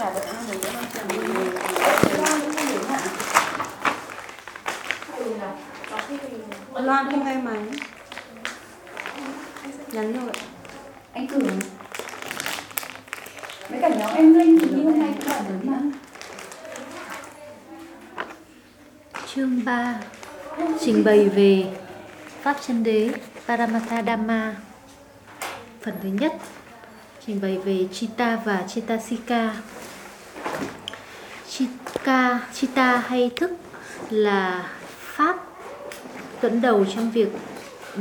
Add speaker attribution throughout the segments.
Speaker 1: Cả được ăn Loan không? Loan nghe máy. Nhắn rồi
Speaker 2: anh cử với cả nhóm em linh thì như hôm nay cũng là lớn mà
Speaker 3: Chương 3 Trình bày về Pháp chân đế Paramatha Dhamma. Phần thứ nhất Trình bày về Chitta và Chetasika Chitta, Chitta hay thức là Pháp dẫn đầu trong việc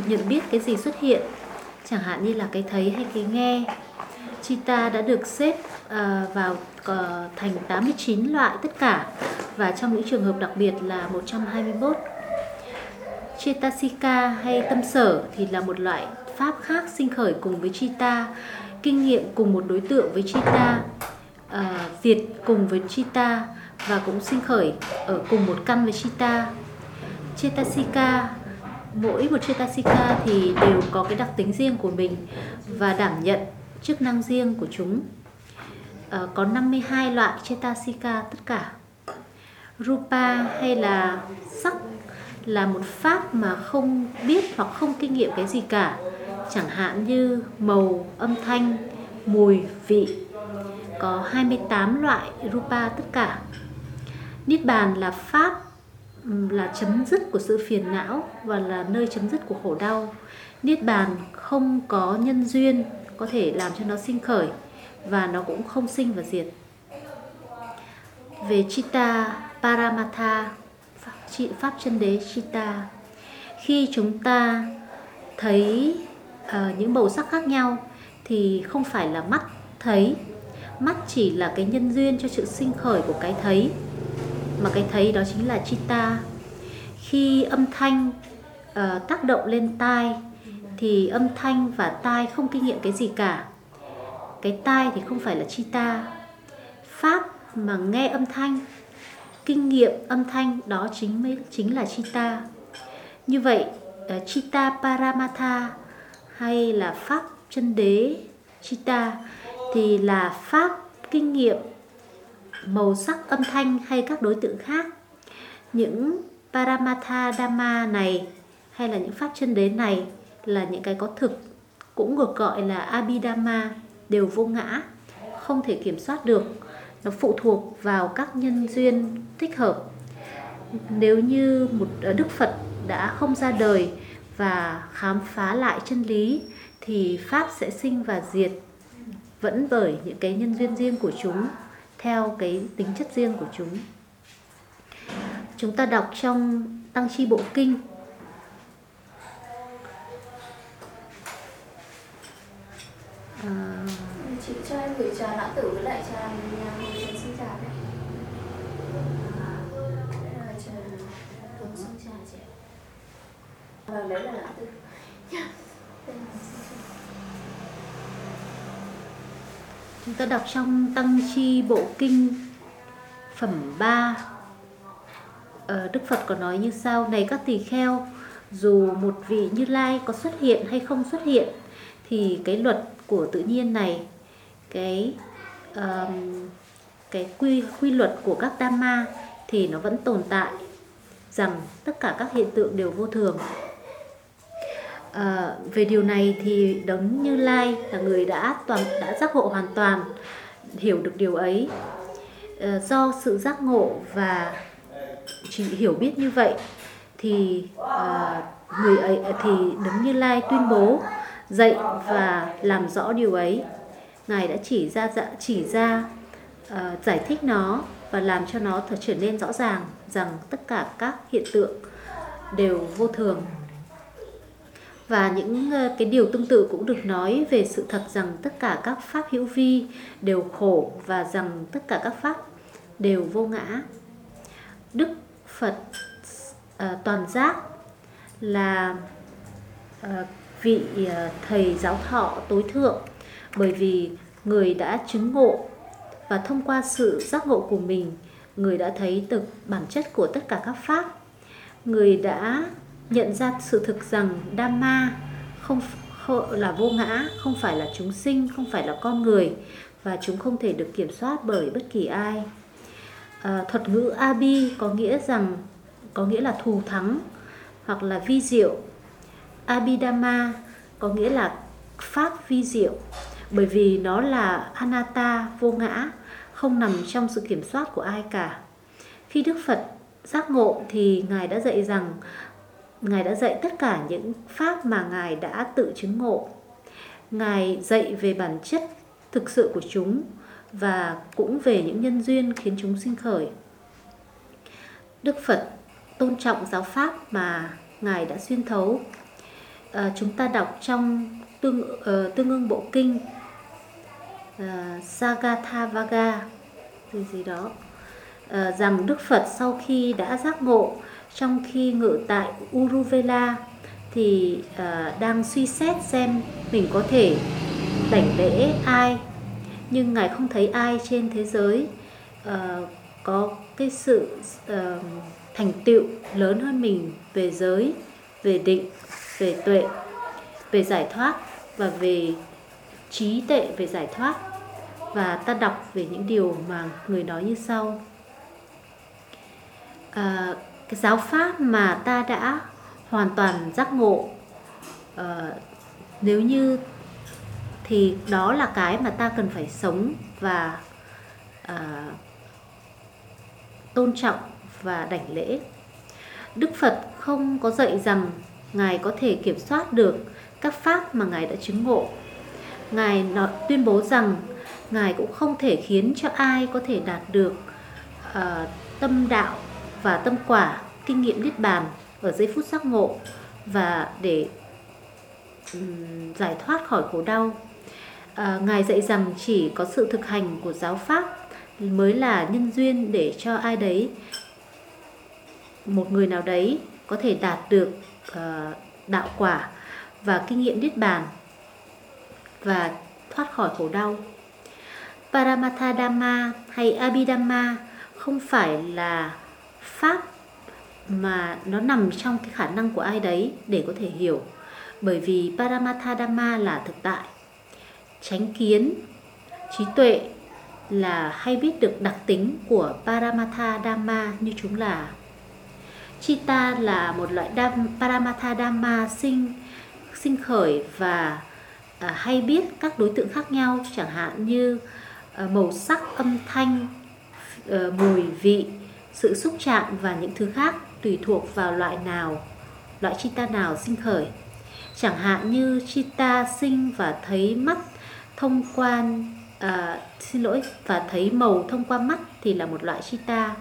Speaker 3: nhận biết cái gì xuất hiện Chẳng hạn như là cái thấy hay cái nghe Chita đã được xếp uh, vào uh, thành 89 loại tất cả và trong những trường hợp đặc biệt là 121. Chetasika hay tâm sở thì là một loại pháp khác sinh khởi cùng với Chita, kinh nghiệm cùng một đối tượng với Chita uh, ờ, diệt cùng với Chita và cũng sinh khởi ở cùng một căn với Chita, Chetasika mỗi một Chetasika thì đều có cái đặc tính riêng của mình và đảm nhận chức năng riêng của chúng. À, có 52 loại Chetasika tất cả. Rupa hay là sắc là một pháp mà không biết hoặc không kinh nghiệm cái gì cả. Chẳng hạn như màu, âm thanh, mùi, vị. Có 28 loại Rupa tất cả. Niết bàn là pháp là chấm dứt của sự phiền não và là nơi chấm dứt của khổ đau. Niết bàn không có nhân duyên có thể làm cho nó sinh khởi và nó cũng không sinh và diệt. Về Chitta Paramatha, pháp, chân đế Chitta, khi chúng ta thấy uh, những màu sắc khác nhau thì không phải là mắt thấy, mắt chỉ là cái nhân duyên cho sự sinh khởi của cái thấy mà cái thấy đó chính là chitta. Khi âm thanh uh, tác động lên tai thì âm thanh và tai không kinh nghiệm cái gì cả. Cái tai thì không phải là chitta. Pháp mà nghe âm thanh kinh nghiệm âm thanh đó chính mới chính là chitta. Như vậy uh, chitta paramatha hay là pháp chân đế chitta thì là pháp kinh nghiệm màu sắc âm thanh hay các đối tượng khác. Những paramatha dhamma này hay là những pháp chân đế này là những cái có thực, cũng được gọi là abhidhamma, đều vô ngã, không thể kiểm soát được. Nó phụ thuộc vào các nhân duyên thích hợp. Nếu như một ờ, đức phật đã không ra đời và khám phá lại chân lý, thì pháp sẽ sinh và diệt, vẫn bởi những cái nhân duyên riêng của chúng theo cái tính chất riêng của chúng. Chúng ta đọc trong tăng chi bộ kinh.
Speaker 4: À... chị cho em gửi trà lão tử với lại trà nhà mình trà sinh trà đấy và đấy là lão tử.
Speaker 3: Chúng ta đọc trong Tăng Chi Bộ Kinh phẩm 3 ờ, Đức Phật có nói như sau Này các tỳ kheo Dù một vị như lai có xuất hiện hay không xuất hiện Thì cái luật của tự nhiên này Cái um, cái quy quy luật của các tam ma Thì nó vẫn tồn tại Rằng tất cả các hiện tượng đều vô thường. À, về điều này thì đấng Như Lai là người đã toàn đã giác ngộ hoàn toàn hiểu được điều ấy. À, do sự giác ngộ và chỉ hiểu biết như vậy thì à, người ấy thì đấng Như Lai tuyên bố dạy và làm rõ điều ấy. Ngài đã chỉ ra dạ, chỉ ra uh, giải thích nó và làm cho nó trở nên rõ ràng rằng tất cả các hiện tượng đều vô thường và những ờ, cái điều tương tự cũng được nói về sự thật rằng tất cả các pháp hữu vi đều khổ và rằng tất cả các pháp đều vô ngã. Đức Phật uh, toàn giác là uh, vị uh, thầy giáo thọ tối thượng bởi vì người đã chứng ngộ và thông qua sự giác ngộ của mình người đã thấy được bản chất của tất cả các pháp người đã nhận ra sự thực rằng Dhamma không là vô ngã, không phải là chúng sinh, không phải là con người, và chúng không thể được kiểm soát bởi bất kỳ ai. À, thuật ngữ Abi có nghĩa rằng có nghĩa là thù thắng hoặc là vi diệu. Abhidhamma có nghĩa là pháp vi diệu bởi vì nó là anatta vô ngã, không nằm trong sự kiểm soát của ai cả. Khi Đức Phật giác ngộ thì Ngài đã dạy rằng Ngài đã dạy tất cả những pháp mà Ngài đã tự chứng ngộ. Ngài dạy về bản chất thực sự của chúng và cũng về những nhân duyên khiến chúng sinh khởi. Đức Phật tôn trọng giáo pháp mà Ngài đã xuyên thấu. À, chúng ta đọc trong tương uh, tương ưng bộ kinh à, uh, Sagathavaga gì gì đó uh, rằng Đức Phật sau khi đã giác ngộ trong khi ngự tại Uruvela thì uh, đang suy xét xem mình có thể đảnh lễ ai. Nhưng ngài không thấy ai trên thế giới uh, có cái sự uh, thành tựu lớn hơn mình về giới về định về tuệ về giải thoát và về trí tệ về giải thoát. Và ta đọc về những điều mà người nói như sau. À, cái giáo pháp mà ta đã hoàn toàn giác ngộ. Ờ, nếu như thì đó là cái mà ta cần phải sống và à, tôn trọng và đảnh lễ. Đức phật không có dạy rằng ngài có thể kiểm soát được các pháp mà ngài đã chứng ngộ. Ngài nói, tuyên bố rằng ngài cũng không thể khiến cho ai có thể đạt được à, tâm đạo và tâm quả kinh nghiệm niết bàn ở giây phút giác ngộ và để um, giải thoát khỏi khổ đau à, ngài dạy rằng chỉ có sự thực hành của giáo pháp mới là nhân duyên để cho ai đấy một người nào đấy có thể đạt được uh, đạo quả và kinh nghiệm niết bàn và thoát khỏi khổ đau. Paramatha Dhamma hay Abhidhamma không phải là pháp mà nó nằm trong cái khả năng của ai đấy để có thể hiểu. Bởi vì Paramatha Dhamma là thực tại. Chánh kiến, trí tuệ là hay biết được đặc tính của Paramatha Dhamma như chúng là. Chitta là một loại đam, Paramatha Dhamma sinh sinh khởi và à, hay biết các đối tượng khác nhau chẳng hạn như à, màu sắc âm thanh à, mùi vị sự xúc chạm và những thứ khác tùy thuộc vào loại nào loại chita nào sinh khởi chẳng hạn như chita sinh và thấy mắt thông qua à, xin lỗi và thấy màu thông qua mắt thì là một loại chita.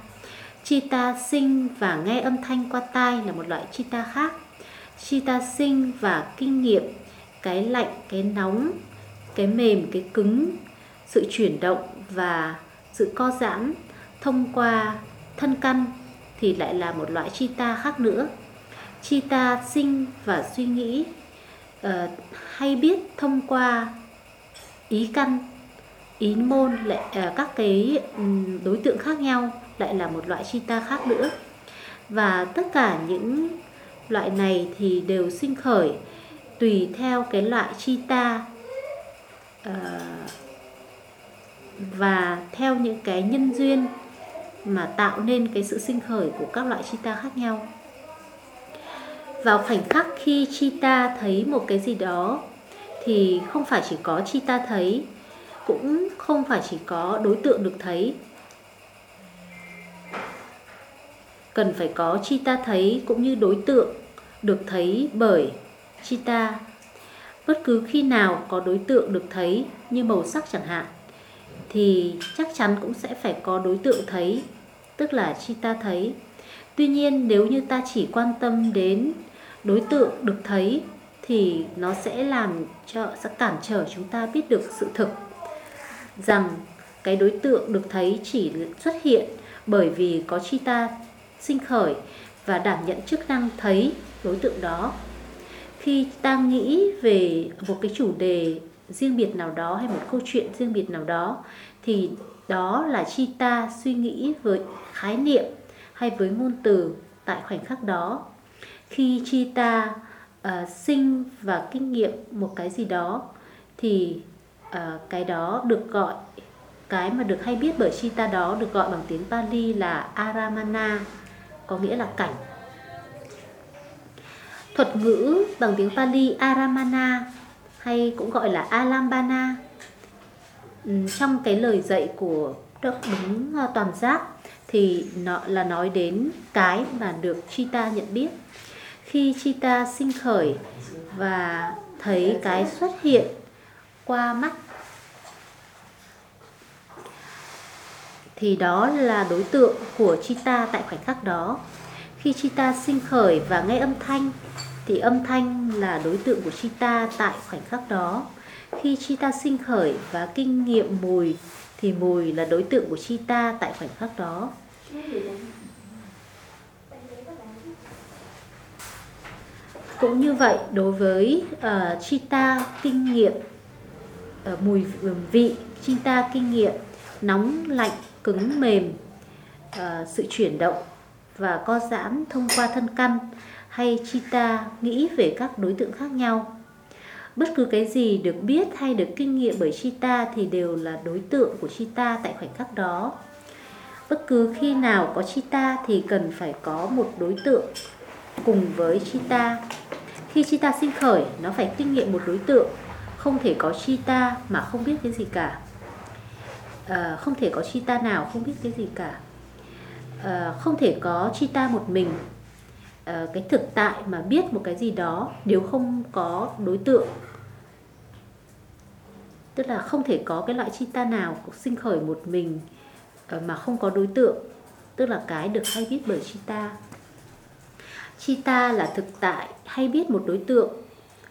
Speaker 3: Chita sinh và nghe âm thanh qua tai là một loại chita khác Chita sinh và kinh nghiệm cái lạnh, cái nóng, cái mềm, cái cứng, sự chuyển động và sự co giãn thông qua thân căn thì lại là một loại chita khác nữa. Chita sinh và suy nghĩ uh, hay biết thông qua ý căn, ý môn lại uh, các cái um, đối tượng khác nhau lại là một loại chita khác nữa. Và tất cả những loại này thì đều sinh khởi tùy theo cái loại chita uh, ờ, và theo những cái nhân duyên mà tạo nên cái sự sinh khởi của các loại chita khác nhau vào khoảnh khắc khi chita thấy một cái gì đó, thì không phải chỉ có chita thấy, cũng không phải chỉ có đối tượng được thấy cần phải có chita thấy cũng như đối tượng được thấy bởi chita. Bất cứ khi nào có đối tượng được thấy như màu sắc chẳng hạn thì chắc chắn cũng sẽ phải có đối tượng thấy, tức là chi ta thấy. Tuy nhiên nếu như ta chỉ quan tâm đến đối tượng được thấy thì nó sẽ làm cho sẽ cản trở chúng ta biết được sự thực rằng cái đối tượng được thấy chỉ xuất hiện bởi vì có chi ta sinh khởi và đảm nhận chức năng thấy đối tượng đó khi ta nghĩ về một cái chủ đề riêng biệt nào đó hay một câu chuyện riêng biệt nào đó thì đó là chi ta suy nghĩ với khái niệm hay với ngôn từ tại khoảnh khắc đó khi chi ta uh, sinh và kinh nghiệm một cái gì đó thì uh, cái đó được gọi cái mà được hay biết bởi chi ta đó được gọi bằng tiếng Pali là Aramana, có nghĩa là cảnh. Thuật ngữ bằng tiếng Pali Aramana hay cũng gọi là Alambana ừ, trong cái lời dạy của Đức đúng ờ, toàn giác thì nó là nói đến cái mà được Chita nhận biết. Khi Chita sinh khởi và thấy cái xuất hiện qua mắt, thì đó là đối tượng của Chita tại khoảnh khắc đó. Khi Chita sinh khởi và nghe âm thanh thì âm thanh là đối tượng của Chita tại khoảnh khắc đó. Khi Chita sinh khởi và kinh nghiệm mùi thì mùi là đối tượng của Chita tại khoảnh khắc đó. Cũng như vậy, đối với uh, Chita kinh nghiệm uh, mùi vị, Chita kinh nghiệm nóng, lạnh, cứng, mềm, uh, sự chuyển động và co giãn thông qua thân căn hay Chita nghĩ về các đối tượng khác nhau. Bất cứ cái gì được biết hay được kinh nghiệm bởi Chita thì đều là đối tượng của Chita tại khoảnh khắc đó. Bất cứ khi nào có Chita thì cần phải có một đối tượng cùng với Chita. Khi Chita sinh khởi, nó phải kinh nghiệm một đối tượng, không thể có Chita mà không biết cái gì cả. À, không thể có Chita nào không biết cái gì cả. À, không thể có Chita một mình Ờ, cái thực tại mà biết một cái gì đó nếu không có đối tượng. Tức là không thể có cái loại chita nào sinh khởi một mình ờ, mà không có đối tượng. Tức là cái được hay biết bởi chita chita là thực tại hay biết một đối tượng.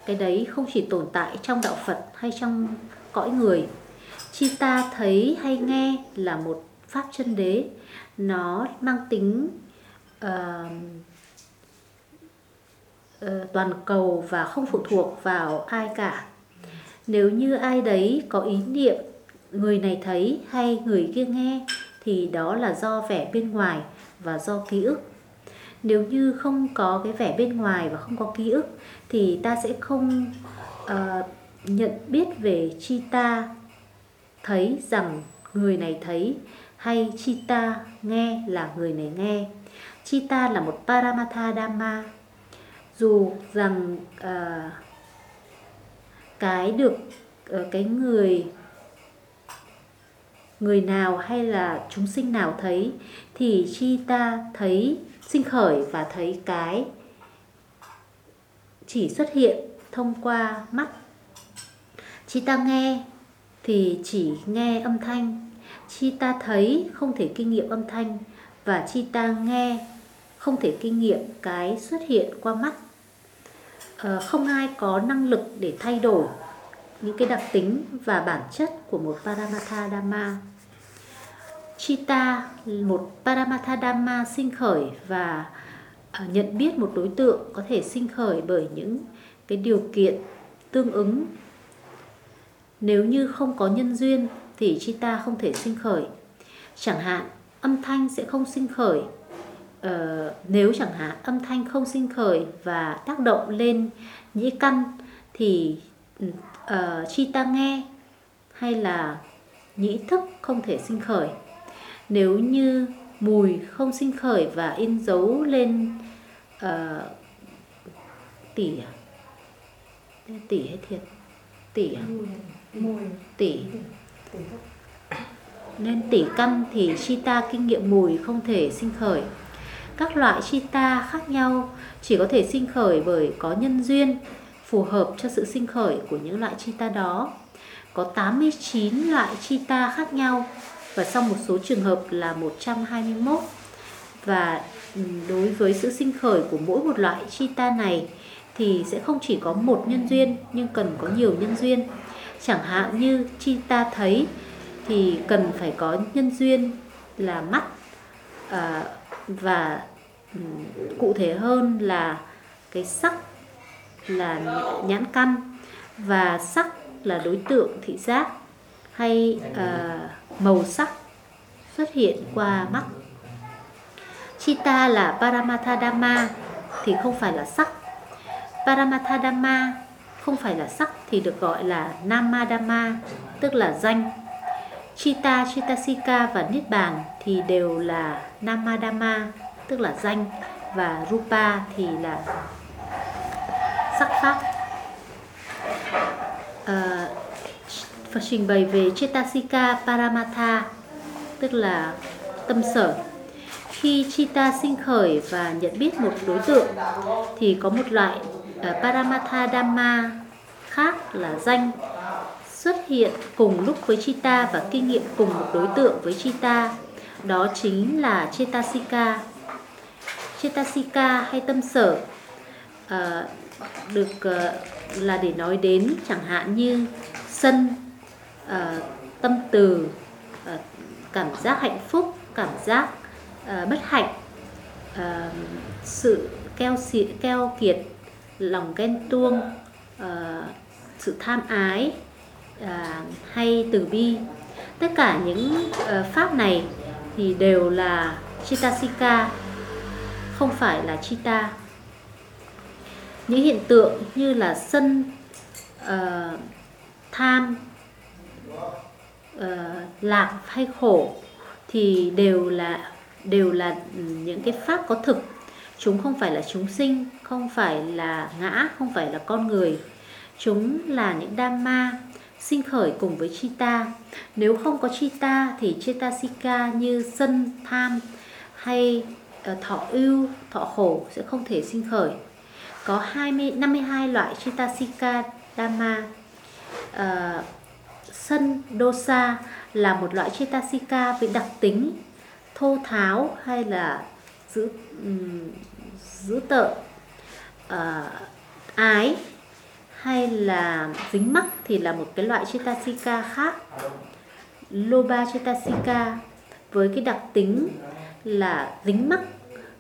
Speaker 3: Cái đấy không chỉ tồn tại trong đạo phật hay trong cõi người. Chita thấy hay nghe là một pháp chân đế. Nó mang tính uh, Ờ, toàn cầu và không phụ thuộc vào ai cả. Nếu như ai đấy có ý niệm người này thấy hay người kia nghe thì đó là do vẻ bên ngoài và do ký ức. Nếu như không có cái vẻ bên ngoài và không có ký ức thì ta sẽ không uh, nhận biết về chi ta thấy rằng người này thấy hay chi ta nghe là người này nghe. Chi ta là một paramatha dhamma dù rằng à, cái được ờ, cái người người nào hay là chúng sinh nào thấy thì chi ta thấy sinh khởi và thấy cái chỉ xuất hiện thông qua mắt. Chi ta nghe thì chỉ nghe âm thanh. Chi ta thấy không thể kinh nghiệm âm thanh và chi ta nghe không thể kinh nghiệm cái xuất hiện qua mắt. Ờ, không ai có năng lực để thay đổi những cái đặc tính và bản chất của một Paramatha Dhamma. Chita, một Paramatha Dhamma sinh khởi và ờ, nhận biết một đối tượng có thể sinh khởi bởi những cái điều kiện tương ứng. Nếu như không có nhân duyên thì Chita không thể sinh khởi. Chẳng hạn âm thanh sẽ không sinh khởi uh, nếu chẳng hạn âm thanh không sinh khởi và tác động lên nhĩ căn thì uh, chi ta nghe hay là nhĩ thức không thể sinh khởi. Nếu như mùi không sinh khởi và in dấu lên uh, tỉ à? tỉ hay thiệt? Tỉ à? tỉ. Nên tỉ căn thì chita kinh nghiệm mùi không thể sinh khởi các loại chita khác nhau chỉ có thể sinh khởi bởi có nhân duyên phù hợp cho sự sinh khởi của những loại chita đó. Có 89 loại chita khác nhau và sau một số trường hợp là 121. Và đối với sự sinh khởi của mỗi một loại chita này thì sẽ không chỉ có một nhân duyên nhưng cần có nhiều nhân duyên. Chẳng hạn như chita thấy thì cần phải có nhân duyên là mắt à, và ừ, cụ thể hơn là cái sắc là nhãn căn và sắc là đối tượng thị giác hay uh, màu sắc xuất hiện qua mắt. Chita là paramathadhamma thì không phải là sắc. paramathadhamma không phải là sắc thì được gọi là namadhamma tức là danh. Chitta, Chitasika và Niết Bàn thì đều là Namadama, tức là danh và Rupa thì là sắc pháp. Ờ, à, Phật trình bày về Chitasika Paramatha tức là tâm sở. Khi Chitta sinh khởi và nhận biết một đối tượng thì có một loại uh, Paramatha Dhamma khác là danh xuất hiện cùng lúc với Chita và kinh nghiệm cùng một đối tượng với Chita Đó chính là Chetasika. Chetasika hay tâm sở uh, được uh, là để nói đến chẳng hạn như sân, uh, tâm từ, uh, cảm giác hạnh phúc, cảm giác uh, bất hạnh, uh, sự keo xị, keo kiệt, lòng ghen tuông, uh, sự tham ái À, hay từ bi. Tất cả những ờ, pháp này thì đều là Chitasika, không phải là chita. Những hiện tượng như là sân, ờ, uh, tham, uh, ờ, lạc hay khổ thì đều là đều là những cái pháp có thực. Chúng không phải là chúng sinh không phải là ngã không phải là con người. Chúng là những dhamma sinh khởi cùng với Chita. Nếu không có Chita thì Chetasika như sân, tham hay ờ, thọ ưu, thọ khổ sẽ không thể sinh khởi. Có 20, 52 loại Chetasika Dhamma. Ờ, uh, sân, dosa là một loại Chetasika với đặc tính thô tháo hay là giữ um, giữ tợn, uh, ái hay là dính mắc thì là một cái loại Chetasika khác. Loba Chetasika với cái đặc tính là dính mắc,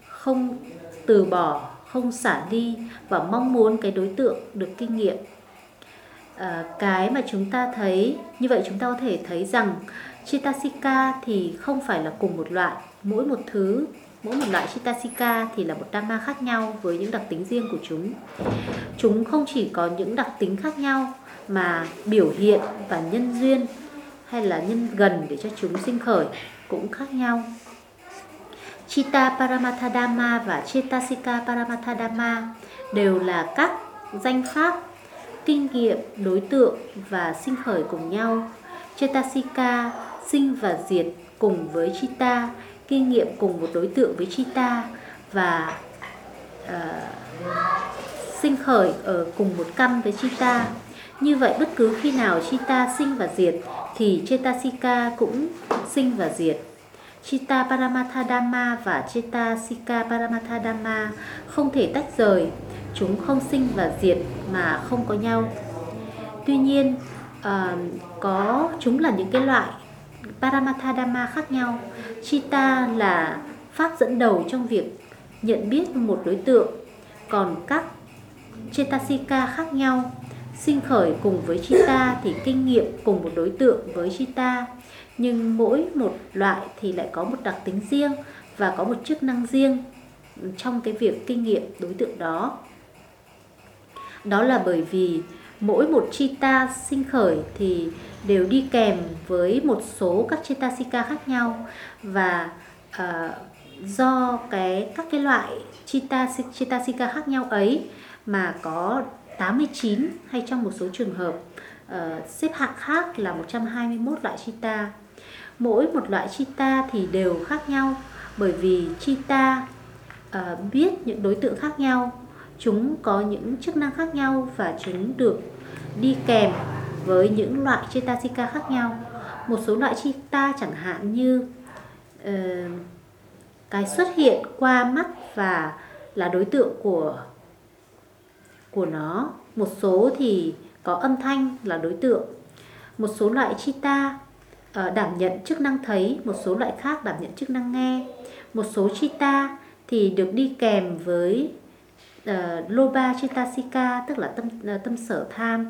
Speaker 3: không từ bỏ, không xả đi và mong muốn cái đối tượng được kinh nghiệm. À, cái mà chúng ta thấy như vậy chúng ta có thể thấy rằng Chetasika thì không phải là cùng một loại, mỗi một thứ Mỗi một loại Chitasika thì là một Dhamma khác nhau với những đặc tính riêng của chúng. Chúng không chỉ có những đặc tính khác nhau mà biểu hiện và nhân duyên hay là nhân gần để cho chúng sinh khởi cũng khác nhau. Chitta Paramatha Dhamma và Chetasika Paramatha Dhamma đều là các danh pháp, kinh nghiệm, đối tượng và sinh khởi cùng nhau. Chetasika, sinh và diệt cùng với Chitta kinh nghiệm cùng một đối tượng với Chita và uh, sinh khởi ở cùng một căn với Chita. Như vậy bất cứ khi nào Chita sinh và diệt thì Chetasika cũng sinh và diệt. Chita Paramatha Dhamma và Chetasika Paramatha Dhamma không thể tách rời, chúng không sinh và diệt mà không có nhau. Tuy nhiên, uh, có chúng là những cái loại Paramatha Dhamma khác nhau. Chitta là pháp dẫn đầu trong việc nhận biết một đối tượng, còn các Chetasika khác nhau sinh khởi cùng với Chitta thì kinh nghiệm cùng một đối tượng với Chitta nhưng mỗi một loại thì lại có một đặc tính riêng và có một chức năng riêng trong cái việc kinh nghiệm đối tượng đó. Đó là bởi vì mỗi một chita sinh khởi thì đều đi kèm với một số các chitasika khác nhau và uh, do cái các cái loại Chita, chitasika khác nhau ấy mà có 89 hay trong một số trường hợp uh, xếp hạng khác là 121 loại Chita. Mỗi một loại Chita thì đều khác nhau bởi vì Chita uh, ờ, biết những đối tượng khác nhau, chúng có những chức năng khác nhau và chúng được đi kèm với những loại Chetasika khác nhau. Một số loại chita chẳng hạn như uh, cái xuất hiện qua mắt và là đối tượng của của nó. Một số thì có âm thanh là đối tượng. Một số loại chita uh, đảm nhận chức năng thấy, một số loại khác đảm nhận chức năng nghe. Một số chita thì được đi kèm với uh, Loba chitasika tức là tâm uh, tâm sở tham.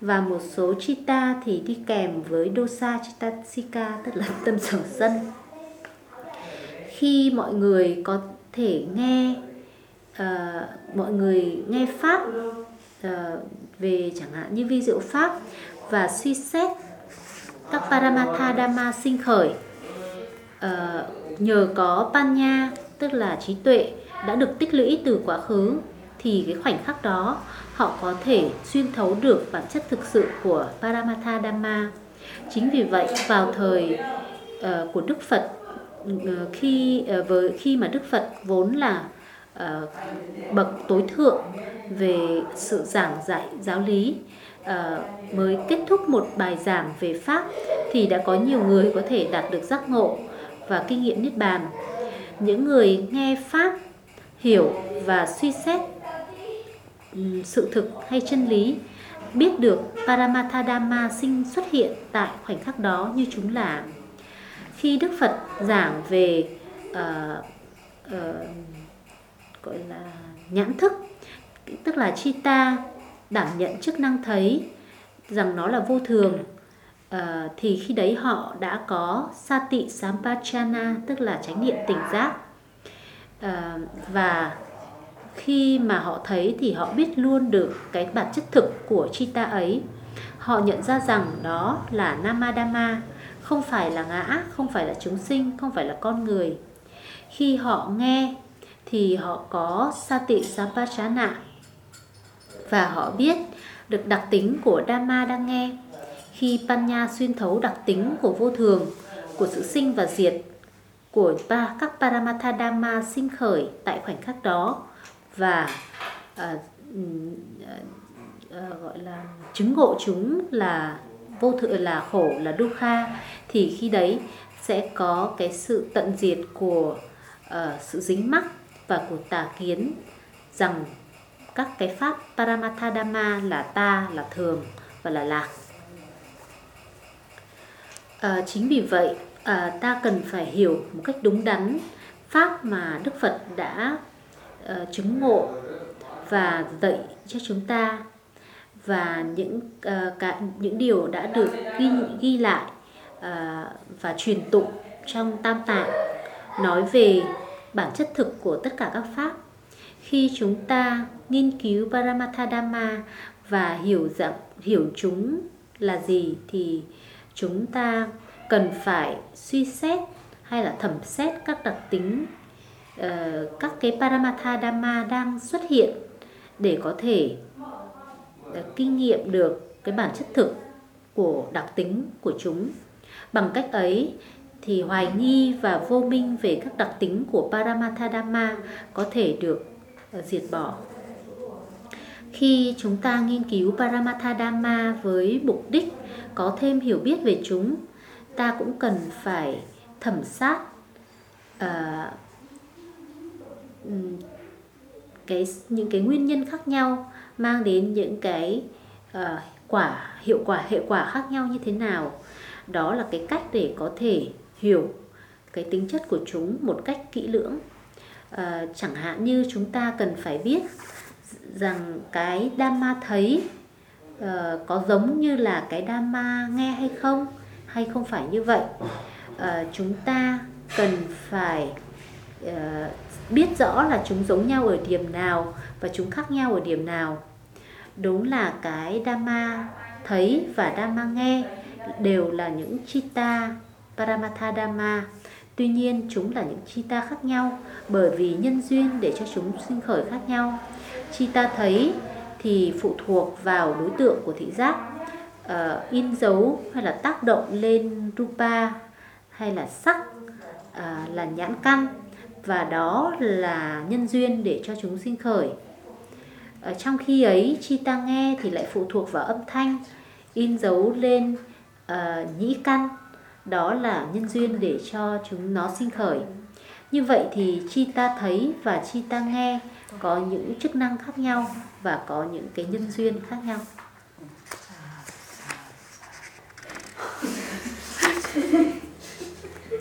Speaker 3: Và một số chita thì đi kèm với dosa chitasika tức là tâm sở sân khi mọi người có thể nghe uh, mọi người nghe pháp uh, về chẳng hạn như vi diệu pháp và suy xét các Paramatha Dhamma sinh khởi uh, nhờ có Panya tức là trí tuệ đã được tích lũy từ quá khứ thì cái khoảnh khắc đó họ có thể xuyên thấu được bản chất thực sự của Paramatha Dhamma. Chính vì vậy vào thời uh, của Đức Phật uh, khi ờ, uh, với khi mà Đức Phật vốn là uh, bậc tối thượng về sự giảng dạy giáo lý uh, mới kết thúc một bài giảng về pháp thì đã có nhiều người có thể đạt được giác ngộ và kinh nghiệm niết bàn. Những người nghe pháp hiểu và suy xét sự thực hay chân lý biết được Paramatha Dhamma sinh xuất hiện tại khoảnh khắc đó như chúng là. Khi Đức Phật giảng về uh, uh, gọi là nhãn thức tức là Chita đảm nhận chức năng thấy rằng nó là vô thường uh, thì khi đấy họ đã có Sati Sampachana tức là chánh niệm tỉnh giác. Uh, và khi mà họ thấy thì họ biết luôn được cái bản chất thực của Chita ấy. Họ nhận ra rằng đó là Namadama không phải là ngã không phải là chúng sinh không phải là con người. Khi họ nghe thì họ có Sati sapachana và họ biết được đặc tính của Dhamma đang nghe. Khi Panya xuyên thấu đặc tính của vô thường, của sự sinh và diệt, của ba các Paramatha Dhamma sinh khởi tại khoảnh khắc đó và à, à, à, gọi là chứng ngộ chúng là vô thượng là khổ là dukkha thì khi đấy sẽ có cái sự tận diệt của uh, sự dính mắc và của tà kiến rằng các cái pháp Paramatha Dhamma là ta, là thường và là lạc. À, chính vì vậy à, ta cần phải hiểu một cách đúng đắn pháp mà Đức Phật đã Ờ, chứng ngộ và dạy cho chúng ta. Và những uh, cả những điều đã được ghi ghi lại uh, và truyền tụng trong Tam Tạng nói về bản chất thực của tất cả các pháp. Khi chúng ta nghiên cứu Paramatha Dhamma và hiểu rằng hiểu chúng là gì thì chúng ta cần phải suy xét hay là thẩm xét các đặc tính uh, các cái Paramatha Dhamma đang xuất hiện để có thể uh, kinh nghiệm được cái bản chất thực của đặc tính của chúng. Bằng cách ấy thì hoài nghi và vô minh về các đặc tính của Paramatha Dhamma có thể được uh, diệt bỏ. Khi chúng ta nghiên cứu Paramatha Dhamma với mục đích có thêm hiểu biết về chúng, ta cũng cần phải thẩm sát uh, Ừ, cái những cái nguyên nhân khác nhau mang đến những cái uh, quả hiệu quả hệ quả khác nhau như thế nào. Đó là cái cách để có thể hiểu cái tính chất của chúng một cách kỹ lưỡng. Uh, chẳng hạn như chúng ta cần phải biết rằng cái Dhamma thấy uh, có giống như là cái Dhamma nghe hay không hay không phải như vậy uh, chúng ta cần phải uh, biết rõ là chúng giống nhau ở điểm nào và chúng khác nhau ở điểm nào. Đúng là cái Dhamma thấy và Dhamma nghe đều là những Chitta Paramatha Dhamma. Tuy nhiên chúng là những Chitta khác nhau bởi vì nhân duyên để cho chúng sinh khởi khác nhau. Chitta thấy thì phụ thuộc vào đối tượng của thị giác uh, in dấu hay là tác động lên rupa hay là sắc uh, là nhãn căn và đó là nhân duyên để cho chúng sinh khởi. Ở trong khi ấy chi ta nghe thì lại phụ thuộc vào âm thanh in dấu lên uh, nhĩ căn. Đó là nhân duyên để cho chúng nó sinh khởi. Như vậy thì chi ta thấy và chi ta nghe có những chức năng khác nhau và có những cái nhân duyên khác nhau.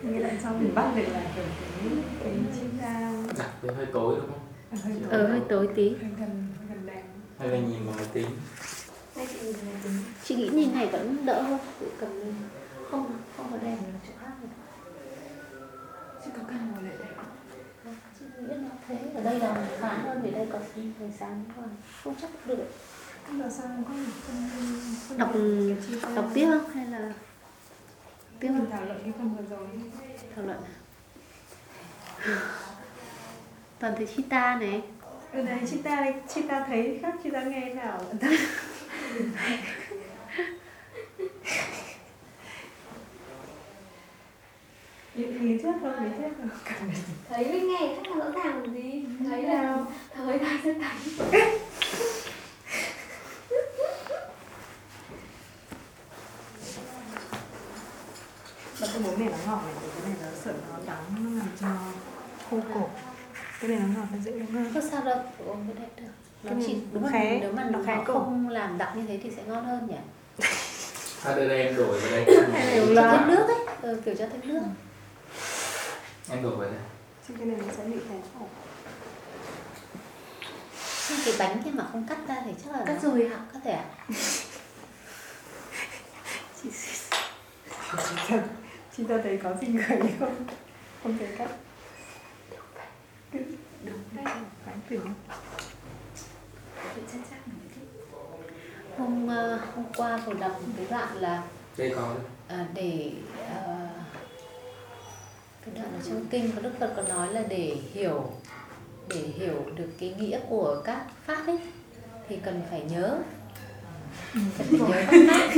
Speaker 1: nghe lại xong thì bắt được là kiểu cái cái chim ra
Speaker 5: Đặt thì hơi tối đúng không?
Speaker 3: ờ hơi tối. tí.
Speaker 1: Hơi gần gần đèn.
Speaker 5: Hay là nhìn vào máy tính.
Speaker 4: Hay chị
Speaker 3: chị nghĩ nhìn này vẫn đỡ hơn tự cầm lên. Không không có đèn là chỗ khác rồi.
Speaker 1: Chứ có cần ngồi lại đây.
Speaker 3: Chị nghĩ nó thế. Ở đây là khá hơn vì đây có thời sáng còn không chắc được. Đọc đọc tiếp không? Hay là tiếp
Speaker 1: mình thảo luận cái phần vừa rồi.
Speaker 3: Thảo luận à? toàn thấy Chita này.
Speaker 1: Ừ đấy chị ta đây. Chị ta thấy khác chị ta nghe nào? Lý thuyết thôi lý thuyết thôi.
Speaker 4: Thấy với nghe khác là rõ ràng gì thấy là thấy là sẽ thấy
Speaker 1: mà cái bố mẹ nó ngọt này cái này nó sợ nó đắng nó làm cho khô cổ. Cái này nó ngọt nó dễ uống hơn.
Speaker 3: Không sao đâu uống cái đấy được. Nó
Speaker 1: Cái này
Speaker 3: chỉ đúng
Speaker 1: khé,
Speaker 3: nếu mà
Speaker 1: nó
Speaker 3: nó
Speaker 1: khé cổ.
Speaker 3: không làm đặc như thế thì sẽ ngon hơn nhỉ?
Speaker 5: À đây đây em đổi vào đây
Speaker 1: Hay là
Speaker 3: cho
Speaker 1: Là-
Speaker 3: thêm nước ấy. Ừ, kiểu cho thêm nước.
Speaker 5: Em đổi vào đây
Speaker 1: chứ cái này nó sẽ bị khé cổ.
Speaker 3: Nhưng cái bánh kia mà không cắt ra thì chắc là
Speaker 2: Cắt
Speaker 3: nó-
Speaker 2: rồi ạ.
Speaker 3: cắt rồi ạ.
Speaker 1: Chị chị ta thấy có gì người không? Không thấy cắt từ
Speaker 2: Bị chắc chắc
Speaker 3: hôm ờ, hôm qua tôi đọc một cái đoạn là
Speaker 5: Đây có đấy.
Speaker 3: à, để ờ, cái đoạn ở trong kinh có đức phật có nói là để hiểu để hiểu được cái nghĩa của các pháp ấy thì cần phải nhớ. Cần phải nhớ các pháp.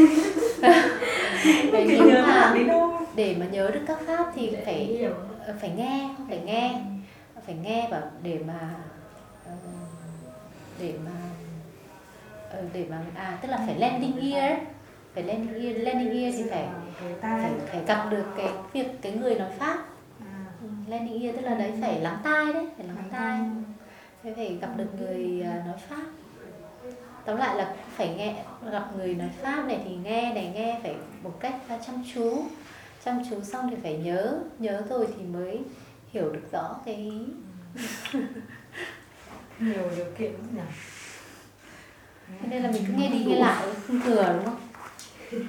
Speaker 3: Đấy,
Speaker 1: nhớ
Speaker 3: mà để mà nhớ được các pháp thì phải ờ, phải nghe phải nghe phải nghe và để mà ờ, để mà ờ, để mà à tức là phải landing ear. phải landing ear landing ear thì phải phải, phải gặp được cái việc cái người nói pháp.
Speaker 1: À,
Speaker 3: Ừ, landing ear tức là đấy phải lắng tai đấy phải lắng tai. phải phải gặp được người nói pháp. Tóm lại là phải nghe gặp người nói pháp này thì nghe này nghe phải một cách à, chăm chú chăm chú xong thì phải nhớ nhớ rồi thì mới hiểu được rõ cái ý
Speaker 1: nhiều điều kiện lắm nhỉ.
Speaker 3: Thế nên là mình cứ nghe đi nghe lại không thừa đúng không?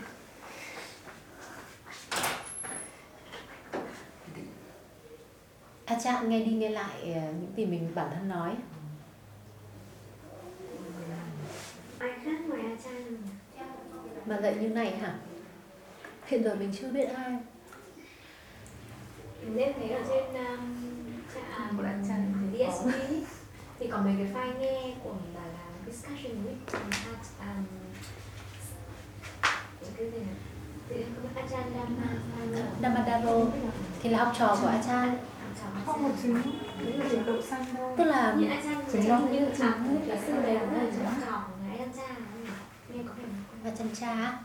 Speaker 3: À cha nghe đi nghe lại à, những gì mình bản thân nói.
Speaker 4: Ai khác ngoài a chan
Speaker 3: mà dạy như này hả hiện giờ mình chưa biết ai.
Speaker 4: Mình nên thấy ở trên um, trạm của bạn Trần DSP ý, thì có mấy cái file nghe của bà là discussion with um, um, cái gì Achan
Speaker 3: Damadaro thì là học trò của Achan.
Speaker 1: Không một trình độ thôi.
Speaker 3: Tức là
Speaker 4: như Achan như à, là sư đấy. Cũng là trưởng trò của Achan Cha nghe có vẻ
Speaker 3: Achan Cha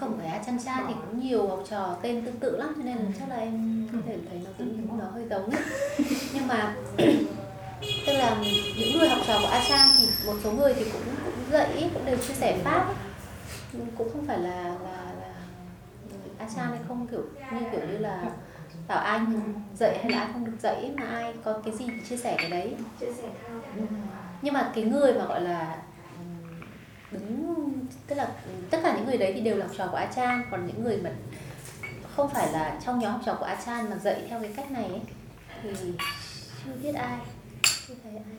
Speaker 1: không
Speaker 3: phải Achan Cha thì cũng nhiều học trò tên tương tự lắm cho nên là chắc là em có thể thấy nó giống nó hơi giống ấy. nhưng mà tức là những người học trò của Achan thì một số người thì cũng, cũng dạy cũng đều chia sẻ pháp. Ấy. Cũng không phải là là là Achan hay không kiểu như kiểu như là bảo ai dạy hay là ai không được dạy mà ai có cái gì thì chia sẻ cái đấy.
Speaker 4: Chia sẻ theo.
Speaker 3: Nhưng mà cái người mà gọi là đứng tức là tất cả những người đấy thì đều là học trò của A Chan còn những người mà không phải là trong nhóm học trò của A Chan mà dạy theo cái cách này ấy, thì chưa biết ai chưa thấy ai.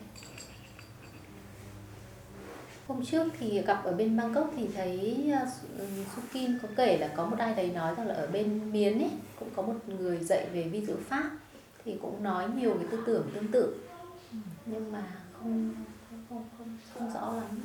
Speaker 3: Hôm trước thì gặp ở bên Bangkok thì thấy ờ, Su- ừ, Sukin có kể là có một ai đấy nói rằng là ở bên Miến ấy cũng có một người dạy về vi diệu pháp thì cũng nói nhiều cái tư tưởng tương tự. Nhưng mà không không không không, không rõ lắm.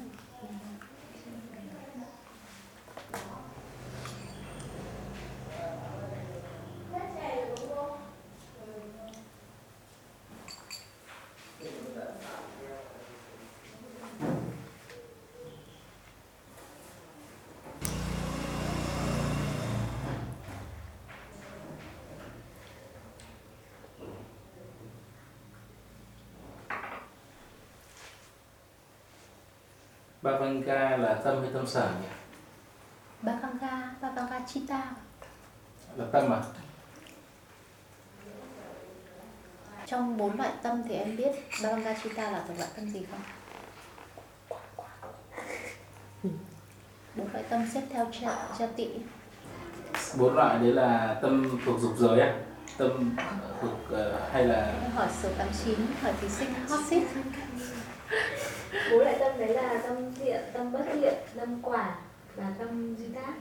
Speaker 5: Bhavanga là tâm hay tâm sở nhỉ?
Speaker 3: Bhavanga Bhavanga Chitta
Speaker 5: Là tâm à?
Speaker 3: trong bốn loại tâm thì em biết Bhavanga Chitta là thuộc loại tâm gì không bốn loại tâm xếp theo tị
Speaker 5: Bốn loại đấy là tâm thuộc dục giới á? Tâm thuộc ờ, hay là
Speaker 3: Em hỏi số 89 hỏi thí sinh hot seat
Speaker 4: bố lại tâm đấy là tâm thiện tâm bất thiện tâm quả và tâm duy tác.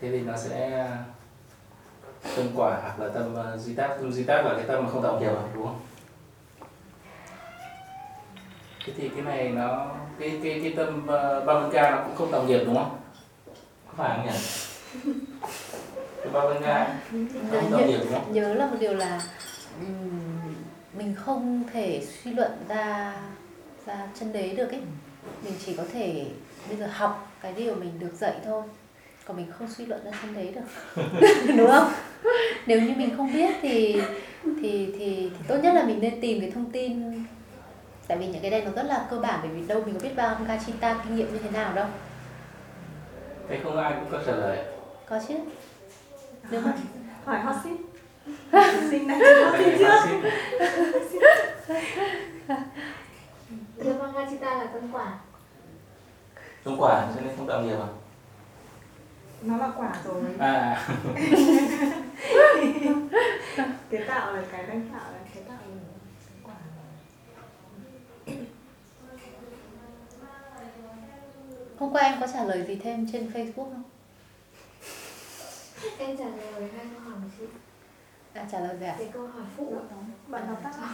Speaker 5: Thế thì nó sẽ tâm quả hoặc là tâm uh, duy tác. Tâm duy tác là cái tâm mà không tạo nghiệp đúng không? Thế thì cái này nó cái cái cái tâm uh, ba vân ca nó cũng không tạo nghiệp đúng không? Có phải không nhỉ? Cái ba ca nó không tạo nghiệp đúng không?
Speaker 3: Nhớ là một điều là mình không thể suy luận ra ra chân đế được ấy. Mình chỉ có thể bây giờ học cái điều mình được dạy thôi. Còn mình không suy luận ra chân đế được. Đúng không? Nếu như mình không biết thì thì thì, thì tốt nhất là mình nên tìm cái thông tin. Tại vì những cái này nó rất là cơ bản bởi vì đâu mình có biết ba Gachita kinh nghiệm như thế nào đâu.
Speaker 5: Cái không ai cũng có trả lời.
Speaker 3: Có chứ. Nếu mà
Speaker 1: hỏi hot seat sinh này hot seat trước
Speaker 4: Devangachita là tâm quả
Speaker 5: tâm quả cho nên không tạo nghiệp à
Speaker 1: nó là quả rồi
Speaker 5: à
Speaker 1: cái tạo là cái đang tạo là cái tạo là quả
Speaker 3: hôm qua em có trả lời gì thêm trên Facebook không?
Speaker 4: Em trả lời hai câu hỏi của chị
Speaker 3: à, trả lời ạ
Speaker 4: Cái câu hỏi phụ
Speaker 1: bạn đọc tắt à?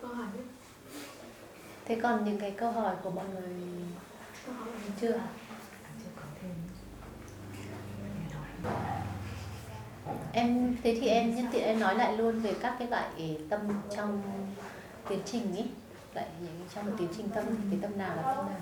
Speaker 4: Câu hỏi nhất
Speaker 3: thế còn những cái câu hỏi của mọi người
Speaker 4: Câu hỏi
Speaker 3: chưa
Speaker 1: chưa có thêm.
Speaker 3: Em thế thì em nhân tiện em nói lại luôn về các cái loại tâm trong tiến trình ấy lại những trong một tiến trình tâm thì cái tâm nào là tâm nào?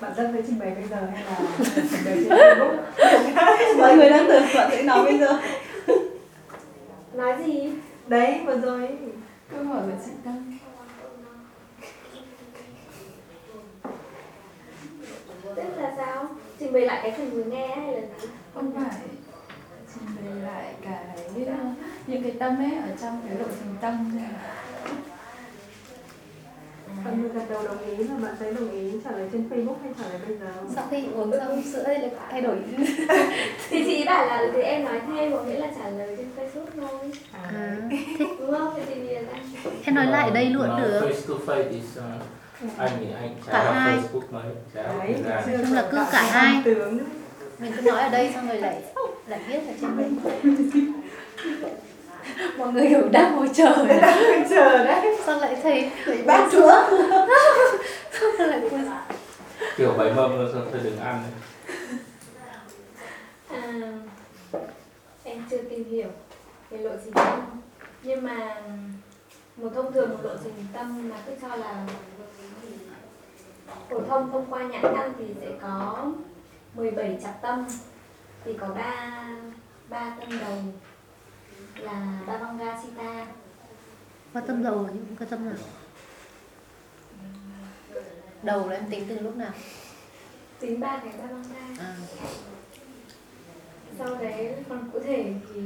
Speaker 1: bạn rất với trình bày bây giờ hay là trên mọi người đang tưởng bạn sẽ nói bây giờ
Speaker 4: Nói gì?
Speaker 1: đấy vừa rồi
Speaker 2: câu hỏi của chị Tâm
Speaker 4: Tức là sao? Trình bày lại cái phần vừa nghe hay là gì?
Speaker 2: không phải trình bày lại cái uh, những cái tâm ấy ở trong cái lộ trình tâm thôi.
Speaker 1: phần đầu đồng ý là bạn sẽ đồng ý trả trên Facebook hay trả lời bây giờ
Speaker 3: sau khi uống xong sữa thì lại thay đổi.
Speaker 4: Thì chị bảo là thì em nói thêm có nghĩa là trả lời trên Facebook thôi.
Speaker 3: À,
Speaker 4: Đúng không? Thì vì là đang
Speaker 3: em nói lại ở đây luôn được.
Speaker 5: face to face thì sao? anh thì anh
Speaker 3: Cả
Speaker 5: chả
Speaker 3: hai.
Speaker 5: Facebook học
Speaker 1: đấy
Speaker 3: Chung là cứ cả hai.
Speaker 1: tướng
Speaker 3: mình cứ nói ở đây xong rồi lại lại viết ở trên đây mọi người kiểu đang ngồi chờ.
Speaker 1: Đang chờ đấy.
Speaker 3: Xong lại thấy
Speaker 1: bát sữa
Speaker 3: xong rồi lại quên
Speaker 5: kiểu bảy mâm rồi thôi đừng ăn
Speaker 4: à, Em chưa tìm hiểu về lộ trình tâm. Nhưng mà một thông thường một lộ trình tâm là cứ cho là phổ thông thông qua nhãn căn thì sẽ có 17 chặp tâm. Thì có ba ba tâm đầu là Bhavanga Sita.
Speaker 3: Có tâm đầu nhưng có tâm nào đầu là em tính từ lúc nào?
Speaker 4: Tính ba cái Bhavanga
Speaker 3: à,
Speaker 4: sau đấy còn cụ thể thì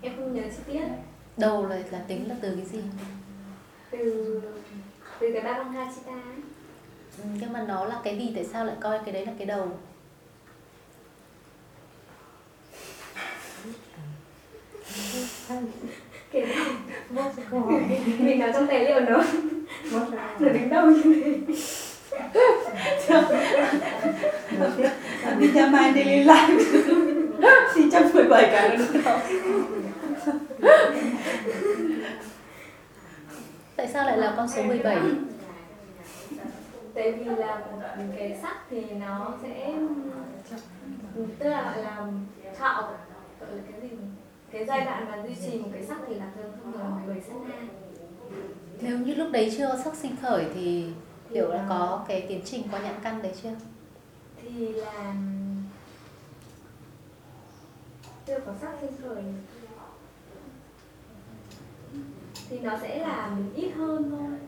Speaker 4: em không nhớ chi tiết.
Speaker 3: Đầu là là tính là từ cái gì?
Speaker 4: Từ từ cái Bhavanga Sita
Speaker 3: ừ, nhưng mà nó là cái gì? Tại sao lại coi cái đấy là cái đầu
Speaker 1: hỏi
Speaker 4: mình nói trong tài liệu nó. Nó đứng đâu như thế.
Speaker 1: Cho mai daily life thì trăm mười bảy cái nó đúng không
Speaker 3: tại sao lại là con số 17
Speaker 4: tại vì là cái sắc thì nó sẽ tức là gọi là thọ gọi là cái gì cái giai đoạn mà duy trì một cái sắc thì là thường thông thường là 17 sát na
Speaker 3: nếu như lúc đấy chưa có sắc sinh khởi thì liệu là có cái tiến trình có nhãn căn đấy chưa?
Speaker 4: Thì là chưa có sắc sinh khởi. Thì nó sẽ là ít hơn thôi.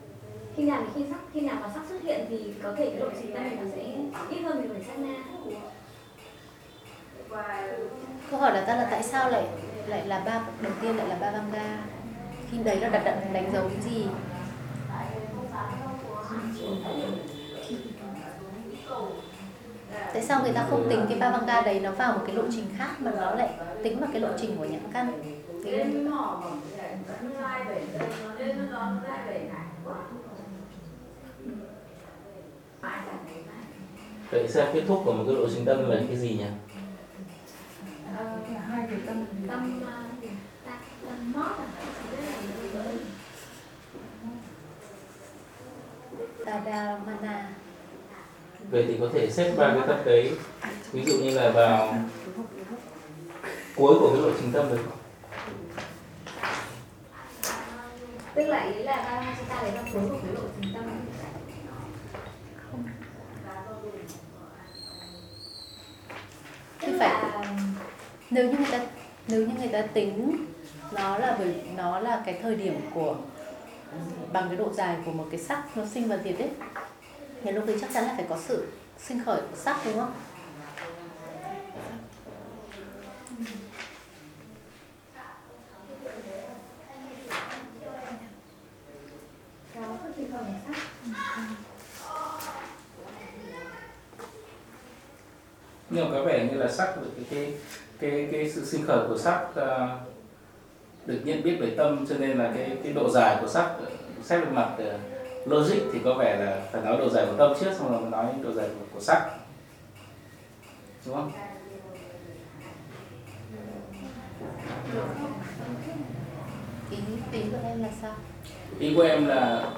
Speaker 4: Khi nào khi sắc khi nào mà sắc xuất hiện thì có thể cái lộ trình tâm này nó sẽ ít hơn 17 sát na
Speaker 3: câu hỏi đặt ra là tại sao lại lại là ba, đầu tiên lại là ba vanga khi đấy nó đặt đặt đánh dấu cái gì? Tại sao người ta không tính cái ba vanga đấy nó vào một cái lộ trình khác mà nó lại tính vào cái lộ trình của nhãn căn?
Speaker 5: Vậy xem kết thúc của một cái lộ trình tâm là cái gì nhỉ?
Speaker 2: Cả hai cái tâm
Speaker 4: tâm gì ta tâm mót
Speaker 3: Tadamana
Speaker 5: vậy? Thì có thể xếp ba cái tâm đấy. Ví dụ như là vào cuối của cái lộ trình tâm được không?
Speaker 4: tức là ý là ba chúng ta lấy vào cuối của cái lộ trình tâm. Tức
Speaker 3: phải-
Speaker 4: là
Speaker 3: nếu như người ta, nếu như người ta tính nó là bởi, nó là cái thời điểm của, bằng cái độ dài của một cái sắc nó sinh và diệt đấy thì lúc đấy chắc chắn là phải có sự sinh khởi của sắc, đúng không?
Speaker 5: Nhưng mà có vẻ như là sắc được cái cái cái, cái sự sinh khởi của sắc à, được nhận biết bởi tâm cho nên là cái cái độ dài của sắc ờ, xét về mặt ờ, logic thì có vẻ là phải nói độ dài của tâm trước xong rồi mới nói độ dài của, của sắc. Đúng không?
Speaker 3: Ý ý của em là sao?
Speaker 5: Ý của em là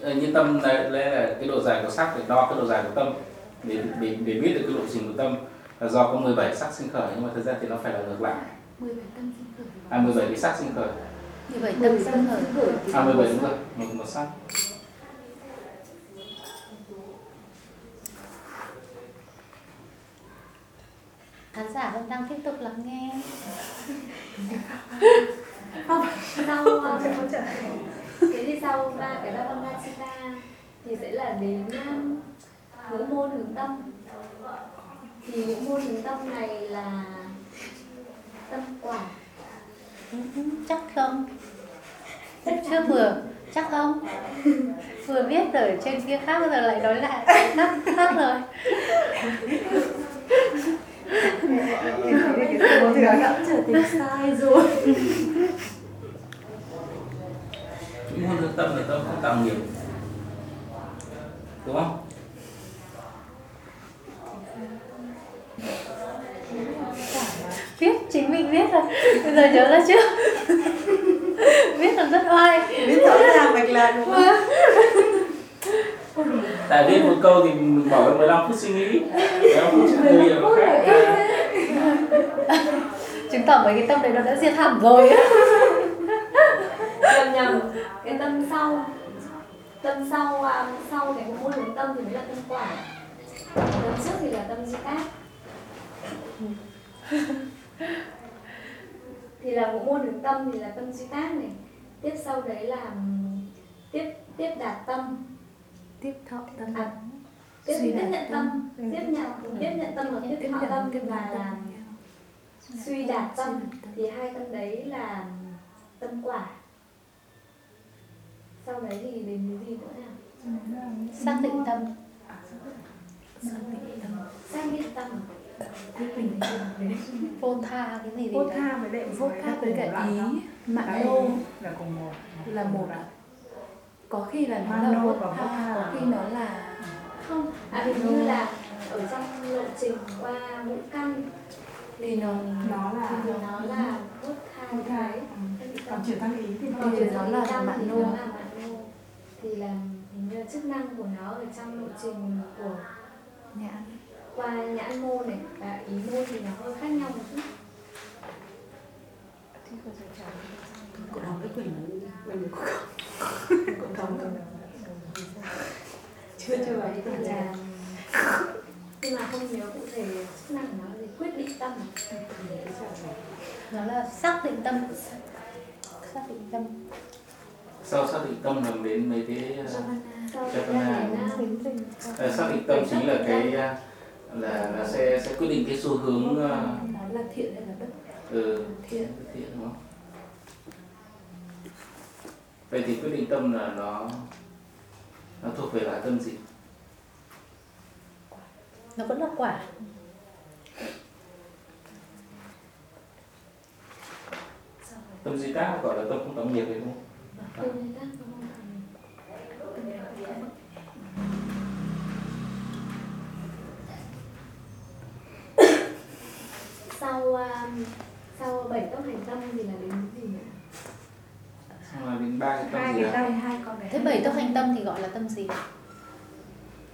Speaker 5: ờ, như tâm là, là cái độ dài của sắc để đo cái độ dài của tâm để để, để biết được cái lộ trình của tâm là do có 17 sắc sinh khởi nhưng mà thực ra thì nó phải là ngược lại.
Speaker 2: 17 tâm sinh khởi.
Speaker 5: À 17 cái sắc sinh khởi.
Speaker 3: như vậy tâm sinh khởi
Speaker 5: à 17 đúng rồi một một sắc.
Speaker 3: Khán giả vẫn đang tiếp tục lắng nghe.
Speaker 4: Sau ờ, cái đi sau ba cái Bhavanga Chitta thì sẽ là đến um, ngũ môn hướng tâm thì ngũ môn hướng tâm này là tâm quả.
Speaker 3: Ừ, chắc không. Chưa vừa. Chắc không? Vừa biết ở trên kia khác bây giờ lại nói lại. Khác khác rồi.
Speaker 1: Có thể đã trở thành sai rồi
Speaker 5: những môn thực tâm là tâm không tạo nghiệp đúng không
Speaker 3: viết chính mình viết rồi. Bây giờ nhớ ra chưa viết là rất oai.
Speaker 1: Biết rõ ràng mạch lạc đúng không?
Speaker 5: Tại viết một câu thì mình bỏ ra 15 phút suy nghĩ. 15 phút suy nghĩ là khác
Speaker 3: chứng tỏ mấy cái tâm đấy nó đã diệt hẳn rồi. Á
Speaker 4: nhầm nhầm. Cái tâm sau. Tâm sau à, sau cái ngũ môn hướng tâm thì mới là tâm quả. Tâm trước thì là tâm di tác thì là ngũ môn hướng tâm thì là tâm duy tác này. Tiếp sau đấy là tiếp tiếp đạt tâm.
Speaker 3: Tiếp thọ tâm.
Speaker 4: À, tiếp
Speaker 3: Suy
Speaker 4: tiếp nhận tâm.
Speaker 3: tâm.
Speaker 4: tiếp nhận tiếp nhận tâm và tiếp thọ tâm và là suy đạt tâm. thì hai tâm đấy là tâm quả. Sau đấy thì đến cái gì nữa nào?
Speaker 3: Xác định tâm.
Speaker 4: Xác định tâm
Speaker 3: vô tha cái gì
Speaker 1: vô tha với lại
Speaker 2: vô tha với cả ý mạn
Speaker 1: Cái
Speaker 2: nô
Speaker 1: là cùng một
Speaker 2: là một. ạ. Có khi là nó là vô tha có khi nó là
Speaker 4: không. À hình như là ở trong lộ trình qua ngũ căn
Speaker 2: thì nó
Speaker 1: nó là
Speaker 4: thì nó là tha.
Speaker 1: vô tha.
Speaker 4: Đấy
Speaker 1: ừ. còn chuyển tăng ý thì
Speaker 2: nó là
Speaker 4: tâm
Speaker 2: mạn
Speaker 4: thì
Speaker 2: nô.
Speaker 4: nó là mạn nô thì là hình như chức năng của nó ở trong lộ trình của
Speaker 2: nhãn
Speaker 4: qua nhãn mô này và ý mô thì nó hơi khác nhau một chút.
Speaker 1: Cậu đọc cái quyển quyển của cậu. Cậu đọc chưa chưa
Speaker 4: Đấy thì là nhưng mà không nhớ cụ thể chức năng của nó là gì. Quyết định tâm.
Speaker 3: Nó là xác định tâm. Xác định tâm.
Speaker 5: Sau xác định tâm là đến mấy cái ờ, Japana.
Speaker 4: đấy là
Speaker 5: ờ, xác định tâm chính là cái ờ, là là sẽ sẽ quyết định cái xu hướng uh,
Speaker 2: là thiện hay là bất
Speaker 5: ừ,
Speaker 2: thiện
Speaker 5: thiện đúng không? Vậy thì quyết định tâm là nó nó thuộc về loại tâm gì?
Speaker 3: nó vẫn là quả
Speaker 5: Tâm di tác gọi là tâm không động nghiệp đấy không?
Speaker 4: Tâm di tác không sau um, sau bảy tốc hành tâm thì là đến cái gì nhỉ?
Speaker 5: Xong là đến ba cái tâm
Speaker 1: Hai
Speaker 5: gì
Speaker 1: cái
Speaker 5: ạ?
Speaker 2: hai hai con này
Speaker 3: thế bảy tốc hành tâm thì gọi là tâm gì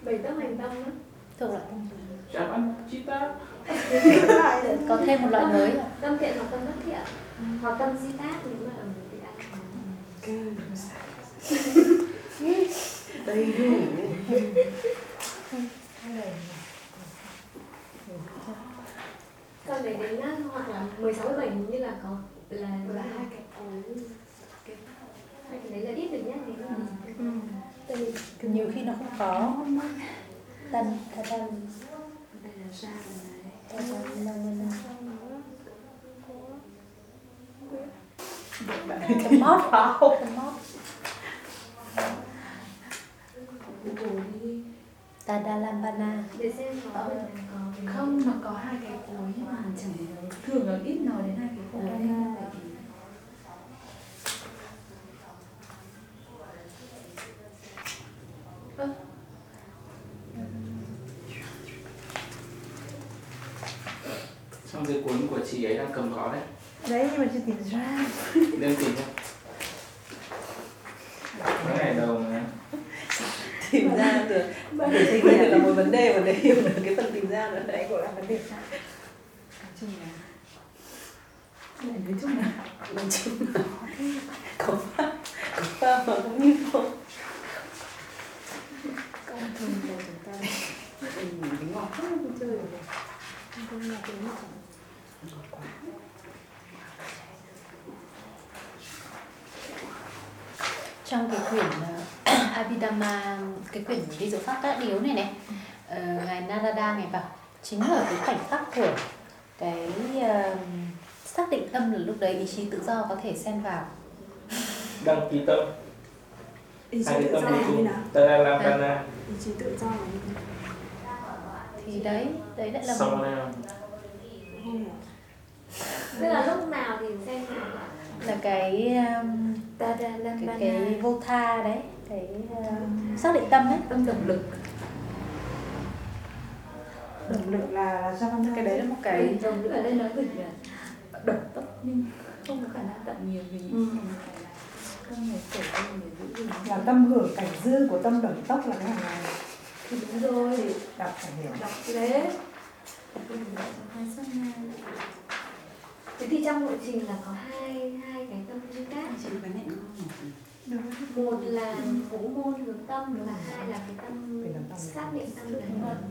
Speaker 4: Bảy tốc hành tâm đó.
Speaker 3: thuộc loại tâm gì
Speaker 5: Cháp ăn chita.
Speaker 3: có thêm một loại mới à?
Speaker 4: Tâm thiện hoặc tâm bất thiện hoặc tâm di tác thì cũng là ở một cái đại
Speaker 1: đầy đủ
Speaker 4: Còn để đến hoặc là 16 17 như là có là là hai cái cối hai cái đấy là ít được nhắc đến ừ. Tại vì
Speaker 3: nhiều khi nó không có. Tân thật ra
Speaker 4: đây là ra
Speaker 3: Tầm mót phải không? Tầm mót Tadalambana.
Speaker 4: Này cái-
Speaker 2: không nó có hai cái nhưng mà chỉ thường là ít nói đến hai cái nên là chỉ
Speaker 5: Trong cái cuốn của chị ấy đang cầm có đấy.
Speaker 1: đấy nhưng mà chưa tìm ra.
Speaker 5: Lên tìm nhá. Cái ngày đầu mà
Speaker 6: tìm ra được để tìm ra là một vấn đề mà để hiểu được cái phần tìm ra nữa
Speaker 1: đấy gọi là vấn đề khác.
Speaker 2: Nói chung là nói chung là
Speaker 6: nói chung là có pha có pha mà cũng như không.
Speaker 2: Công thường của chúng ta.
Speaker 6: Cái ngọt
Speaker 2: không chơi được.
Speaker 1: Không là cái ngọt
Speaker 3: trong cái quyển ờ, Abhidhamma cái quyển ví dụ pháp tác điếu này này ờ, ngài Narada ngài bảo chính ở cái khoảnh khắc của cái ờ, xác định tâm là lúc đấy ý chí tự do có thể xen vào.
Speaker 5: Đăng ký tâm.
Speaker 1: ý chí tự do
Speaker 5: đi
Speaker 1: là như nào?
Speaker 5: Tadalambana.
Speaker 1: ý chí tự do là như nào?
Speaker 3: Thì đấy đấy lại là một,
Speaker 4: tức là lúc nào thì xem
Speaker 3: là cái um, cái, cái vô tha đấy cái um, xác định tâm đấy
Speaker 2: tâm động lực.
Speaker 1: Động lực là là do
Speaker 3: cái đấy là một cái
Speaker 2: đồng lực. ở đây nó dịch là độc tốc nhưng không có khả năng tận nhiều vì
Speaker 1: Ừ.
Speaker 2: giữ gìn
Speaker 1: là tâm hưởng cảnh dư của tâm đồng tốc là cái hàng ngày
Speaker 2: thì đúng rồi.
Speaker 1: Đọc phải hiểu.
Speaker 2: Đọc cái đấy hai sắc na
Speaker 4: thế thì trong lộ trình là có hai hai cái tâm
Speaker 6: này ngon
Speaker 4: một là ngũ môn hướng tâm và hai là cái tâm xác định tâm đấy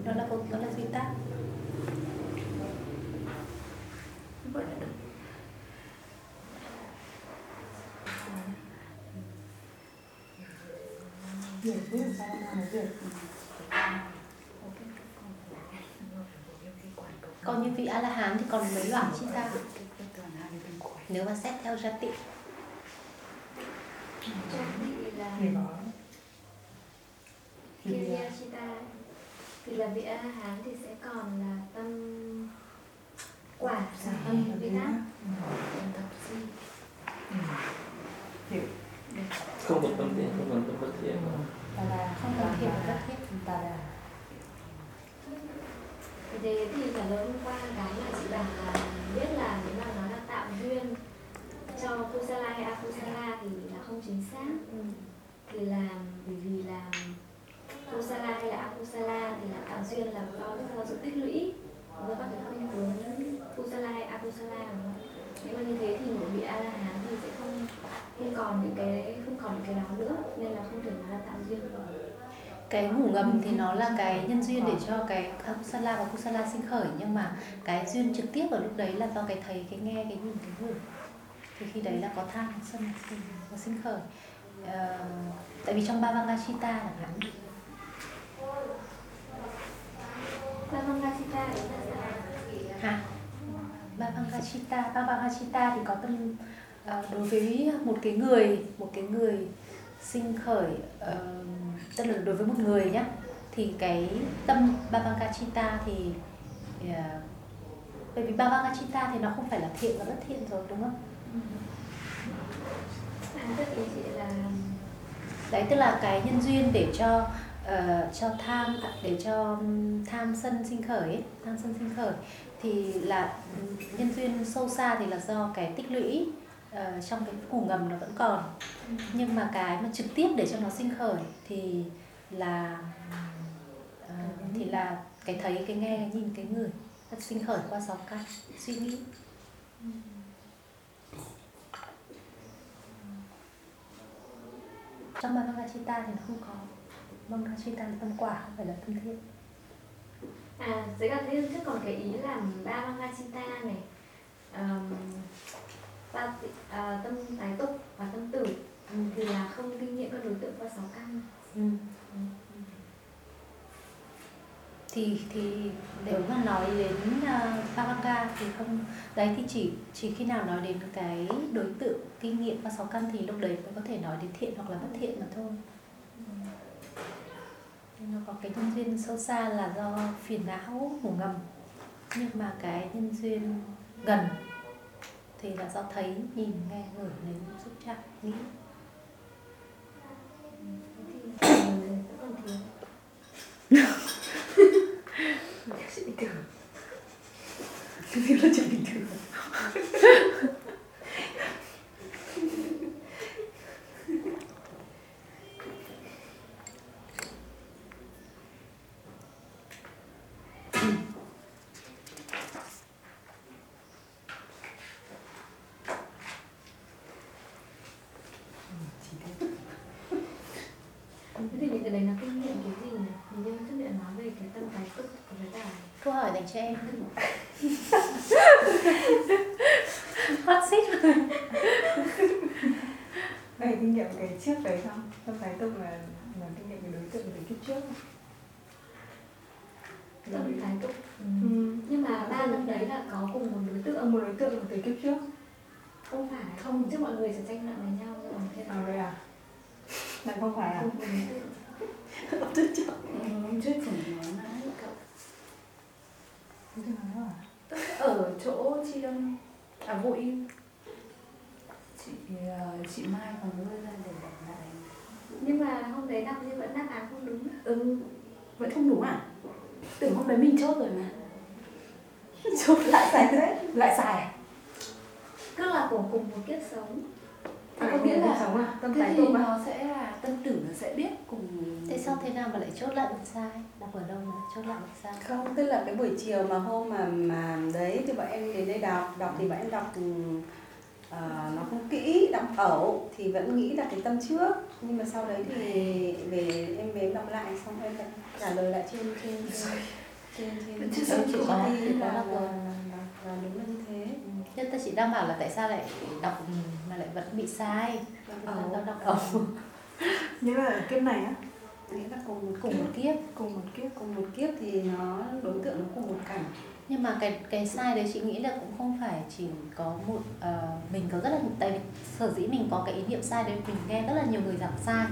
Speaker 3: đó là vô đó là
Speaker 1: được. Việc
Speaker 3: còn như vị a la hán thì còn mấy loại chitta nếu mà xét theo jati
Speaker 4: trong thì là
Speaker 1: thì
Speaker 4: là vị A Hán thì sẽ còn là tâm quả là tâm vi tác.
Speaker 2: tâm tập si.
Speaker 1: Ừ.
Speaker 5: không một tâm thiện, không một tâm bất thiện.
Speaker 1: ta là
Speaker 3: không cần thiện và bất thiết
Speaker 1: ta là
Speaker 4: thì thế thì trả lời hôm qua cái mà chị bảo là biết là nếu mà nó là tạo duyên cho Kusala hay Akusala thì là không chính xác. Thì là bởi vì là Kusala hay là Akusala thì là tạo duyên là do do sự tích lũy. Do các cái khuynh hướng Kusala hay Akusala đúng không? nếu mà như thế thì một vị A La Hán thì sẽ không không còn những cái không còn những cái đó nữa nên là không thể nói là tạo duyên được
Speaker 3: cái ngủ ngầm thì nó là cái nhân duyên để cho cái kusala và kusala sinh khởi. Nhưng mà cái duyên trực tiếp ở lúc đấy là do cái thấy cái nghe cái nhìn cái ngửi. Thì khi đấy là có tham sân sinh có sinh khởi. Ờ, tại vì trong ba Chitta chẳng hạn.
Speaker 4: Bhavangachita sao?
Speaker 3: À, Bhavangachita, Bhavangachita thì có tâm ờ, đối với một cái người, một cái người sinh khởi uh, tức là đối với một người nhé thì cái tâm Bhavangachita thì uh, bởi vì Bhavangachita thì nó không phải là thiện và bất thiện rồi đúng không?
Speaker 4: Tức ý chị là
Speaker 3: Đấy tức là cái nhân duyên để cho uh, cho tham để cho tham sân sinh khởi ấy, tham sân sinh khởi thì là ừ, nhân duyên sâu xa thì là do cái tích lũy ờ, trong cái củ ngầm nó vẫn còn. Nhưng mà cái mà trực tiếp để cho nó sinh khởi thì là ờ, thì là cái thấy cái nghe cái nhìn cái người nó sinh khởi qua sáu căn suy nghĩ. Trong Bhavangachita thì nó không có. Bhavangachita là tâm quả không phải là tâm thiện
Speaker 4: À, dưới cả thế trước còn cái ý là Bhavangachita này um, ba, à, ờ, tâm tái tục và tâm tử ừ, thì là không kinh nghiệm các đối tượng qua sáu căn.
Speaker 3: Ừ. thì thì nếu mà nói đến ờ, uh, Bhavanga thì không đấy thì chỉ chỉ khi nào nói đến cái đối tượng kinh nghiệm qua sáu căn thì lúc đấy mới có thể nói đến thiện hoặc là bất thiện mà thôi. Nó có cái nhân duyên sâu xa là do phiền não ngủ ngầm. Nhưng mà cái nhân duyên gần thì là do thấy, nhìn, nghe, ngửi nếm xúc chạm, nghĩ.
Speaker 4: Thì
Speaker 6: Chị bình thường. Cái gì là chuyện bình thường
Speaker 4: thế thì những cái đấy nó kinh nghiệm cái gì nhỉ thì như trước điện nói về cái tâm tái tục của cái bài
Speaker 3: câu hỏi dành cho em hot seat
Speaker 1: Đây kinh nghiệm cái trước đấy không? Tâm thái tục là là kinh nghiệm cái đối tượng về kiếp trước không?
Speaker 4: tâm tái tục ừ.
Speaker 1: Ừ.
Speaker 4: nhưng mà ba tâm đấy là có cùng một đối tượng
Speaker 1: Tượng một đối tượng từ kiếp trước
Speaker 4: không phải không chứ mọi người sẽ tranh luận với nhau rồi thế là
Speaker 1: À vậy à? Lại không phải à?
Speaker 6: Rất chậm
Speaker 2: Hôm trước chẩn nói mãi cậu
Speaker 1: Thế thì nói à?
Speaker 2: Tức ở chỗ chi đông À vô ưu Chị ờ, chị Mai còn đưa ra để đặt lại.
Speaker 4: Nhưng mà hôm đấy đọc nhưng vẫn đáp án không đúng.
Speaker 2: Ừ Vẫn không đúng à? Tưởng hôm đấy mình chốt rồi mà. Chốt lại xài thế Lại xài à?
Speaker 4: tức là của cùng một kiếp sống
Speaker 1: À,
Speaker 2: có nghĩa là
Speaker 1: sống à? Tâm
Speaker 2: Thế thì
Speaker 1: à?
Speaker 2: nó sẽ là tâm tử nó sẽ biết cùng
Speaker 3: Thế sao thế nào mà lại chốt lại được sai? Đọc ở đâu mà lại chốt lại được sai?
Speaker 6: Không, tức là cái buổi chiều mà hôm mà mà đấy thì bọn em đến đây đọc Đọc thì bọn em đọc ờ, nó không kỹ, đọc ẩu thì vẫn nghĩ là cái tâm trước Nhưng mà sau đấy thì về em về em đọc lại xong em lại trả lời lại trên trên trên trên trên
Speaker 2: Chưa
Speaker 6: trên
Speaker 2: xong
Speaker 6: trên
Speaker 2: có.
Speaker 6: ty
Speaker 3: Có
Speaker 6: là,
Speaker 3: đọc
Speaker 6: là,
Speaker 3: rồi.
Speaker 6: là, là đúng là như thế
Speaker 3: Nhưng ta chỉ đang bảo là tại sao lại đọc ừ, mà lại vẫn bị sai. Ẩu, đọc ẩu
Speaker 1: Nghĩa là kiếp này á?
Speaker 6: nghĩa là cùng một
Speaker 3: cùng
Speaker 6: kiếp
Speaker 3: một kiếp.
Speaker 1: Cùng một kiếp
Speaker 6: cùng một kiếp thì nó đối tượng nó cùng một cảnh.
Speaker 3: Nhưng mà cái cái sai đấy chị nghĩ là cũng không phải chỉ có một ờ, Mình có rất là Tại vì sở dĩ mình có cái ý niệm sai đấy Mình nghe rất là nhiều người giảng sai.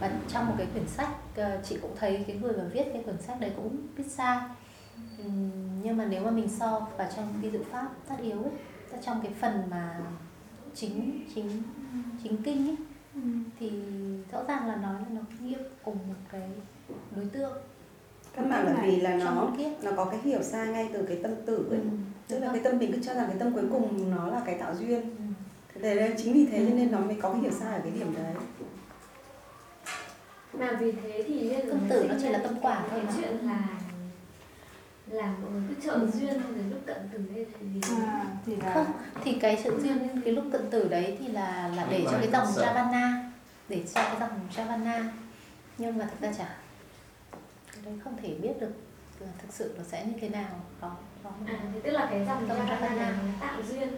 Speaker 3: Và trong một cái quyển sách ờ, Chị cũng thấy cái người mà viết cái quyển sách đấy cũng viết sai. Ừm, Nhưng mà nếu mà mình so vào trong cái dự pháp tác yếu ấy Trong cái phần mà chính chính chính kinh ấy thì rõ ràng là nói là nó nghiệm cùng một cái đối tượng.
Speaker 6: Căn bản bởi vì là nó nó có cái hiểu sai ngay từ cái tâm tử ấy.
Speaker 3: Ừ,
Speaker 6: Tức là
Speaker 3: đúng
Speaker 6: cái tâm mình cứ cho rằng cái tâm cuối cùng nó là cái tạo duyên.
Speaker 3: Ừ.
Speaker 6: Thế nên chính vì thế cho nên nó mới có cái hiểu sai ở cái điểm đấy.
Speaker 4: Mà vì thế thì
Speaker 3: Tâm tử nó chỉ là tâm quả thôi mà.
Speaker 4: chuyện là làm mọi người cứ trợ duyên rồi lúc cận tử đây thì
Speaker 1: À, thì là
Speaker 3: không thì cái sự duyên cái lúc cận tử đấy thì là là để cho cái dòng. Javana để cho cái dòng Javana nhưng mà thực ra chả cái đấy không thể biết được là thực sự nó sẽ như thế nào. Có có
Speaker 4: à tức là cái dòng ra là
Speaker 3: là-
Speaker 4: tạo duyên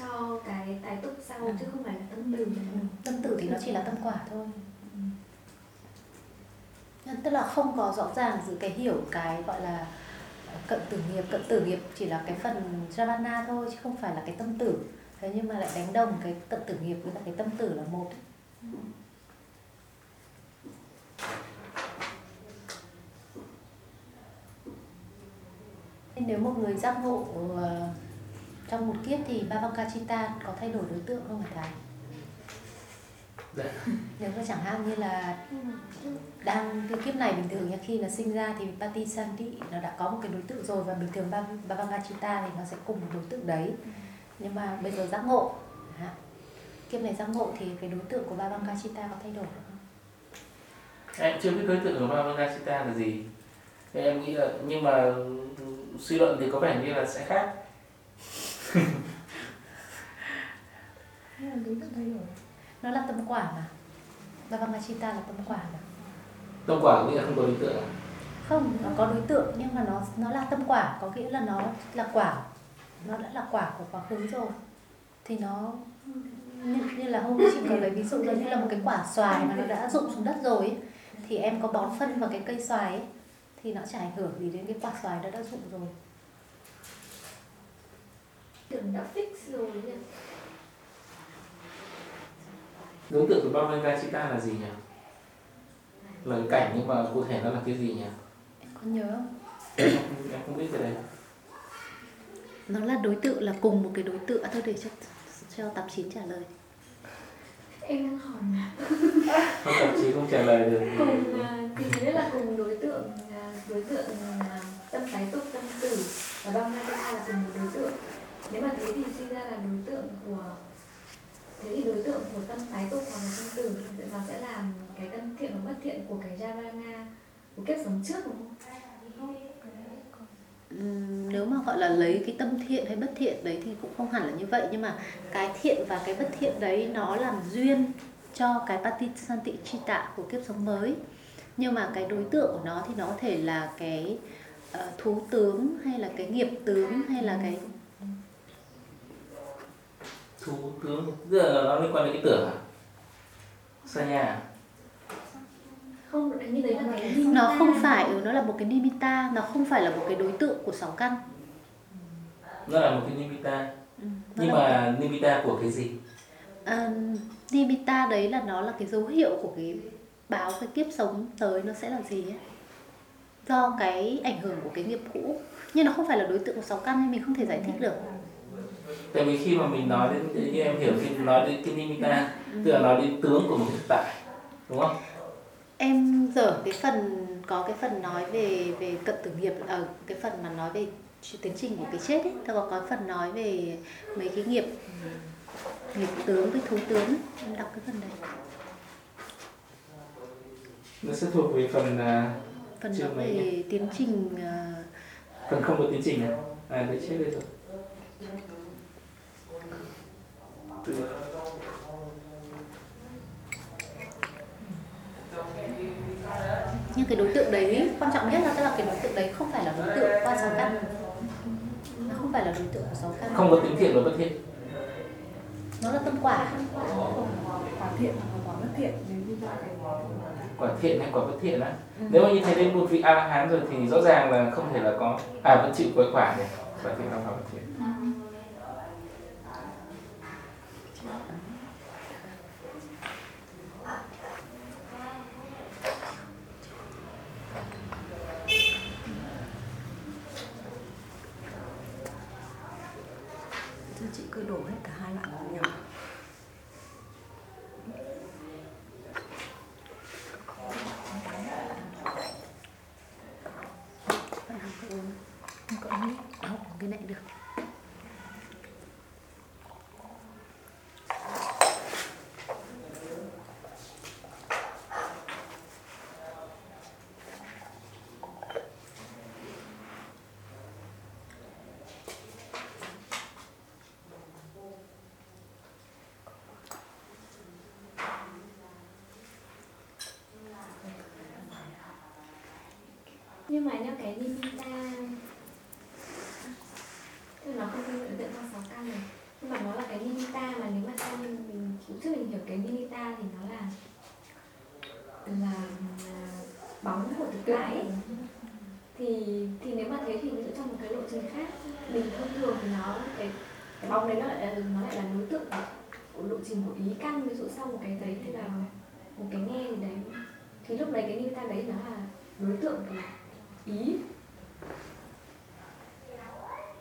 Speaker 4: cho cái tái túc sau chứ không phải là tâm tử
Speaker 3: Ừ, tâm tử thì nó chỉ là tâm quả thôi. Nhưng tức là không có rõ ràng giữa cái hiểu cái gọi là cận tử nghiệp cận tử nghiệp chỉ là cái phần Ravana thôi chứ không phải là cái tâm tử thế nhưng mà lại đánh đồng cái cận tử nghiệp với cả cái tâm tử là một Nên nếu một người giác ngộ ờ, trong một kiếp thì Bhavangachita có thay đổi đối tượng không hả thầy?
Speaker 5: Dạ.
Speaker 3: Nếu mà chẳng hạn như là đang cái kiếp này bình thường nha khi là sinh ra thì Patisanti nó đã có một cái đối tượng rồi và bình thường Ba- Bhavangachita thì nó sẽ cùng một đối tượng đấy. Nhưng mà bây giờ giác ngộ. Hạn, kiếp này giác ngộ thì cái đối tượng của Bhavangachita có thay đổi không?
Speaker 5: em chưa biết đối tượng của Bhavangachita là gì. Thế em nghĩ là nhưng mà suy luận thì có vẻ như là sẽ khác.
Speaker 3: Nó là tâm quả mà. Bhavangachita là tâm quả mà
Speaker 5: tâm quả nghĩa là không có đối tượng à?
Speaker 3: không nó có đối tượng nhưng mà nó nó là tâm quả có nghĩa là nó là quả. Nó đã là quả của quá khứ rồi. Thì nó như, như là hôm chị có lấy ví dụ giống như là một cái quả xoài mà nó đã rụng xuống đất rồi ấy, thì em có bón phân vào cái cây xoài ấy, thì nó chả ảnh hưởng gì đến cái quả xoài nó đã rụng rồi.
Speaker 4: Tưởng đã fix rồi nhỉ?
Speaker 5: Đối tượng của Bhavangachita là gì nhỉ lời cảnh nhưng mà cụ thể nó là cái gì nhỉ?
Speaker 3: Em có nhớ không?
Speaker 5: Em không, em không biết cái đấy.
Speaker 3: Nó là đối tượng là cùng một cái đối tượng. À, thôi để cho cho tạp chí trả lời.
Speaker 4: Em đang hỏi mà
Speaker 5: không thậm chí không trả lời được
Speaker 4: cùng thì nghĩa là cùng đối tượng đối tượng à, tâm tái tục tâm tử. Và băng na là cùng một đối tượng. Nếu mà thế thì sinh ra là đối tượng của thế thì đối tượng của tâm tái tục hoặc là tâm tử nó sẽ làm cái tâm thiện và bất thiện của cái javana của kiếp sống trước đúng không?
Speaker 3: Ừ, nếu mà gọi là lấy cái tâm thiện hay bất thiện đấy thì cũng không hẳn là như vậy nhưng mà cái thiện và cái bất thiện đấy nó làm duyên cho cái patisanti tạ của kiếp sống mới nhưng mà cái đối tượng của nó thì nó có thể là cái uh, thú tướng hay là cái nghiệp tướng hay là cái
Speaker 5: tướng tức là nó liên quan đến cái tưởng à xa nhà à?
Speaker 4: không đánh như đấy là cái
Speaker 3: nó không phải ừ, nó là một cái nimitta nó không phải là một cái đối tượng của sáu căn
Speaker 5: nó là một cái nimitta
Speaker 3: Ừ,
Speaker 5: nhưng mà nimitta của cái gì
Speaker 3: À, nimitta đấy là nó là cái dấu hiệu của cái báo cái kiếp sống tới nó sẽ là gì ấy. Do cái ảnh hưởng của cái nghiệp cũ nhưng nó không phải là đối tượng của sáu căn nên mình không thể giải thích được.
Speaker 5: Tại vì khi mà mình nói đến như em hiểu khi nói đến cái nimitta tức là nói đến tướng của một thực tại đúng không?
Speaker 3: Em dở cái phần có cái phần nói về về cận tử nghiệp ở cái phần mà nói về tiến trình của cái chết ấy, ta có có phần nói về mấy cái nghiệp nghiệp tướng với thú tướng em đọc cái phần đấy
Speaker 5: nó sẽ thuộc về phần à,
Speaker 3: phần nói về tiến trình à,
Speaker 5: phần không có tiến trình à? À đấy chết đây rồi
Speaker 3: nhưng cái đối tượng đấy quan trọng nhất là tức là cái đối tượng đấy không phải là đối tượng qua sáu căn. Nó không phải là đối tượng của sáu căn.
Speaker 5: Không có tính thiện và bất thiện.
Speaker 3: Nó là tâm quả.
Speaker 1: Quả thiện hoặc quả bất thiện nếu như
Speaker 5: quả thiện hay quả bất thiện á? Nếu mà như thế đến một vị a la hán rồi thì rõ ràng là không thể là có à vẫn chịu cái quả này. Quả thiện hoặc quả bất thiện.
Speaker 6: Chứ chị cứ đổ hết cả hai loại vào nhau
Speaker 3: không có nước đâu cái này được
Speaker 4: nhưng mà nhá cái nimitta tức là nó không đối tượng qua sáu căn này. Nhưng mà nó là cái nimitta mà nếu mà sau mình mình trước mình hiểu cái nimitta thì nó là là, bóng của thực tại. Ấy. thì thì nếu mà thế thì ví dụ trong một cái lộ trình khác. Mình thông thường thì nó cái cái bóng đấy nó lại là nó lại là đối tượng của, lộ trình của ý căn. Ví dụ sau một cái đấy thì là một cái nghe gì đấy. Thì lúc đấy cái nimitta đấy nó là đối tượng của ý.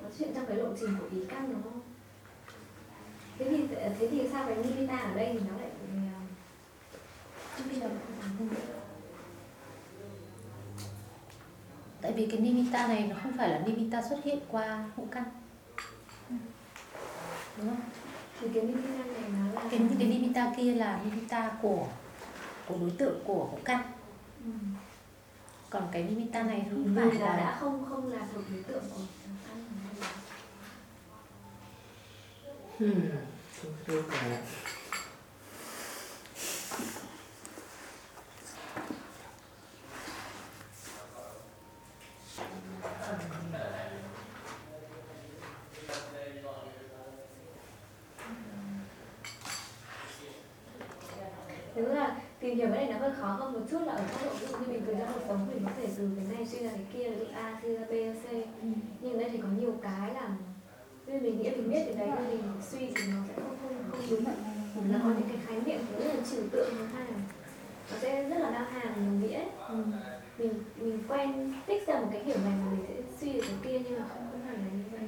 Speaker 4: Nó xuất hiện trong cái lộ trình của ý căn đúng không? Thế thì thế thì sao cái nimitta ở đây thì nó lại ờ, khi đó nó không
Speaker 3: tại vì cái nimitta này nó không phải là nimitta xuất hiện qua ngũ căn. Đúng không?
Speaker 4: Thì cái nimitta này nó là
Speaker 3: cái cái nimitta kia là nimitta của của đối tượng của ngũ căn.
Speaker 4: Ừ.
Speaker 3: còn cái nimitta này không phải
Speaker 4: là đã không không là thuộc đối tượng của căn
Speaker 5: Hmm. Không biết là
Speaker 4: Thế là tìm hiểu cái này nó hơi khó hơn một chút là ở góc độ ví dụ như mình từ trong cuộc sống mình có thể từ cái này suy ra cái kia dụ A suy ra B ra C nhưng ở đây thì có nhiều cái là vì mình nghĩ mình biết cái đấy nhưng mình suy thì nó sẽ không không không đúng. Một là có những cái khái niệm rất là trừu tượng thứ hai là nó sẽ rất là đa hàng đồng nghĩa mình mình quen fix ra một cái hiểu này mà mình sẽ suy được cái kia nhưng mà không không phải là như vậy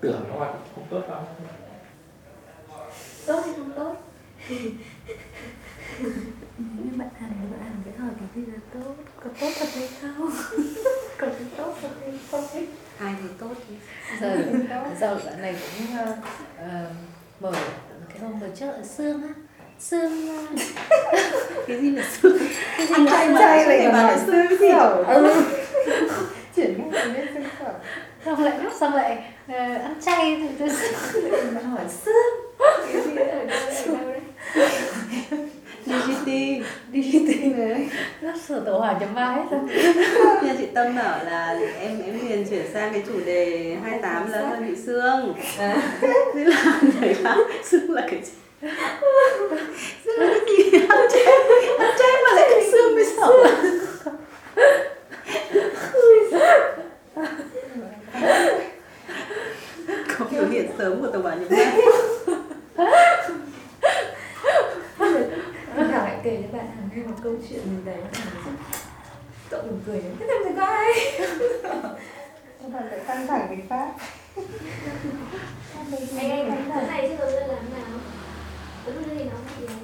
Speaker 5: tưởng nó hoạt không tốt lắm.
Speaker 4: Tốt hay không tốt
Speaker 1: Nhưng bạn Hàn thì bạn Hàn sẽ hỏi cái gì là tốt. Có tốt thật hay không? Có cái tốt thật hay không?
Speaker 6: ai thì tốt thì
Speaker 3: giờ giờ bạn này cũng ờ, mở cái hôm vừa trước là xương á. Xương ờ,
Speaker 6: cái gì là xương
Speaker 3: cái gì là
Speaker 6: chay mà
Speaker 1: Chay
Speaker 6: lại
Speaker 1: lại
Speaker 6: bảo là
Speaker 1: nói
Speaker 6: xương
Speaker 1: xương khẩu
Speaker 3: ừ.
Speaker 1: Chuyển ngay lên xương khẩu
Speaker 3: xong lại xong lại ờ, ăn chay thì tôi
Speaker 1: Mà hỏi xương
Speaker 4: cái gì ở đâu ở đâu đấy
Speaker 6: DGT DGT này
Speaker 3: lắp sửa tổ hỏa chấm ba hết rồi.
Speaker 6: Nhà chị Tâm bảo là em em liền chuyển sang cái chủ đề 28 là hơi bị xương. Thế là nhảy vào xương là cái gì? Xương là cái gì? Ăn chay Ăn chay mà lại cái xương mới sợ. Có biểu hiện sớm của tổng bảo những này
Speaker 4: Thảo lại kể cho bạn Hằng nghe một câu chuyện gì đấy Hằng rất cậu buồn cười. Lắm thế gì có ai?
Speaker 1: Các bạn phải căng thẳng vì pháp
Speaker 4: anh anh cái này chứ tôi là làm nào đúng rồi thì nó gì đấy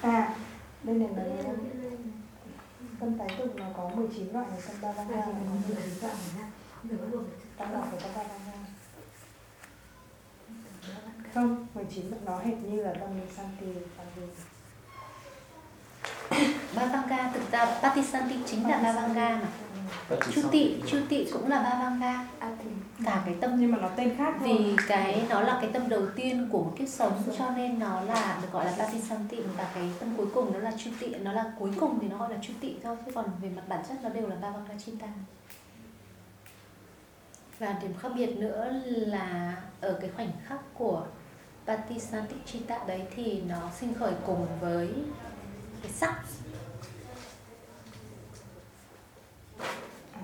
Speaker 1: À, đây này
Speaker 4: là
Speaker 1: là
Speaker 4: này.
Speaker 1: Cân tái tục nó có 19 loại này, cân ba ba ba
Speaker 4: nó có nhiều lý do nha. Đừng có buồn
Speaker 1: Tăng đọc của cân ba ba ba Không, 19 loại nó hệt như là linh santi và gì
Speaker 3: Bhavanga thực ra Patisanti chính là Bhavanga mà. Chu tị, Chu tị cũng là Bhavanga
Speaker 4: À thì
Speaker 3: Cả cái tâm
Speaker 1: Nhưng mà nó tên khác thôi.
Speaker 3: vì cái nó là cái tâm đầu tiên của một kiếp sống cho nên nó là được gọi là Patisanti và cái tâm cuối cùng nó là Chu tị nó là cuối cùng thì nó gọi là Chu tị thôi chứ còn về mặt bản chất nó đều là Bhavanga Chitta và điểm khác biệt nữa là ở cái khoảnh khắc của Patisanti Chitta đấy thì nó sinh khởi cùng với cái sắc.
Speaker 1: À,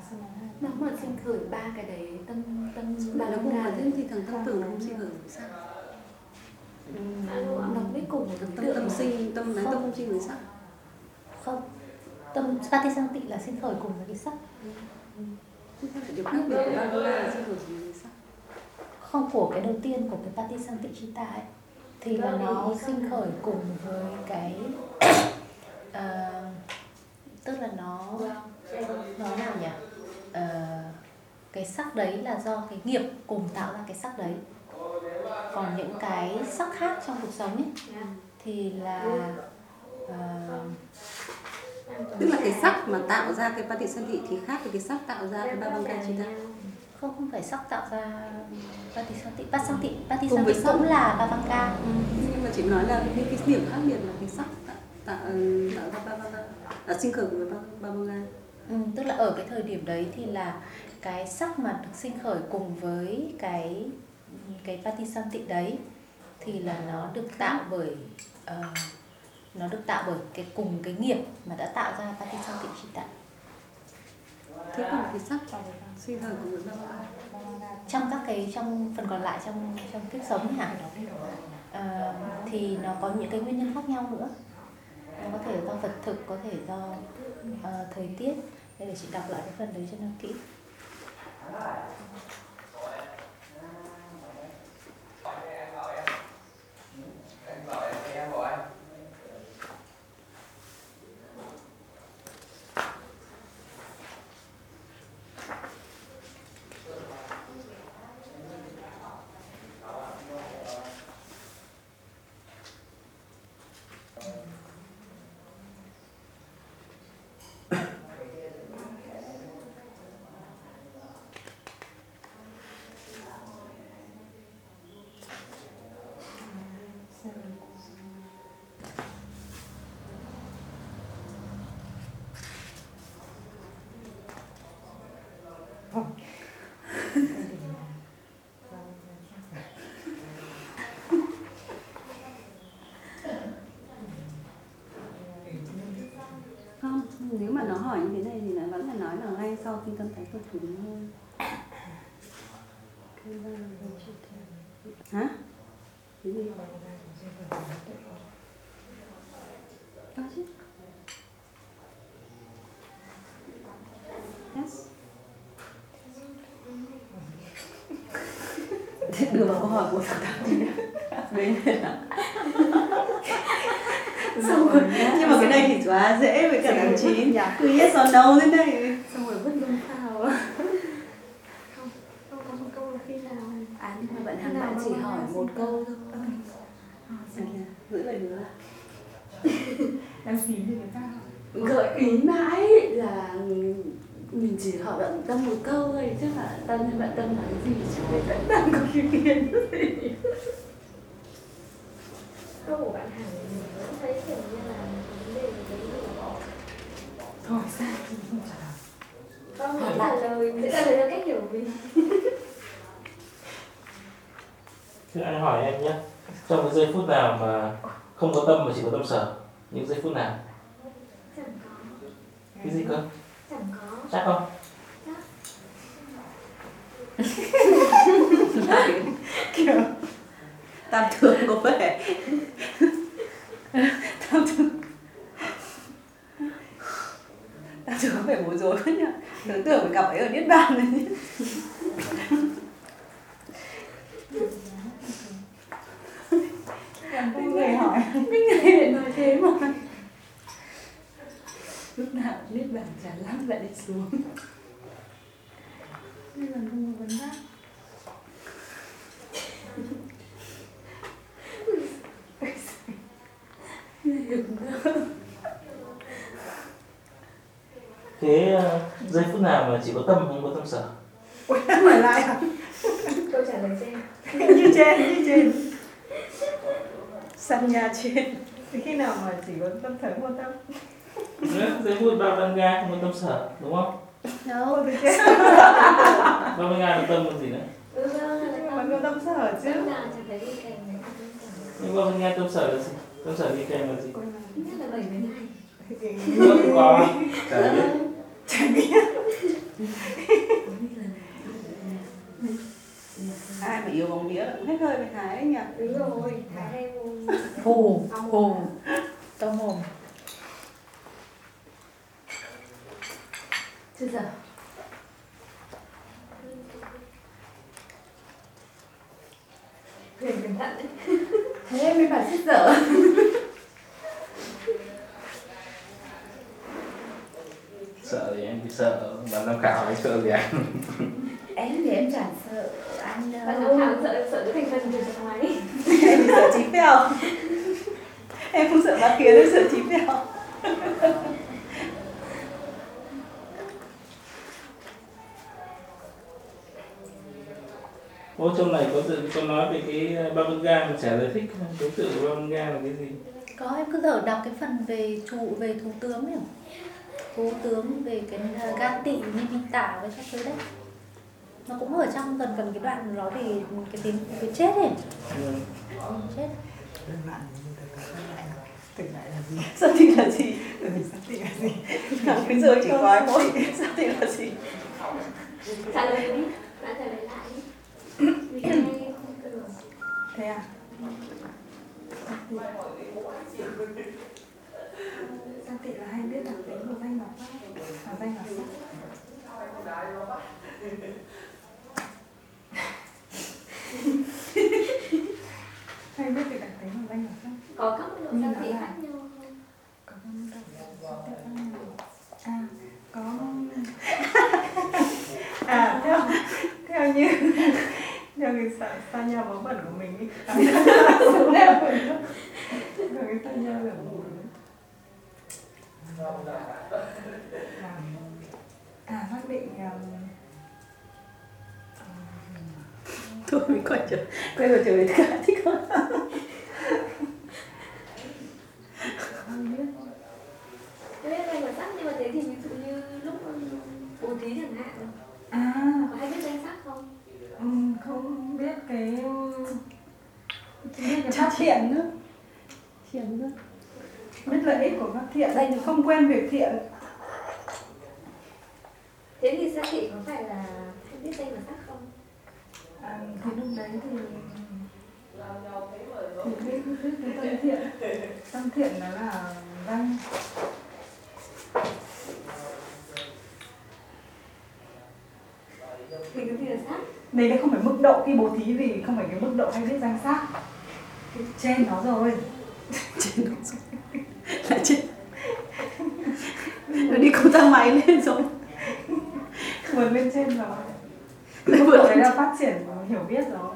Speaker 1: nó
Speaker 4: mà sinh khởi ba cái đấy tâm tâm
Speaker 6: Mà nó với
Speaker 4: đấy
Speaker 6: thêm thì thường thông tưởng nó không sinh hưởng sao
Speaker 4: nó mới cùng một
Speaker 6: tâm tâm
Speaker 4: tượng
Speaker 6: sinh tâm nói tâm không. sinh với sắc.
Speaker 3: Không. Tâm Patisanti là sinh khởi cùng với cái sắc.
Speaker 6: Thế là sinh với sắc?
Speaker 3: Không của cái đầu tiên của cái Patisanti Chitta ấy thì là nó sinh khởi cùng với cái ờ, tức là nó nó nào nhỉ? Ờ, cái sắc đấy là do cái nghiệp cùng tạo ra cái sắc đấy. Còn những cái sắc khác trong cuộc sống ấy thì là ờ,
Speaker 6: tức là cái sắc mà tạo ra cái patisanti thì khác với cái sắc tạo ra cái ba băng chitta
Speaker 3: không không phải sắc tạo ra Patisanti Patisanti
Speaker 6: Cùng
Speaker 3: Patisanti
Speaker 6: với sắc.
Speaker 3: cũng là Bhavanga
Speaker 6: nhưng mà chị nói là những cái điểm khác biệt là cái sắc tạo tạo, tạo ra ba băng à, sinh khởi của ba ba băng
Speaker 3: Ừ, tức là ở cái thời điểm đấy thì là cái sắc mà được sinh khởi cùng với cái cái patisanti đấy thì là nó được tạo bởi ờ, nó được tạo bởi cái cùng cái nghiệp mà đã tạo ra patisanti chitta
Speaker 6: thế còn cái sắc sinh thời của người
Speaker 3: trong các cái trong phần còn lại trong trong kiếp sống hả? Ờ, thì nó có những cái nguyên nhân khác nhau nữa nó có thể do vật thực có thể do uh, thời tiết. Nên để chị đọc lại cái phần đấy cho nó kỹ
Speaker 6: không nếu mà nó hỏi như thế này thì lại vẫn phải nói là ngay sau khi tâm thái tuột thủ đúng hơn. Hả? Cái gì đưa vào câu hỏi của thằng thằng Đấy xong rồi. Nhưng mà cái này thì quá dễ với cả thằng chín. Cứ yes or no thế này
Speaker 4: xong rồi vứt luôn phao không không có một câu là khi nào
Speaker 6: à nhưng mà bạn hàng bạn chỉ hỏi một câu thôi giữ lại nữa
Speaker 1: em xí thì người ta
Speaker 2: gợi ý mãi là mình chỉ hỏi bạn tâm một câu thôi chứ mà tâm hay bạn tâm nói gì chứ biết bạn tâm có ý kiến gì?
Speaker 4: Câu của bạn hằng mình vẫn thấy kiểu như là vấn đề về cái gì
Speaker 1: thôi sao? Thì không trả lời
Speaker 4: không mình trả lời mình sẽ trả lời theo cách hiểu mình.
Speaker 5: Thưa anh hỏi em nhé, trong cái giây phút nào mà không có tâm mà chỉ có tâm sở, những giây phút nào?
Speaker 4: chẳng có
Speaker 5: Cái gì cơ?
Speaker 4: chẳng có.
Speaker 5: Chắc không?
Speaker 6: kiểu tam thường có vẻ. Tam thường tam thường có vẻ bối rối quá nhỉ? Tưởng tưởng phải gặp ấy ở niết bàn này
Speaker 1: không người hỏi.
Speaker 2: Mình nghe nói thế mà Lúc nào biết bản chán lắm lại đi xuống.
Speaker 1: Nên là không có vấn đáp.
Speaker 5: Thế ờ, giây phút nào mà chỉ có tâm không có tâm sở?
Speaker 1: ôi hỏi lại à?
Speaker 4: Câu trả lời trên.
Speaker 1: Như trên như trên. Sân nhà trên. Thì khi nào mà chỉ có tâm không có tâm
Speaker 5: Giây phút ba ban ga không có tâm sở, đúng không?
Speaker 3: đâu.
Speaker 1: Không được chết
Speaker 5: Ba ban ga là tâm còn gì nữa?
Speaker 4: ừ tâm.
Speaker 1: Có tâm sở chứ.
Speaker 4: Tâm tâm
Speaker 5: Nhưng ba ban ga tâm sở là gì? Tâm sở đi kèm là gì?
Speaker 4: nhất là bảy mươi hai.
Speaker 5: Không có. Chả biết.
Speaker 1: chẳng biết.
Speaker 6: Ai mà yêu bóng cũng hết hơi với thái đấy nhỉ?
Speaker 4: Đúng rồi thái hay vùng
Speaker 3: hù hù trong mồm
Speaker 2: Chưa giờ.
Speaker 4: Huyền cẩn thận đấy.
Speaker 2: Thế mới bảo chết dở
Speaker 5: Sợ thì em thì sợ, ban giám khảo ấy sợ gì anh?
Speaker 2: Em thì em chẳng sợ anh
Speaker 4: bạn
Speaker 2: đâu
Speaker 4: nào thảo sợ sợ cái thành phần của trong máy
Speaker 6: em sợ trí phèo. Em không sợ bác kiến em sợ trí phèo
Speaker 5: Ô trong này có tự có nói về cái ba ban ga mà chả giải thích đối tượng của ba ban ga là cái gì?
Speaker 3: có em cứ thở đọc cái phần về chủ về thủ tướng ấy. Thủ tướng về cái ờ, gan tị như minh tả với các thứ đấy. Nó cũng ở trong gần gần cái đoạn nói về cái tiếng cái chết ấy.
Speaker 5: Ừ.
Speaker 3: chết.
Speaker 1: Tỉnh lại là gì?
Speaker 2: sao thì là gì?
Speaker 1: Ừ, xác định là gì?
Speaker 2: bây giờ chỉ có mỗi sao thì là gì?
Speaker 4: Trả lời đi bạn trả lời lại đi vì cái này không được
Speaker 1: Thế à? Xác định là hay biết là tính của danh ngọc và danh ngọc sắc. hay biết cái đặc tính của danh ngọc sắc.
Speaker 4: có các mức độ
Speaker 1: Ừ,
Speaker 4: giá khác nhau
Speaker 1: có con đặc xác à có à theo theo như theo cái sa, sa nha bố bẩn của mình đi cái sa nha bẩn của mình à xác định um,
Speaker 2: thôi mình quay trở quay vào trở về cả thích không?
Speaker 1: Không biết.
Speaker 4: Và sắc nhưng mà thế thì ví dụ như lúc bố thí chẳng hạn.
Speaker 1: À.
Speaker 4: Có hay biết danh sắc không
Speaker 1: không biết cái biết cái phát hiện
Speaker 2: thiện nữa. Thiện nữa.
Speaker 1: Biết lợi ích của phát thiện. Đây không quen việc thiện.
Speaker 4: Thế thì xác thị có phải là hay biết danh và sắc không?
Speaker 1: À, thì lúc đấy thì thì biết biết cái tâm thiện. Tâm thiện đó là văn
Speaker 4: thì cái gì là sắc
Speaker 1: đây đây không phải mức độ khi bố thí vì không phải cái mức độ hay biết danh sắc cái trên nó rồi.
Speaker 2: Trên nó rồi. Lại trên. Nó đi cầu thang máy lên rồi.
Speaker 1: Vượt lên trên rồi
Speaker 2: vượt
Speaker 1: đấy là phát triển hiểu biết rồi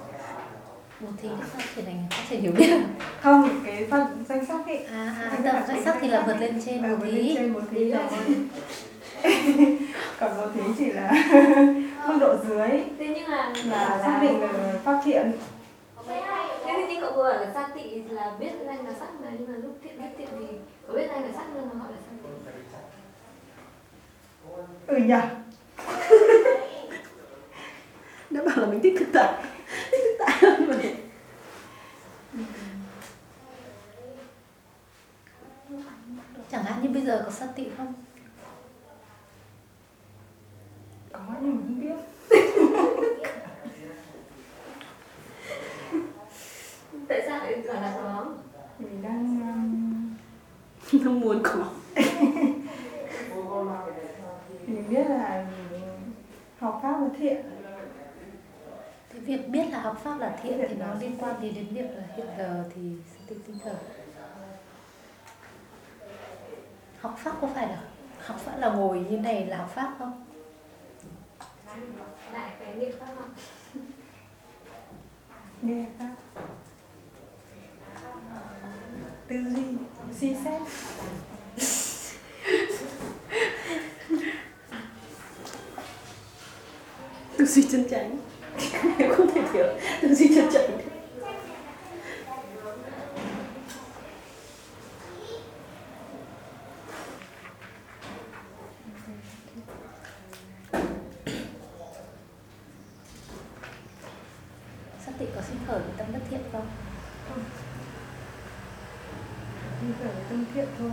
Speaker 3: một thì nó phát triển thành phát triển hiểu biết
Speaker 1: không cái phát danh sắc ấy.
Speaker 3: À à tập danh sắc thì là vượt lên trên một tí.
Speaker 1: trên một tí rồi. còn bố thí chỉ là mức độ dưới.
Speaker 4: Thế nhưng mà
Speaker 1: là xác định là phát thiện
Speaker 4: thế thì cậu vừa bảo là xác thị là biết danh là sắc mà nhưng mà lúc thiện biết thiện thì có biết danh là sắc nhưng mà gọi là sắc thị
Speaker 1: ừ nhỉ.
Speaker 2: Đã bảo là mình thích thực tại tại
Speaker 3: chẳng hạn như bây giờ có sát tị không?
Speaker 1: Có nhưng mà không biết.
Speaker 4: Tại sao lại gọi là có?
Speaker 1: Thì đang um,
Speaker 2: không muốn có.
Speaker 1: Thì biết là học pháp là thiện
Speaker 3: việc biết là học pháp là thiện thì nó liên quan gì đến việc là hiện giờ thì sát tị tinh thần học pháp có phải là học pháp là ngồi như này là học pháp không?
Speaker 4: Lại cái niệm pháp học
Speaker 1: nghe pháp. Tư duy suy xét.
Speaker 2: Tư duy chân chánh không thể thiếu. Tư duy chân chánh
Speaker 3: sát tị có sinh khởi với tâm bất thiện không?
Speaker 1: Như kiểu là tâm thiện thôi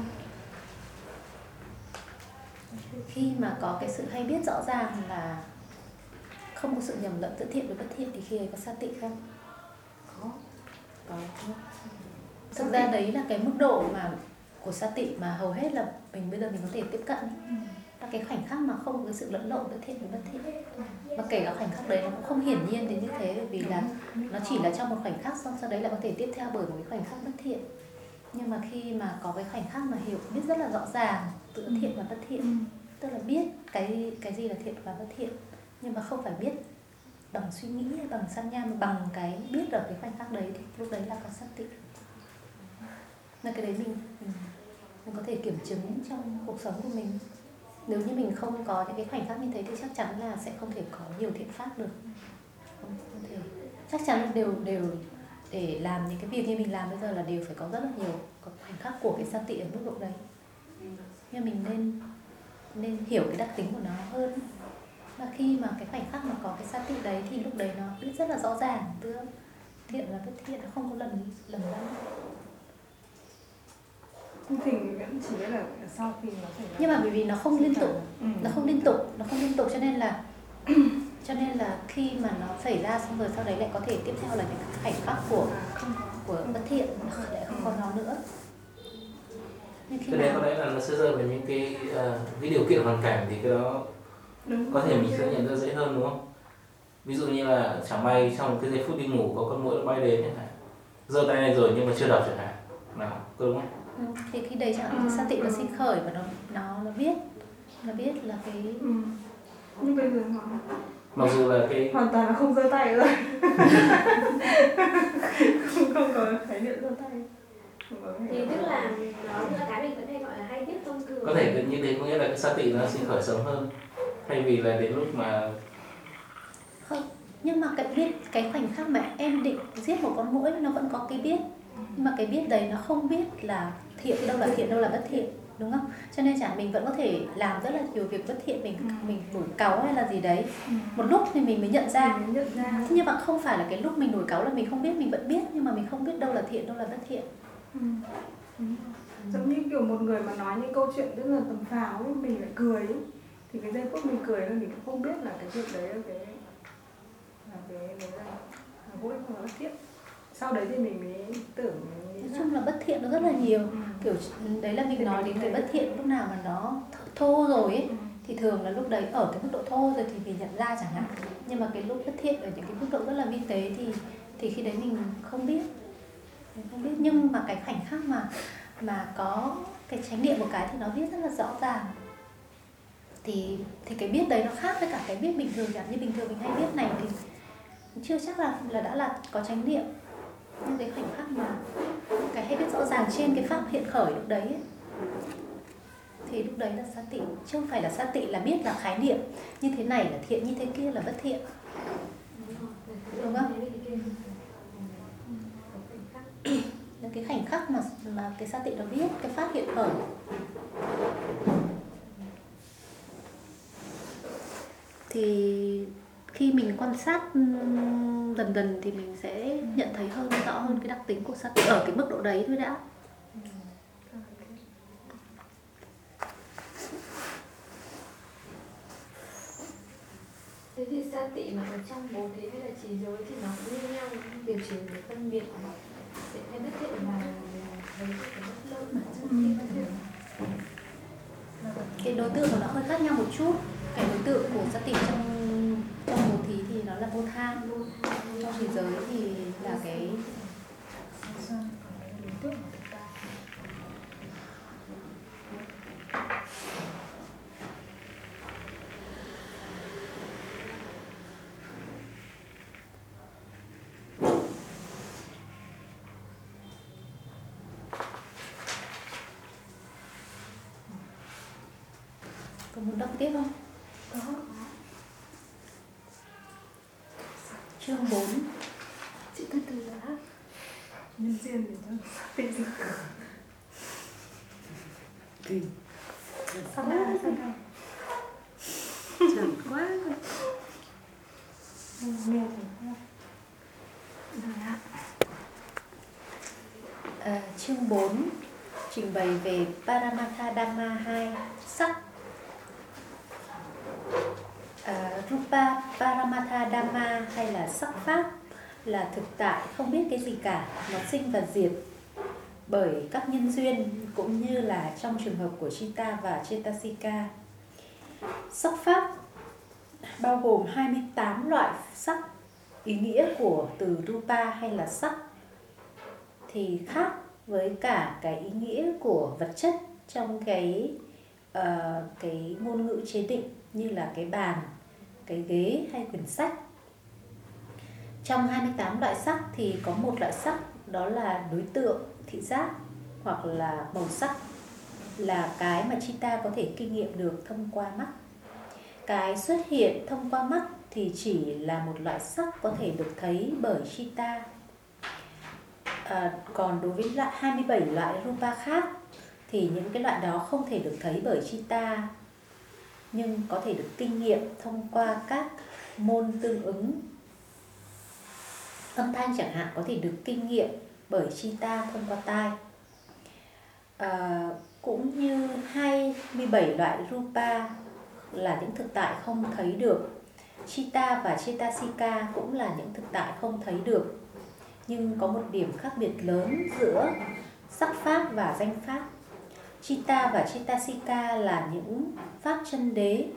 Speaker 3: khi mà có cái sự hay biết rõ ràng là không có sự nhầm lẫn giữa thiện với bất thiện thì khi ấy có sát tị không?
Speaker 1: Có.
Speaker 3: Có. Thực ra đấy là cái mức độ mà của sát tị mà hầu hết là mình bây giờ mình có thể tiếp cận là cái khoảnh khắc mà không có sự lẫn lộn giữa thiện với bất thiện và kể cả khoảnh khắc đấy nó cũng không hiển nhiên đến như thế bởi vì là nó chỉ là trong một khoảnh khắc xong sau đấy lại có thể tiếp theo bởi một cái khoảnh khắc bất thiện. Nhưng mà khi mà có cái khoảnh khắc mà hiểu biết rất là rõ ràng giữa thiện và bất thiện tức là biết cái cái gì là thiện và bất thiện nhưng mà không phải biết bằng suy nghĩ hay bằng sanh nha mà bằng cái biết ở cái khoảnh khắc đấy thì lúc đấy là có sát tị. Là cái đấy mình, mình mình có thể kiểm chứng trong cuộc sống của mình. Nếu như mình không có những cái khoảnh khắc như thế thì chắc chắn là sẽ không thể có nhiều thiện pháp được. Không, không thể. Chắc chắn đều đều để làm những cái việc như mình làm bây giờ là đều phải có rất là nhiều có khoảnh khắc của cái sát tị ở mức độ đấy. Nhưng mình nên nên hiểu cái đặc tính của nó hơn và khi mà cái khoảnh khắc mà có cái sát tị đấy thì lúc đấy nó biết rất là rõ ràng giữa thiện và bất thiện nó không có lần lầm lẫn.
Speaker 1: Không thỉnh vẫn chỉ là sau khi nó xảy ra
Speaker 3: nhưng mà bởi vì nó không liên tục
Speaker 1: ừ.
Speaker 3: nó không liên tục nó không liên tục cho nên là cho nên là khi mà nó xảy ra xong rồi sau đấy lại có thể tiếp theo là những cái khoảnh khắc của
Speaker 1: À,
Speaker 3: của bất thiện nó lại không còn nó nữa.
Speaker 5: Cái đấy có lẽ là nó sẽ rơi vào những cái ờ, cái điều kiện hoàn cảnh thì cái đó
Speaker 1: đúng
Speaker 5: có thể mình sẽ nhận ra dễ hơn đúng không? Ví dụ như là chẳng may trong cái giây phút đi ngủ có con muỗi nó bay đến chẳng hạn. Giơ tay này rồi nhưng mà chưa đập chẳng hạn. Nào đúng không?
Speaker 3: Ừ, thì khi đấy chẳng hạn
Speaker 1: Ừ,
Speaker 3: sa tị nó
Speaker 1: ừ.
Speaker 3: sinh khởi và nó nó nó biết nó biết là cái
Speaker 1: ừ. nhưng bây giờ họ
Speaker 5: mặc dù là cái
Speaker 1: hoàn toàn là không giơ tay rồi. Không không có khái niệm giơ tay.
Speaker 4: Thì tức là nó là cái mình vẫn hay gọi là hay biết thông thường
Speaker 5: có thể như thế có nghĩa là cái sa tị nó sinh khởi sớm hơn thay vì là đến lúc mà
Speaker 3: không nhưng mà cái biết cái khoảnh khắc mà em định giết một con muỗi nó vẫn có cái biết nhưng mà cái biết đấy nó không biết là thiện đâu là thiện đâu là bất thiện đúng không cho nên chẳng mình vẫn có thể làm rất là nhiều việc bất thiện mình
Speaker 1: Ừ.
Speaker 3: mình nổi cáu hay là gì đấy
Speaker 1: Ừ.
Speaker 3: một lúc thì mình mới nhận ra
Speaker 1: Mình nhận ra
Speaker 3: Thế nhưng mà không phải là cái lúc mình nổi cáu là mình không biết mình vẫn biết nhưng mà mình không biết đâu là thiện đâu là bất thiện
Speaker 1: Ừ. Rồi. giống như kiểu một người mà nói những câu chuyện rất là tầm phào ấy, mình lại cười ấy. Thì cái giây phút mình cười là mình cũng không biết là cái chuyện đấy là cái là cái đấy là, là vô ích là bất thiện sau đấy thì mình mới tưởng mình
Speaker 3: nói chung là bất thiện nó rất là nhiều.
Speaker 1: Ừ.
Speaker 3: kiểu đấy là mình
Speaker 1: Thì
Speaker 3: nói
Speaker 1: mình
Speaker 3: đến cái bất thiện lúc nào mà nó th- thô rồi ấy
Speaker 1: Ừ.
Speaker 3: thì thường là lúc đấy ở cái mức độ thô rồi thì mình nhận ra chẳng hạn. Nhưng mà cái lúc bất thiện ở những cái mức độ rất là vi tế thì thì khi đấy mình không biết. Mình không biết. Nhưng mà cái khoảnh khắc mà mà có cái chánh niệm một cái thì nó viết rất là rõ ràng thì thì cái biết đấy nó khác với cả cái biết bình thường chẳng như bình thường mình hay biết này thì chưa chắc là là đã là có chánh niệm. Nhưng cái khoảnh khắc mà cái hay biết rõ ràng trên cái pháp hiện khởi lúc đấy ấy, thì lúc đấy là sát tị chứ không phải là sát tị là biết là khái niệm. Như thế này là thiện như thế kia là bất thiện. Đúng không? là cái khoảnh khắc mà mà cái sát tị nó biết cái pháp hiện khởi. Thì khi mình quan sát dần dần thì mình sẽ nhận thấy hơn rõ hơn cái đặc tính của sa tị ở cái mức độ đấy thôi đã.
Speaker 4: Thế thì sa tị mà ở trong bố thí hay là trì giới thì nó cũng như nhau điều chỉnh để phân biệt thiện hay bất thiện là thấy cái bất lợi mà trước khi bất thiện
Speaker 3: cái đối tượng của nó hơi khác nhau một chút tượng của gia tị trong trong bố thí thì nó là vô tham trong thế giới thì là cái có muốn đọc tiếp không
Speaker 1: có
Speaker 3: chương 4
Speaker 4: chị từ từ đã
Speaker 1: nhân duyên để cho sinh khởi
Speaker 2: Kinh.
Speaker 1: sao đã sao
Speaker 2: Chẳng quá.
Speaker 1: nghe rồi ạ.
Speaker 3: À, chương 4 trình bày về Paramatha Dhamma 2 sắc. À, Rupa Paramatha Dhamma hay là sắc pháp là thực tại không biết cái gì cả nó sinh và diệt bởi các nhân duyên cũng như là trong trường hợp của Chita và Chetasika sắc pháp bao gồm 28 loại sắc ý nghĩa của từ Rupa hay là sắc thì khác với cả cái ý nghĩa của vật chất trong cái uh, cái ngôn ngữ chế định như là cái bàn, cái ghế hay quyển sách. Trong 28 loại sắc thì có một loại sắc đó là đối tượng thị giác hoặc là màu sắc là cái mà Chitta có thể kinh nghiệm được thông qua mắt. Cái xuất hiện thông qua mắt thì chỉ là một loại sắc có thể được thấy bởi Chitta À, còn đối với loại 27 loại rupa khác thì những cái loại đó không thể được thấy bởi Chitta nhưng có thể được kinh nghiệm thông qua các môn tương ứng. Âm thanh chẳng hạn có thể được kinh nghiệm bởi chita thông qua tai. À, cũng như 27 loại rupa là những thực tại không thấy được. chita và Chetasika cũng là những thực tại không thấy được. Nhưng có một điểm khác biệt lớn giữa sắc pháp và danh pháp. chita và Chetasika là những pháp chân đế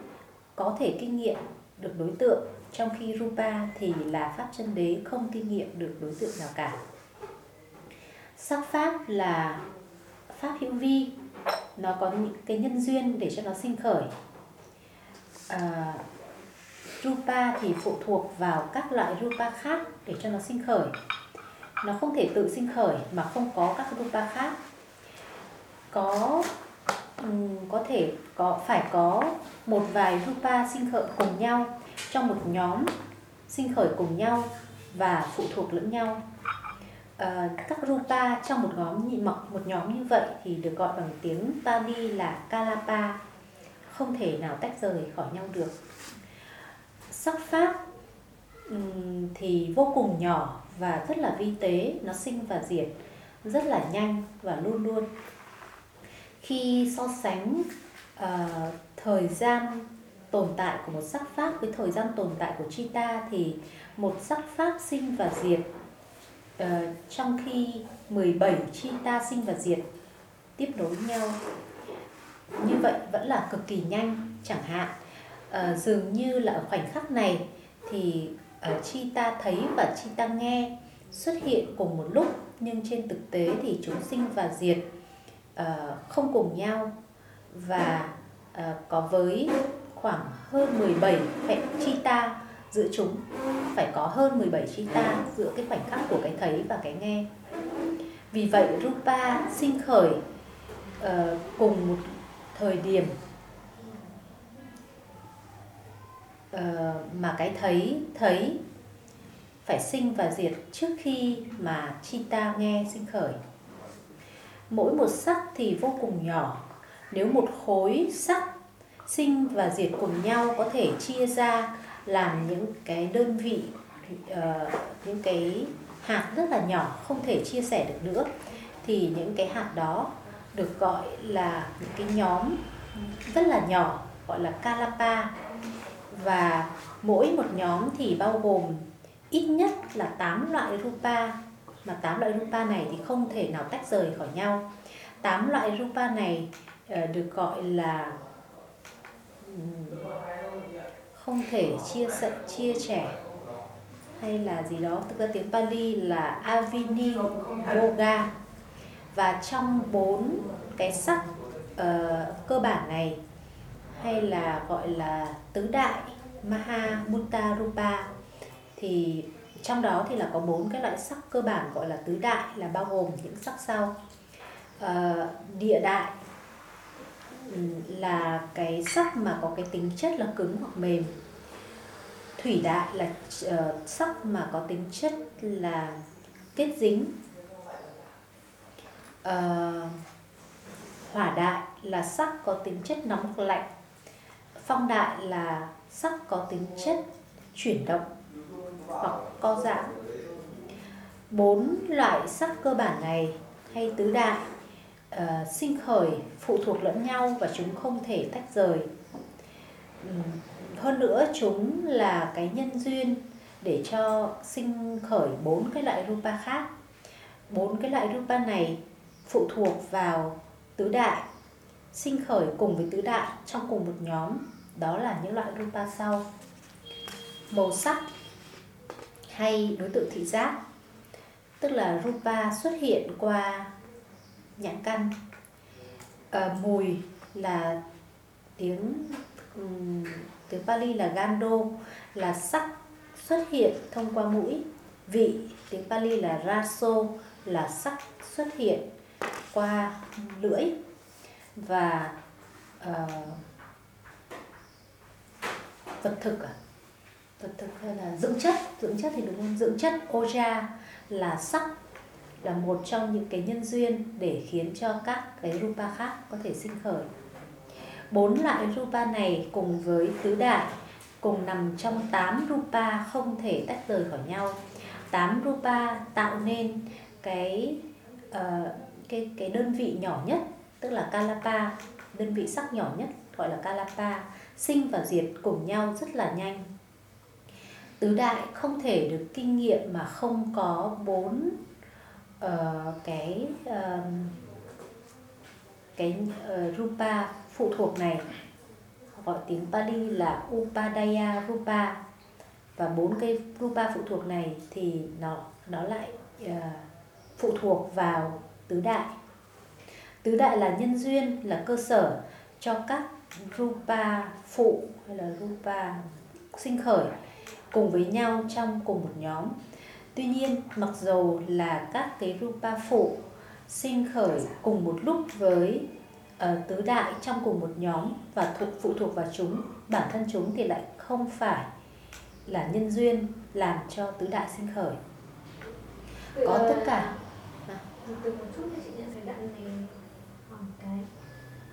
Speaker 3: có thể kinh nghiệm được đối tượng, trong khi Rupa thì là pháp chân đế không kinh nghiệm được đối tượng nào cả. Sắc pháp là pháp hữu vi, nó có những cái nhân duyên để cho nó sinh khởi. À, rupa thì phụ thuộc vào các loại rupa khác để cho nó sinh khởi. Nó không thể tự sinh khởi mà không có các rupa khác. Có có thể có phải có một vài rupa sinh khởi cùng nhau trong một nhóm sinh khởi cùng nhau và phụ thuộc lẫn nhau. À, các rupa trong một nhóm nhị mọc một nhóm như vậy thì được gọi bằng tiếng Pali là Kalapa, không thể nào tách rời khỏi nhau được. Sắc pháp thì vô cùng nhỏ và rất là vi tế, nó sinh và diệt rất là nhanh và luôn luôn. Khi so sánh uh, thời gian tồn tại của một sắc pháp với thời gian tồn tại của Chita thì một sắc pháp sinh và diệt uh, trong khi 17 Chita sinh và diệt tiếp nối nhau. Như vậy vẫn là cực kỳ nhanh chẳng hạn. Uh, dường như là ở khoảnh khắc này thì uh, Chita thấy và Chita nghe xuất hiện cùng một lúc nhưng trên thực tế thì chúng sinh và diệt uh, không cùng nhau. Và uh, có với khoảng hơn 17 hệ chita giữa chúng. Phải có hơn 17 chita giữa cái khoảnh khắc của cái thấy và cái nghe. Vì vậy rupa sinh khởi uh, cùng một thời điểm uh, mà cái thấy thấy phải sinh và diệt trước khi mà chi ta nghe sinh khởi. Mỗi một sắc thì vô cùng nhỏ. Nếu một khối sắc sinh và diệt cùng nhau có thể chia ra làm những cái đơn vị uh, những cái hạt rất là nhỏ không thể chia sẻ được nữa. Thì những cái hạt đó được gọi là những cái nhóm rất là nhỏ gọi là kalapa. Và mỗi một nhóm thì bao gồm ít nhất là 8 loại rupa. Mà 8 loại rupa này thì không thể nào tách rời khỏi nhau. 8 loại rupa này ờ, được gọi là không thể chia sẻ chia sẻ hay là gì đó. Tức là tiếng Pali là Avini Yoga. Và trong bốn cái sắc uh, cơ bản này hay là gọi là tứ đại Maha Mutta Rupa thì trong đó thì là có bốn cái loại sắc cơ bản gọi là tứ đại là bao gồm những sắc sau. Uh, địa đại là cái sắc mà có cái tính chất là cứng hoặc mềm. Thủy đại là uh, sắc mà có tính chất là kết dính. Uh, hỏa đại là sắc có tính chất nóng hoặc lạnh. Phong đại là sắc có tính chất chuyển động hoặc co giãn. Bốn loại sắc cơ bản này hay tứ đại uh, sinh khởi phụ thuộc lẫn nhau và chúng không thể tách rời. Um, hơn nữa chúng là cái nhân duyên để cho sinh khởi bốn cái loại rupa khác. Bốn cái loại rupa này phụ thuộc vào tứ đại. Sinh khởi cùng với tứ đại trong cùng một nhóm đó là những loại rupa sau. Màu sắc hay đối tượng thị giác tức là rupa xuất hiện qua nhãn căn à, ờ, mùi là tiếng um, tiếng Pali là gando là sắc xuất hiện thông qua mũi. Vị tiếng Pali là raso là sắc xuất hiện qua lưỡi. Và uh, vật thực à? Vật thực hay là dưỡng chất? Dưỡng chất thì đúng không? Dưỡng chất oja là sắc là một trong những cái nhân duyên để khiến cho các cái rupa khác có thể sinh khởi. Bốn loại rupa này cùng với tứ đại cùng nằm trong tám rupa không thể tách rời khỏi nhau. Tám rupa tạo nên cái uh, cái cái đơn vị nhỏ nhất tức là Kalapa đơn vị sắc nhỏ nhất gọi là Kalapa sinh và diệt cùng nhau rất là nhanh. Tứ đại không thể được kinh nghiệm mà không có bốn uh, cái uh, cái uh, rupa phụ thuộc này gọi tiếng Pali là Upadaya Rupa. Và bốn cái rupa phụ thuộc này thì nó nó lại uh, phụ thuộc vào tứ đại. Tứ đại là nhân duyên là cơ sở cho các rupa phụ hay là rupa sinh khởi cùng với nhau trong cùng một nhóm tuy nhiên mặc dù là các cái rupa phụ sinh khởi cùng một lúc với uh, tứ đại trong cùng một nhóm và thuộc phụ thuộc vào chúng bản thân chúng thì lại không phải là nhân duyên làm cho tứ đại sinh khởi. Có tất cả.
Speaker 4: Từ từ một chút thì chị nhận thấy này hỏi cái.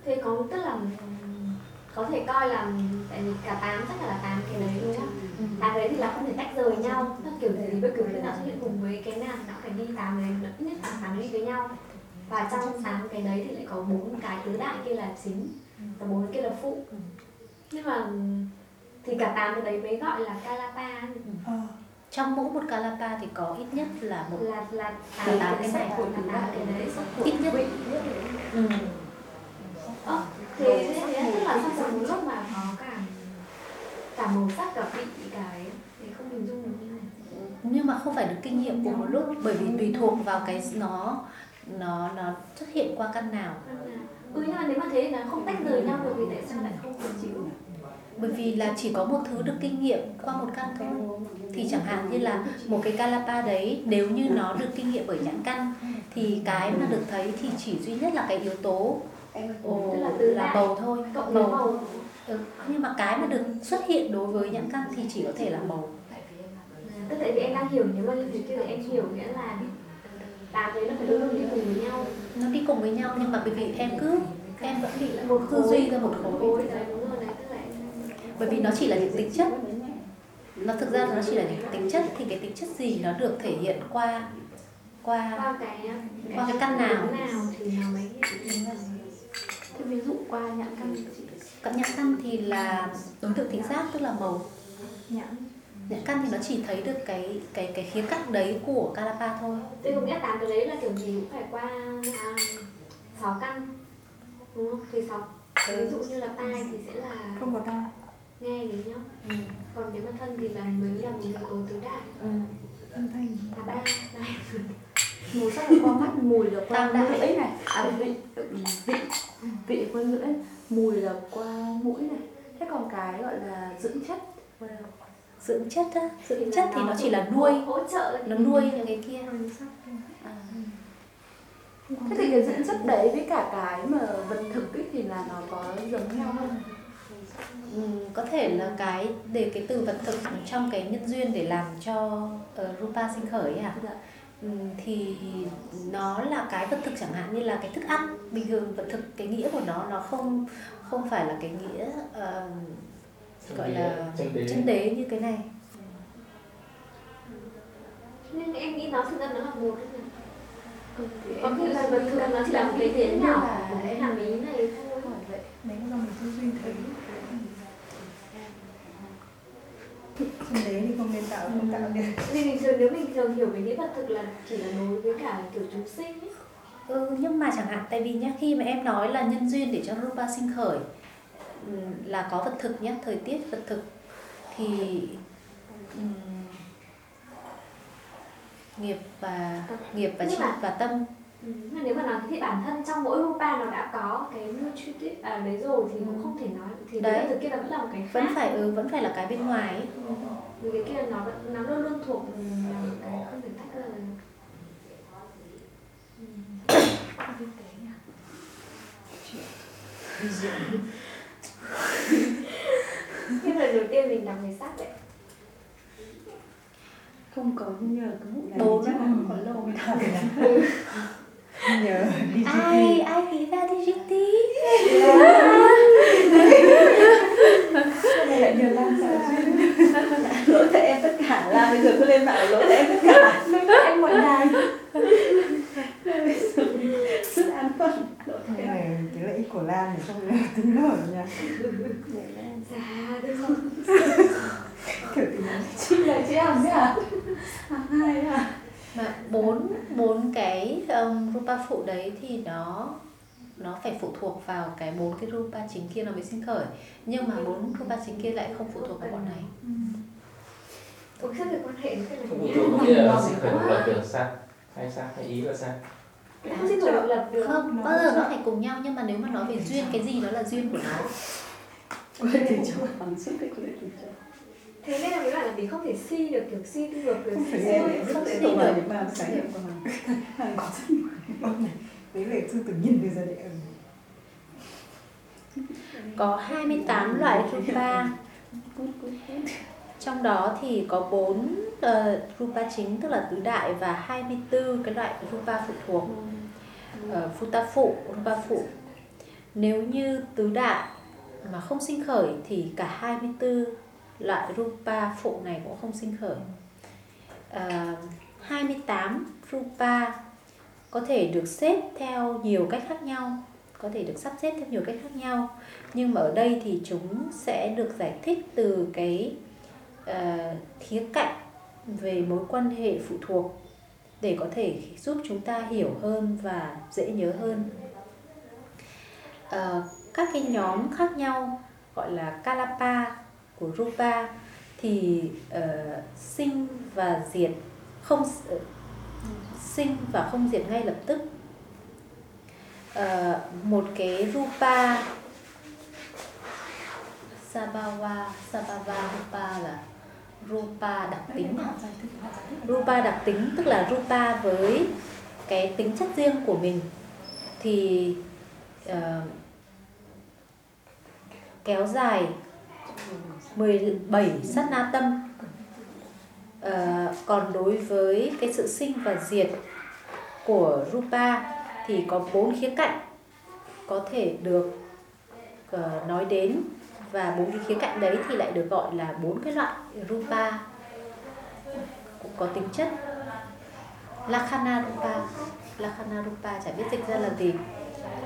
Speaker 4: Thế có tức là có thể coi là tại vì cả tám chắc là tám cái đấy đúng không? Tám đấy thì là không thể tách rời nhau. Nó kiểu gì bất cứ cái nào xuất hiện cùng với cái nào nó phải đi tám đấy ít nhất tám tám đi với nhau. Và trong tám cái đấy thì lại có bốn cái tứ đại kia là chính. Và bốn cái kia là phụ. Nhưng mà thì cả tám cái đấy mới gọi là kalapa.
Speaker 1: Ờ.
Speaker 3: trong mỗi một kalapa thì có ít nhất là một
Speaker 4: là là
Speaker 3: tám cái này.
Speaker 4: đại cái đấy.
Speaker 3: ít nhất. Ừ.
Speaker 4: Ơ, thế thế thế tức là trong cùng một lúc mà có cả cả màu sắc cả vị ấy thì không hình dung được như này.
Speaker 3: Nhưng mà không phải được kinh nghiệm cùng một lúc bởi vì tùy thuộc vào cái nó nó nó xuất hiện qua căn nào.
Speaker 4: Ừ nhưng mà nếu mà thế thì nó không tách rời nhau bởi vì tại sao lại không phải chịu
Speaker 3: bởi vì là chỉ có một thứ được kinh nghiệm qua một căn thôi. Thì chẳng hạn như là một cái kalapa đấy nếu như nó được kinh nghiệm bởi nhãn căn thì cái mà được thấy thì chỉ duy nhất là cái yếu tố ồ,
Speaker 4: Tức là tứ
Speaker 3: là màu thôi.
Speaker 4: cộng với màu.
Speaker 3: Ừ. nhưng mà cái mà được xuất hiện đối với nhãn căn thì chỉ có thể là màu.
Speaker 4: Tức tại vì em đang hiểu nếu mà như thế kia thì em hiểu nghĩa là tám đấy nó phải luôn luôn đi cùng với nhau.
Speaker 3: Nó đi cùng với nhau nhưng mà bởi vì em cứ em vẫn bị
Speaker 4: một
Speaker 3: tư duy ra một khối.
Speaker 4: là em
Speaker 3: bởi vì nó chỉ là những tính chất. Nó thực ra là nó chỉ là những tính chất thì cái tính chất gì nó được thể hiện qua qua
Speaker 4: qua cái
Speaker 3: Qua cái căn nào?
Speaker 4: nào? thì nó mới
Speaker 2: Thế ví dụ qua nhãn căn chị
Speaker 3: cận nhãn căn thì là đối tượng thị giác tức là màu.
Speaker 1: Nhãn.
Speaker 3: Nhãn căn thì nó chỉ thấy được cái cái cái khía cạnh đấy của Kalapa thôi.
Speaker 4: Thế có nghĩa tám cái đấy là kiểu gì cũng phải qua à, sáu căn đúng không? Thì sáu ví dụ như là tai thì sẽ là
Speaker 1: không có ta
Speaker 4: nghe với nhau
Speaker 3: ừ.
Speaker 4: còn nếu mà thân thì là mới là một yếu tố tứ đại.
Speaker 3: Ừ.
Speaker 1: âm thanh
Speaker 4: là ba
Speaker 2: mùi sắc là qua mắt mùi là qua
Speaker 3: đại.
Speaker 2: lưỡi này. À vị vị vị qua lưỡi mùi là qua mũi này. Thế còn cái gọi là dưỡng chất
Speaker 3: dưỡng chất á. Dưỡng chất thì nó chỉ là nuôi.
Speaker 4: hỗ trợ
Speaker 3: nó nuôi những cái kia.
Speaker 2: À. thế thì cái dưỡng chất đấy với cả cái mà vật thực ấy thì là nó có giống nhau không?
Speaker 3: Ừ, có thể là cái để cái từ vật thực trong cái nhân duyên để làm cho uh, rupa sinh khởi ấy à
Speaker 2: Dạ.
Speaker 3: Ừ, thì nó là cái vật thực chẳng hạn như là cái thức ăn. Bình thường vật thực cái nghĩa của nó nó không không phải là cái nghĩa ờ, gọi là
Speaker 5: chân đế.
Speaker 3: chân đế như cái này.
Speaker 4: Nhưng em nghĩ nó thực ra nó là một đấy?
Speaker 2: Ừ,
Speaker 4: có khi là vật thực nó chỉ là một cái
Speaker 2: là
Speaker 4: của cái
Speaker 2: em
Speaker 4: hàm ý này thôi.
Speaker 2: hỏi vậy
Speaker 1: nếu mà mình tư duy thấy chân đế thì không nên tạo không tạo được.
Speaker 4: Vì bình thường nếu mình thường hiểu về nghĩa vật thực là chỉ là đối với cả kiểu chúng sinh ấy.
Speaker 3: Ừ, nhưng mà chẳng hạn tại vì nhá khi mà em nói là nhân duyên để cho rupa sinh khởi ừ, là có vật thực nhá thời tiết vật thực thì ừm, nghiệp và nghiệp và chi và tâm
Speaker 4: Ừ, mà nếu mà nói thế thì bản thân trong mỗi rupa nó đã có cái nutritive à, đấy rồi thì cũng không thể nói thì
Speaker 3: Đấy.
Speaker 4: thực kia là vẫn là một cái khác.
Speaker 3: vẫn phải ừ, vẫn phải là cái bên ngoài ấy.
Speaker 4: vì cái kia nó nó luôn luôn thuộc là một cái không thể tách rời được. Cái lần đầu tiên mình đọc về sách đấy
Speaker 2: không có nhờ cái vụ này
Speaker 3: Bốn
Speaker 2: chắc là không có lâu mới đọc
Speaker 1: nhờ đi
Speaker 3: ai ai nghĩ ra DGT
Speaker 1: này lại nhờ lan xả
Speaker 2: lỗi tại em tất cả là bây giờ cứ lên mạng là lỗi tại em tất cả.
Speaker 4: Em mọi ngày
Speaker 1: xong rồi tính nó ở nhà
Speaker 4: dạ đúng không
Speaker 1: kiểu tình
Speaker 2: chị là chị làm thế à? Hàng hai à
Speaker 3: mà bốn bốn cái um, rupa phụ đấy thì nó nó phải phụ thuộc vào cái bốn cái rupa chính kia nó mới sinh khởi nhưng mà bốn rupa chính kia lại không phụ thuộc vào bọn này
Speaker 4: Ủa sao được quan hệ với này
Speaker 5: phụ thuộc có nghĩa là sinh khởi độc lập được sao? Hay sao? Hay ý là sao?
Speaker 4: không sinh khởi độc lập được
Speaker 3: không bao giờ nó phải cùng nhau nhưng mà nếu mà nói về duyên cái gì nó là duyên của nó
Speaker 2: quên thì cho bằng sức cái quên thì cho
Speaker 4: mình không thể suy được kiểu suy ngược được
Speaker 1: phải
Speaker 4: suy ngược
Speaker 1: để
Speaker 3: không
Speaker 1: rất
Speaker 3: suy được.
Speaker 1: mà trải nghiệm của mình hàng có rất nhiều đấy là sư tự nhiên bây giờ để
Speaker 3: có 28 loại rupa. Trong đó thì có 4 uh, rupa chính tức là tứ đại và 24 cái loại rupa phụ thuộc. Uh, phuta phụ rupa phụ. Nếu như tứ đại mà không sinh khởi thì cả 24 loại rupa phụ này cũng không sinh khởi. Ờ, à, 28 rupa có thể được xếp theo nhiều cách khác nhau có thể được sắp xếp theo nhiều cách khác nhau nhưng mà ở đây thì chúng sẽ được giải thích từ cái uh, khía cạnh về mối quan hệ phụ thuộc để có thể giúp chúng ta hiểu hơn và dễ nhớ hơn. Uh, các cái nhóm khác nhau gọi là kalapa của rupa thì ờ, sinh và diệt không ờ, sinh và không diệt ngay lập tức. Ờ, một cái rupa Sabawa, Sabava Rupa là Rupa đặc tính. Rupa đặc tính tức là Rupa với cái tính chất riêng của mình. Thì ờ, kéo dài 17 sát na tâm. À, còn đối với cái sự sinh và diệt của Rupa thì có bốn khía cạnh có thể được uh, nói đến. Và bốn cái khía cạnh đấy thì lại được gọi là bốn cái loại rupa cũng có tính chất. Lakhana rupa Lakhana rupa chả biết dịch ra là gì.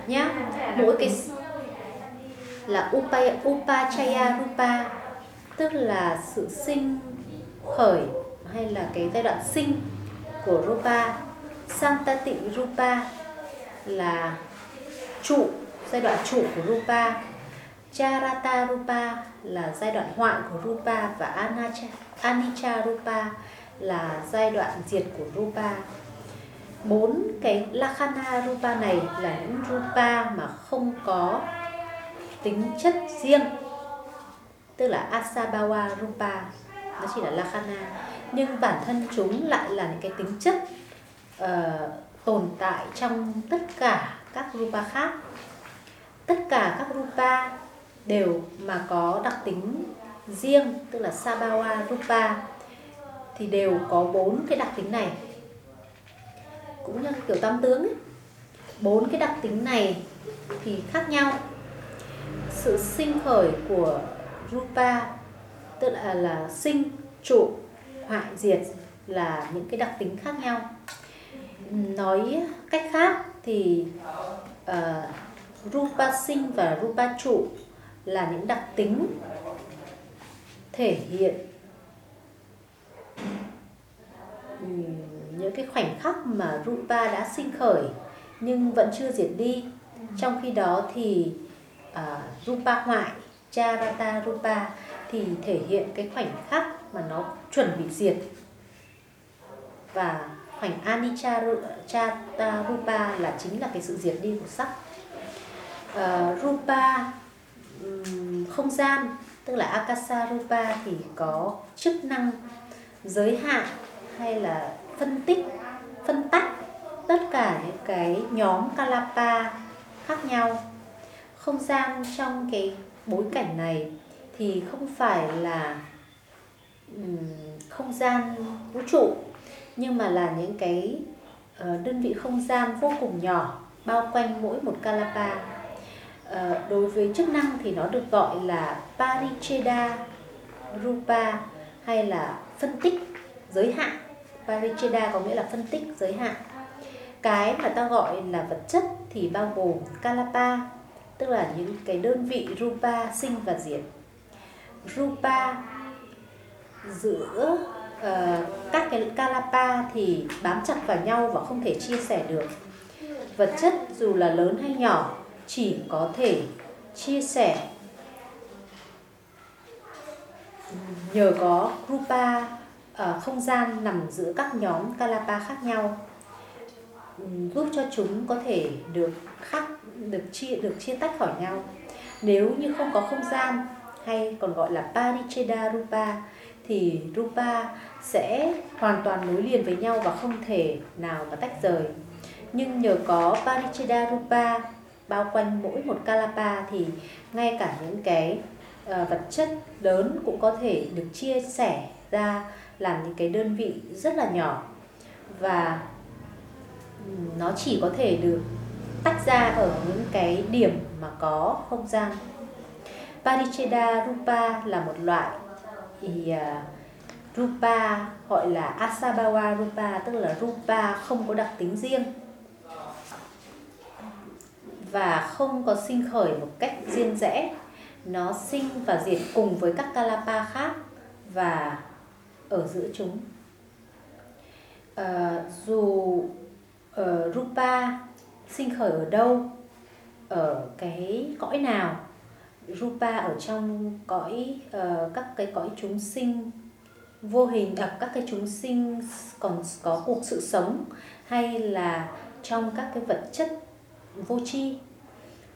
Speaker 3: Nhá mỗi cái là upa, upachaya rupa tức là sự sinh khởi hay là cái giai đoạn sinh của rupa. Santati rupa là trụ giai đoạn trụ của rupa. Charata rupa là giai đoạn hoại của rupa và anacha, anicca rupa là giai đoạn diệt của rupa. Bốn cái lakhana rupa này là những rupa mà không có tính chất riêng tức là asabawa rupa nó chỉ là lakhana. Nhưng bản thân chúng lại là những cái tính chất uh, tồn tại trong tất cả các rupa khác. Tất cả các rupa đều mà có đặc tính riêng tức là sabawa rupa thì đều có bốn cái đặc tính này. Cũng như kiểu tam tướng ấy. bốn cái đặc tính này thì khác nhau. Sự sinh khởi của rupa tức là là sinh trụ hoại diệt là những cái đặc tính khác nhau. Nói cách khác thì uh, rupa sinh và rupa trụ là những đặc tính thể hiện những cái khoảnh khắc mà rupa đã sinh khởi nhưng vẫn chưa diệt đi. Trong khi đó thì uh, rupa hoại charata rupa thì thể hiện cái khoảnh khắc mà nó chuẩn bị diệt. Và khoảnh anicca ru- rupa là chính là cái sự diệt đi của sắc. Uh, rupa um, không gian tức là akasa rupa thì có chức năng giới hạn hay là phân tích phân tách tất cả những cái nhóm kalapa khác nhau. Không gian trong cái bối cảnh này thì không phải là um, không gian vũ trụ nhưng mà là những cái uh, đơn vị không gian vô cùng nhỏ bao quanh mỗi một kalapa. Uh, đối với chức năng thì nó được gọi là paricheda rupa hay là phân tích giới hạn. Paricheda có nghĩa là phân tích giới hạn. Cái mà ta gọi là vật chất thì bao gồm kalapa tức là những cái đơn vị rupa sinh và diệt. Rupa giữa uh, các cái kalapa thì bám chặt vào nhau và không thể chia sẻ được. Vật chất dù là lớn hay nhỏ chỉ có thể chia sẻ. Nhờ có rupa uh, không gian nằm giữa các nhóm kalapa khác nhau ừ, giúp cho chúng có thể được khác được chia được chia tách khỏi nhau. Nếu như không có không gian hay còn gọi là paricheda rupa thì rupa sẽ hoàn toàn nối liền với nhau và không thể nào mà tách rời. Nhưng nhờ có paricheda rupa bao quanh mỗi một kalapa thì ngay cả những cái uh, vật chất lớn cũng có thể được chia sẻ ra làm những cái đơn vị rất là nhỏ. Và nó chỉ có thể được tách ra ở những cái điểm mà có không gian. Paricheda Rupa là một loại. Thì uh, Rupa gọi là asabawa Rupa tức là Rupa không có đặc tính riêng và không có sinh khởi một cách riêng rẽ. Nó sinh và diệt cùng với các kalapa khác và ở giữa chúng. Uh, dù uh, rupa sinh khởi ở đâu ở cái cõi nào. Rupa ở trong cõi uh, các cái cõi chúng sinh vô hình à, các cái chúng sinh còn có cuộc sự sống hay là trong các cái vật chất vô tri.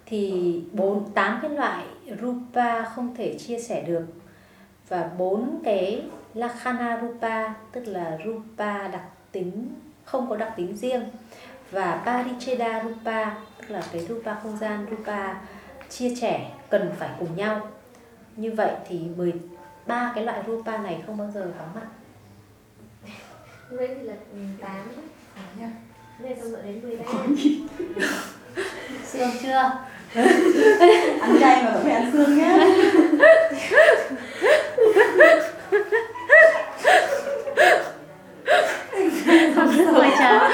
Speaker 3: Thì bốn tám cái loại rupa không thể chia sẻ được. Và bốn cái lakhana rupa tức là rupa đặc tính không có đặc tính riêng và paricheda rupa tức là cái rupa không gian rupa chia sẻ cần phải cùng nhau. Như vậy thì 13 cái loại rupa này không bao giờ vắng mặt.
Speaker 4: Vậy thì là 8
Speaker 2: nha
Speaker 4: Bây giờ xong đến 13
Speaker 3: Sương chưa?
Speaker 6: ăn chay mà vẫn phải ăn xương nhá.
Speaker 3: Rồi chả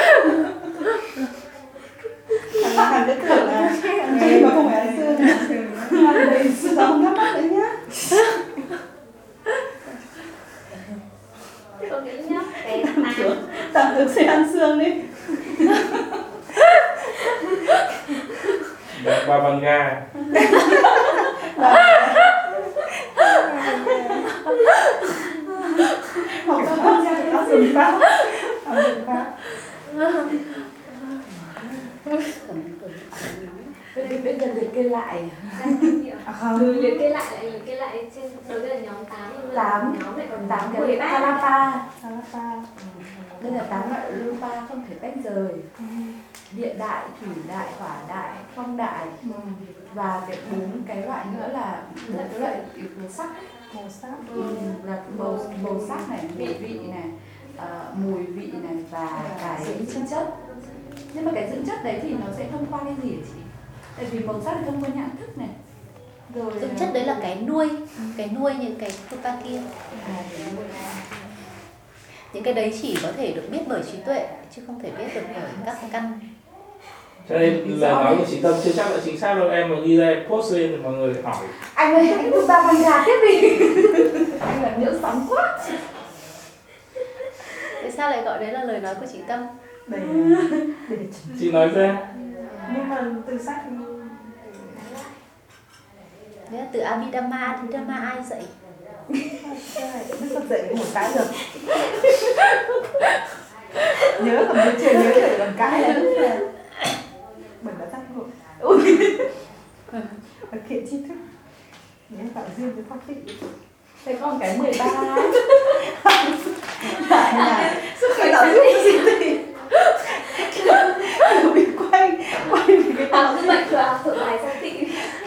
Speaker 6: ăn cứ tưởng là ăn mà không phải ăn xương ăn đầy xương không thắc mắc đấy nhá
Speaker 4: Có nghĩa nhá Cái 8
Speaker 6: tạm được sẽ ăn xương đi
Speaker 5: ba bằng ga
Speaker 6: hoặc là ăn nga thì ăn sườn pháp pháp
Speaker 2: Bây giờ liệt kê lại
Speaker 6: à không
Speaker 4: liệt kê lại lại liệt kê lại trên đầu tiên là nhóm 8
Speaker 2: Tám.
Speaker 4: nhóm lại còn
Speaker 2: tám cái
Speaker 4: 13
Speaker 2: kalapa
Speaker 6: Salapa
Speaker 2: đây là tám loại rupa không thể tách rời địa đại thủy đại hỏa đại phong đại và cái bốn cái loại nữa là bốn cái loại màu sắc
Speaker 6: màu sắc
Speaker 2: là màu màu sắc này vị vị này ờ, mùi vị này và cái dưỡng chất. Nhưng mà cái dưỡng chất đấy thì nó sẽ thông qua cái gì hả chị? Tại vì màu sắc thì thông qua nhãn thức này. Rồi
Speaker 3: Dưỡng chất đấy là cái nuôi Cái nuôi những cái rupa kia.
Speaker 2: À,
Speaker 3: Những cái đấy chỉ có thể được biết bởi trí tuệ Chứ không thể biết được bởi các căn.
Speaker 5: Cho nên là nói của chị tâm chưa chắc là chính xác đâu. Em mà ghi ra post lên thì mọi người hỏi.
Speaker 2: Anh ơi anh giúp ta bằng gà tiếp đi anh là nhiễu sóng quá
Speaker 3: Tại sao lại gọi đấy là lời nói của chị Tâm?
Speaker 6: để để
Speaker 5: chị nói ra
Speaker 6: nhưng mà từ sách
Speaker 3: là từ Abhidhamma, Abhidhamma ai dạy?
Speaker 6: Đức Phật dạy một cái được nhớ cầm đứa trẻ nhớ để làm cái là đúng là mình đã giác ngộ thực hiện tri thức nhớ tạo duyên với pháp tịnh
Speaker 2: thế còn cái 13
Speaker 6: lại là sức khỏe tạo duyên với tri tịnh bị quay quay về cái tạo
Speaker 4: vậy thừa học thượng bài sang tị.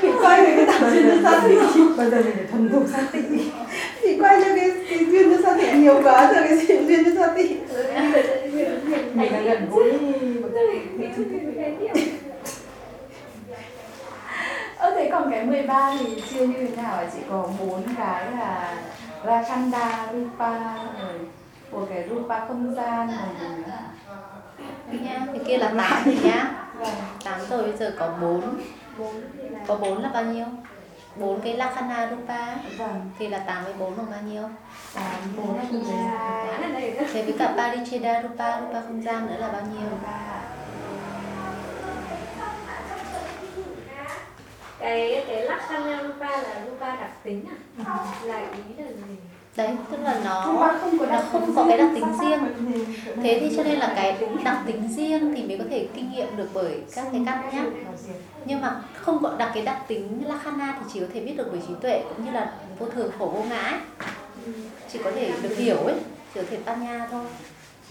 Speaker 6: Bị quay về cái tạo duyên cho sa tịnh bây giờ mình phải thuần thục sa tịnh bị quay cho cái cái duyên cho sa tịnh nhiều quá rồi cái chuyện duyên cho sa tịnh mình là gần gũi
Speaker 2: Ơ thế còn cái 13 thì chia như thế nào hả chị? Có bốn cái là Rakanda, Rupa, rồi của cái Rupa không gian rồi gì nữa
Speaker 3: cái kia là 8 rồi nhá.
Speaker 2: Vâng.
Speaker 3: 8 rồi bây giờ có bốn.
Speaker 4: Bốn thì là
Speaker 3: có bốn là bao nhiêu? Bốn cái Lakhana Rupa
Speaker 2: vâng.
Speaker 3: Thì là 8 với 4 là bao nhiêu?
Speaker 2: Tám bốn là
Speaker 4: thì
Speaker 3: thế với cả Paricheda Rupa Rupa không gian nữa là bao nhiêu
Speaker 4: cái cái Lakshana Rupa là Rupa đặc tính à? là ý là gì?
Speaker 3: đấy tức là nó
Speaker 2: Rupa không có
Speaker 3: nó không có cái đặc tính riêng. thế thì cho nên là cái đặc tính riêng thì mới có thể kinh nghiệm được bởi các cái căn nhá. Nhưng mà không có đặc cái đặc tính Lakhana thì chỉ có thể biết được bởi trí tuệ cũng như là vô thường khổ vô ngã ấy. chỉ có thể được hiểu ấy chỉ có thể thôi.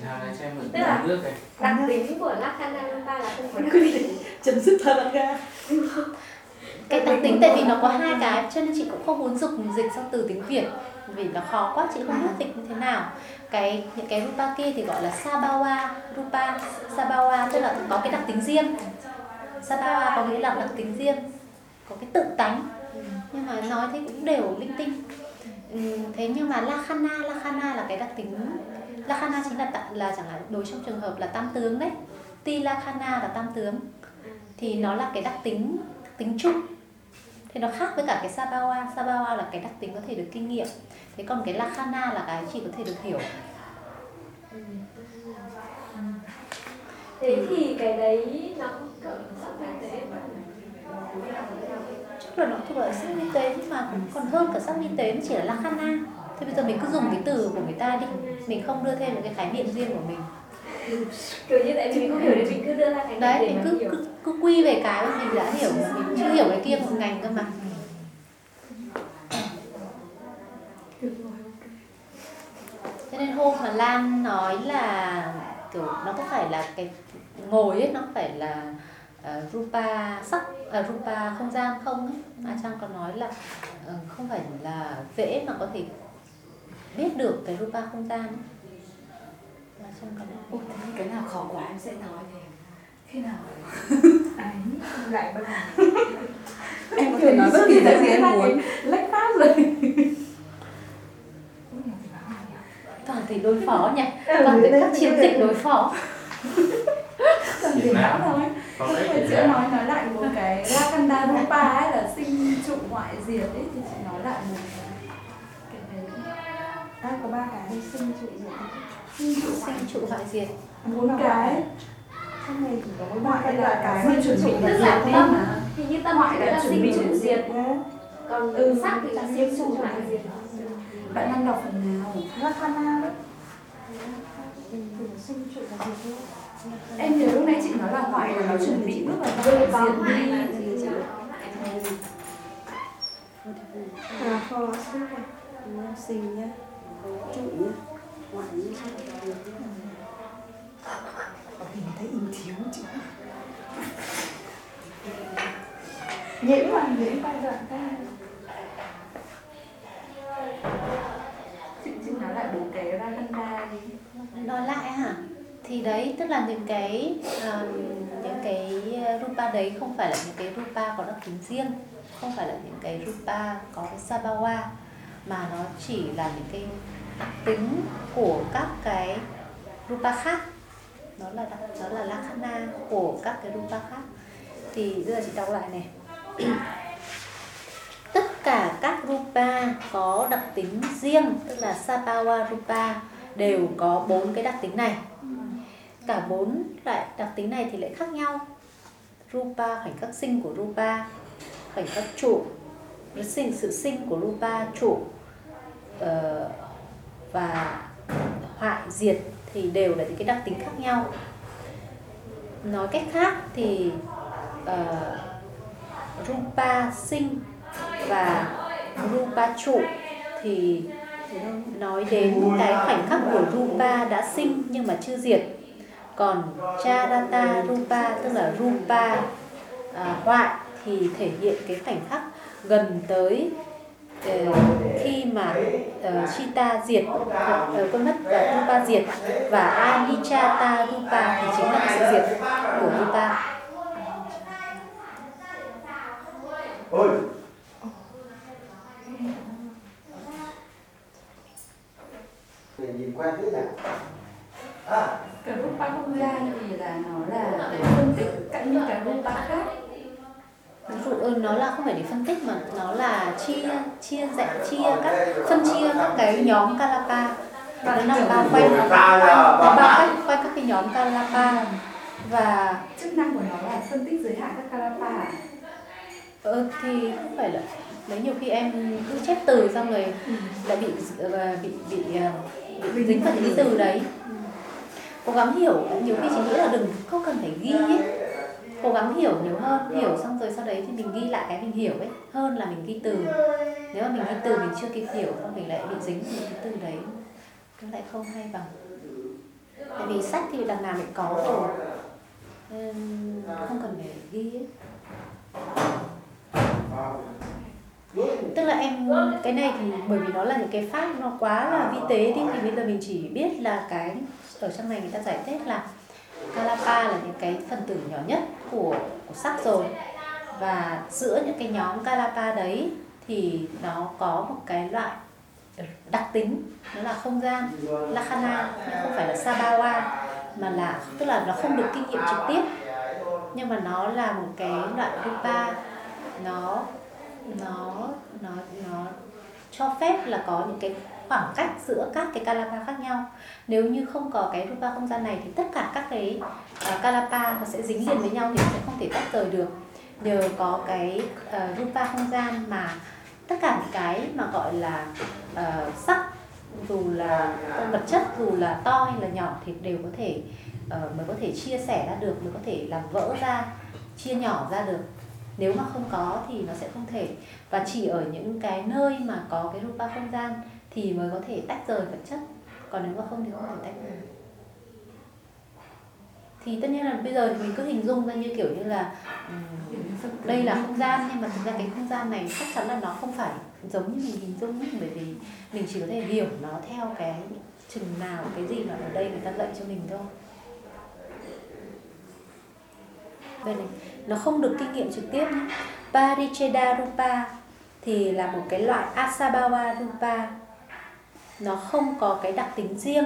Speaker 5: Này cho em
Speaker 4: Tức là- Đặc tính của Lakshana Rupa là không có đặc tính.
Speaker 2: chấm dứt thời bạn ga
Speaker 3: cái đặc tính tại vì nó có hai cái cho nên chị cũng không muốn dùng dịch sang từ tiếng việt. Vì nó khó quá chị không biết dịch như thế nào. Cái những cái rupa kia thì gọi là sabawa rupa sabawa tức là có cái đặc tính riêng. Sabawa có nghĩa là đặc tính riêng có cái tự tánh. Nhưng mà nói thế cũng đều linh tinh. Ừm, thế nhưng mà lakhana lakhana là cái đặc tính lakhana chính là là chẳng hạn đối trong trường hợp là tam tướng đấy. Ti lakhana là tam tướng thì nó là cái đặc tính tính chung thì nó khác với cả cái sabawa sabawa là cái đặc tính có thể được kinh nghiệm. Thế còn cái lakhana là cái chỉ có thể được hiểu.
Speaker 4: Thế thì cái đấy nó
Speaker 3: chắc là nó thuộc là sắc vi tế nhưng mà còn hơn cả sắc vi tế nó chỉ là lakhana. Thế bây giờ mình cứ dùng cái từ của người ta đi. Mình không đưa thêm một cái khái niệm riêng của mình
Speaker 4: Kiểu như tại vì mình không hiểu nên mình cứ đưa ra cái
Speaker 3: đấy
Speaker 4: để
Speaker 3: mình cứ,
Speaker 4: hiểu.
Speaker 3: cứ cứ quy về cái mà mình đã hiểu mà mình chưa hiểu cái kia một ngành cơ mà. Cho nên hôm mà Lan nói là kiểu nó có phải là cái ngồi ấy nó phải là uh, rupa sắc uh, rupa không gian không ấy. A Trang có nói là ờ, không phải là vẽ mà có thể biết được cái rupa không gian ấy. A Trang có nói
Speaker 2: Ôi, thế cái nào khó quá em sẽ nói thế. Khi nào?
Speaker 1: Ấy lại bây giờ
Speaker 2: em có thể nói bất kỳ cái gì em muốn.
Speaker 1: lách phát rồi.
Speaker 3: Toàn thì đối phó nhỉ?
Speaker 1: Ừ,
Speaker 3: toàn thì
Speaker 1: đấy,
Speaker 3: các
Speaker 1: thì
Speaker 3: chiến dịch đối phó.
Speaker 5: Việt
Speaker 2: tiền não thôi.
Speaker 5: Việt
Speaker 2: chị
Speaker 5: Nam.
Speaker 2: nói nói lại một cái Lakanda Rupa ấy là sinh trụ ngoại diệt ấy thì chị nói lại một cái. Cái đấy.
Speaker 1: À, có ba cái sinh trụ diệt
Speaker 3: sinh trụ sinh trụ hoại diệt.
Speaker 2: Bốn cái?
Speaker 1: trong này chỉ có
Speaker 2: ngoại là cái mà chuẩn bị
Speaker 4: Tức
Speaker 2: là
Speaker 4: tâm
Speaker 2: mà.
Speaker 4: thì như tâm
Speaker 2: Ngoại là
Speaker 4: sinh
Speaker 2: bị
Speaker 4: trụ
Speaker 2: diệt.
Speaker 4: còn
Speaker 2: Ừ,
Speaker 4: sắc thì là
Speaker 2: sinh trụ
Speaker 4: hoại diệt.
Speaker 2: Bạn đang đọc phần nào?
Speaker 1: Lakhana đấy.
Speaker 2: Em nhớ lúc nãy chị nói là ngoại là nó chuẩn bị bước vào
Speaker 4: Rồi
Speaker 2: diệt đi.
Speaker 1: À for sinh
Speaker 6: nhá. Trụ nhá
Speaker 2: mình thấy im thiếu chị
Speaker 1: nhiễm mà nhiễm vai đoạn cái
Speaker 2: chị chị nói lại bốn cái Lakanda đi
Speaker 3: nói lại hả thì đấy tức là những cái ờ, những cái ờ, rupa đấy không phải là những cái rupa có đặc tính riêng không phải là những cái rupa có cái sabawa mà nó chỉ là những cái tính của các cái rupa khác. Đó là đó là lakhana của các cái rupa khác. Thì bây giờ chị đọc lại này. Tất cả các rupa có đặc tính riêng tức là sapawa rupa đều có bốn cái đặc tính này. Cả bốn loại đặc tính này thì lại khác nhau. Rupa khoảnh khắc sinh của rupa khoảnh khắc trụ sinh sự sinh của rupa trụ uh, và hoại diệt thì đều là những cái đặc tính khác nhau. Nói cách khác thì uh, rupa sinh và rupa trụ thì nói đến cái khoảnh khắc của rupa đã sinh nhưng mà chưa diệt. Còn charata rupa tức là rupa uh, hoại thì thể hiện cái khoảnh khắc gần tới khi mà uh, chita diệt uh, quên mất và rupa diệt và anichata rupa thì chính là sự diệt của rupa.
Speaker 7: Ôi, Để nhìn quen thế nhỉ? À,
Speaker 2: cái Rupa không gian thì là nó là để phân tích cặn
Speaker 6: những cái rupa khác
Speaker 3: ví dụ ừ, nó là không phải để phân tích mà nó là chia chia dạng chia các phân chia các cái nhóm Kalapa. Và nó nằm bao quanh nó bao quanh quanh các cái nhóm Kalapa. Và
Speaker 2: chức năng của nó là phân tích giới hạn các kalapa à?
Speaker 3: ờ, thì không phải là nếu nhiều khi em cứ chép từ xong rồi lại bị ờ, bị bị, ờ, bị dính vào những cái từ đấy. Cố gắng hiểu nhiều khi chị nghĩ là đừng không cần phải ghi ấy cố gắng hiểu nhiều hơn, hiểu xong rồi sau đấy thì mình ghi lại cái mình hiểu ấy, hơn là mình ghi từ. Nếu mà mình ghi từ mình chưa kịp hiểu xong mình lại bị dính vào những cái từ đấy. Nó lại không hay bằng. Tại vì sách thì đằng nào cũng có rồi. Nên không cần phải ghi ấy. tức là em, cái này thì bởi vì nó là những cái pháp nó quá là vi tế đi, thì bây giờ mình chỉ biết là cái ở trong này người ta giải thích là Kalapa là những cái phần tử nhỏ nhất của của sắc rồi. Và giữa những cái nhóm Kalapa đấy thì nó có một cái loại đặc tính, đó là không gian Lakhana, nhưng không phải là Sabawa, mà là, tức là nó không được kinh nghiệm trực tiếp. Nhưng mà nó là một cái loại rupa nó nó nó nó cho phép là có những cái khoảng cách giữa các cái kalapa khác nhau. Nếu như không có cái rupa không gian này thì tất cả các cái uh, kalapa nó sẽ dính liền với nhau thì nó sẽ không thể tách rời được. Nhờ có cái uh, rupa không gian mà tất cả những cái mà gọi là uh, sắc dù là vật chất dù là to hay là nhỏ thì đều có thể uh, mới có thể chia sẻ ra được mới có thể làm vỡ ra chia nhỏ ra được. Nếu mà không có thì nó sẽ không thể. Và chỉ ở những cái nơi mà có cái rupa không gian thì mới có thể tách rời vật chất. Còn nếu mà không thì không thể tách rời thì tất nhiên là bây giờ thì mình cứ hình dung ra như kiểu như là đây là không gian nhưng mà thực ra cái không gian này chắc chắn là nó không phải giống như mình hình dung ấy, bởi vì mình chỉ có thể hiểu nó theo cái chừng nào cái gì mà ở đây người ta dạy cho mình thôi. Đây này nó không được kinh nghiệm trực tiếp nhé. Paricheda Rupa thì là một cái loại Asabawa Rupa nó không có cái đặc tính riêng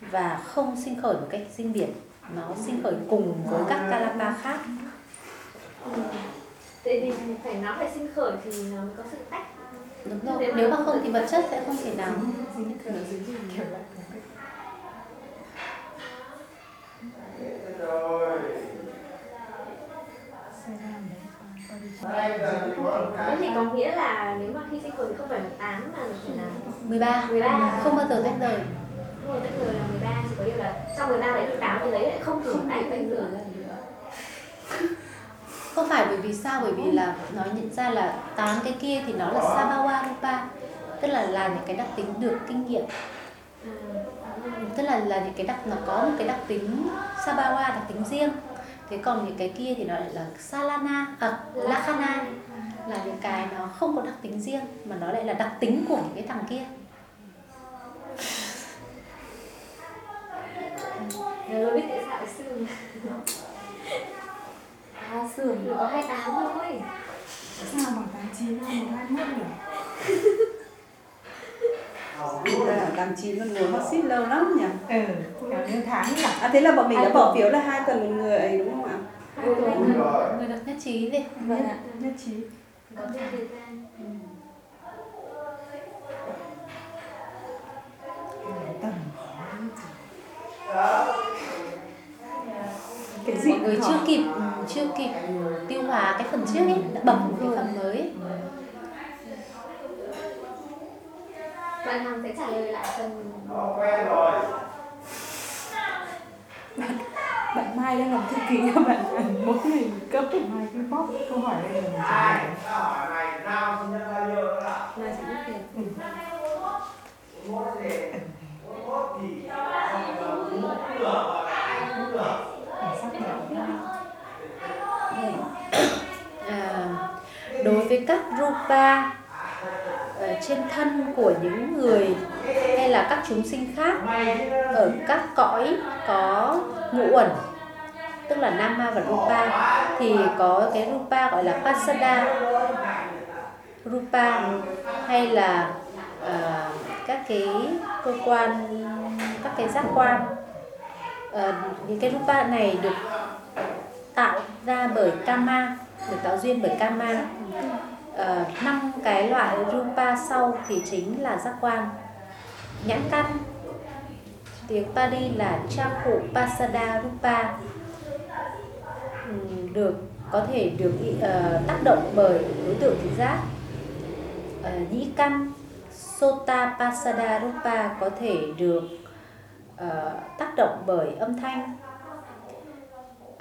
Speaker 3: và không sinh khởi một cách riêng biệt. Nó sinh khởi cùng với các Kalapa khác.
Speaker 4: Tại vì phải nói về sinh khởi thì nó mới có sự tách.
Speaker 3: Đúng rồi nếu mà không thì vật chất sẽ không thể nào
Speaker 4: Thế thì có nghĩa là nếu mà khi sinh thì không phải là 8 mà là phải là
Speaker 3: 13
Speaker 4: 13
Speaker 3: không bao giờ tách rời.
Speaker 4: Không rồi tách rời là 13 chỉ có điều là trong 13 đấy thì 8 thì đấy lại không thể tách tách rời.
Speaker 3: Không phải bởi vì sao? Bởi vì là nó nhận ra là tám cái kia thì nó là Sabawa Rupa tức là là những cái đặc tính được kinh nghiệm. Tức là là những cái đặc nó có một cái đặc tính Sabawa đặc tính riêng thế còn những cái kia thì nó lại là Salana à, Lakhana. Là những cái nó không có đặc tính riêng mà nó lại là đặc tính của những cái thằng kia.
Speaker 4: Rồi biết tại sao lại sườn
Speaker 6: à sườn
Speaker 4: có 28 thôi.
Speaker 1: Sao bằng 89 hay 121 nhỉ
Speaker 6: tám chín con ngồi hot seat lâu lắm nhỉ?
Speaker 1: Ừ kiểu như tháng nhỉ.
Speaker 6: À thế là bọn mình đã bỏ phiếu là hai tuần một người ấy đúng không ạ?
Speaker 4: Hai tuần
Speaker 3: người được nhất trí đi
Speaker 1: vâng ạ nhất trí.
Speaker 4: Có thời gian
Speaker 1: tầm
Speaker 6: cái gì
Speaker 3: mọi người chưa kịp chưa kịp tiêu hóa cái phần trước ấy đã bấm một cái phần mới ấy.
Speaker 4: Bạn Hằng sẽ trả lời lại phần
Speaker 1: bạn Mai đang làm thư ký cho bạn. Mỗi ngày cấp Mai cứ bóp câu hỏi đây là mình trả lời
Speaker 4: Mai sẽ biết việc
Speaker 1: bản sắc đẹp
Speaker 3: à, đối với các rupa trên thân của những người hay là các chúng sinh khác ở các cõi có ngũ uẩn tức là nam ma và rupa thì có cái rupa gọi là pasada rupa hay là uh, các cái cơ quan các cái giác quan. Uh, những cái rupa này được tạo ra bởi kama được tạo duyên bởi kama Ờ, năm cái loại rupa sau thì chính là giác quan. Nhãn căn. Tiếng Pali là chaku pasada rupa. Được có thể được uh, tác động bởi đối tượng thị giác. Uh, nhĩ căn sota pasada rupa có thể được uh, tác động bởi âm thanh.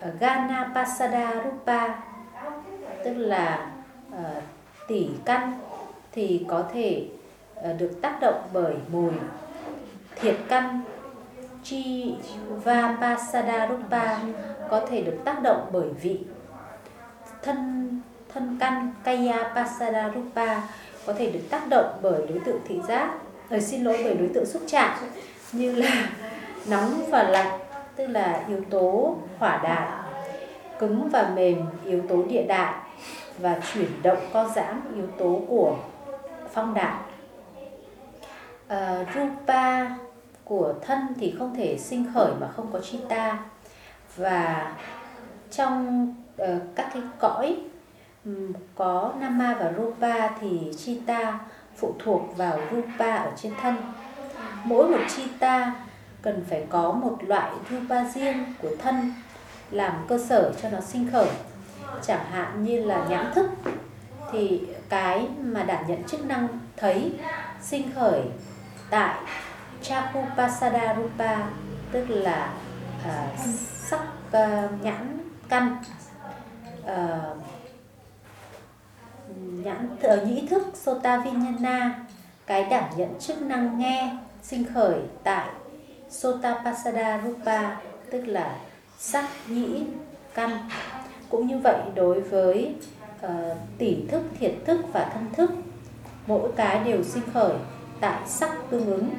Speaker 3: Uh, gana pasada rupa tức là uh, tỷ căn thì có thể ờ, được tác động bởi mùi thiệt căn. Chi và pasada rupa có thể được tác động bởi vị thân thân căn. Kaya pasada rupa có thể được tác động bởi đối tượng thị giác. Ờ, xin lỗi bởi đối tượng xúc chạm. Như là nóng và lạnh tức là yếu tố hỏa đại cứng và mềm yếu tố địa đại và chuyển động co giãn yếu tố của phong đạo, Ờ, rupa của thân thì không thể sinh khởi mà không có chita và trong uh, các cái cõi um, có nama và rupa thì chita phụ thuộc vào rupa ở trên thân. Mỗi một chita cần phải có một loại rupa riêng của thân làm cơ sở cho nó sinh khởi chẳng hạn như là nhãn thức thì cái mà đảm nhận chức năng thấy sinh khởi tại Chakupasada Rupa tức là uh, sắc uh, nhãn căn uh, nhãn uh, nhĩ thức Sota Vinyana cái đảm nhận chức năng nghe sinh khởi tại Sotapasada Rupa tức là sắc nhĩ căn cũng như vậy đối với ờ, uh, tỷ thức thiệt thức và thân thức mỗi cái đều sinh khởi tại sắc tương ứng.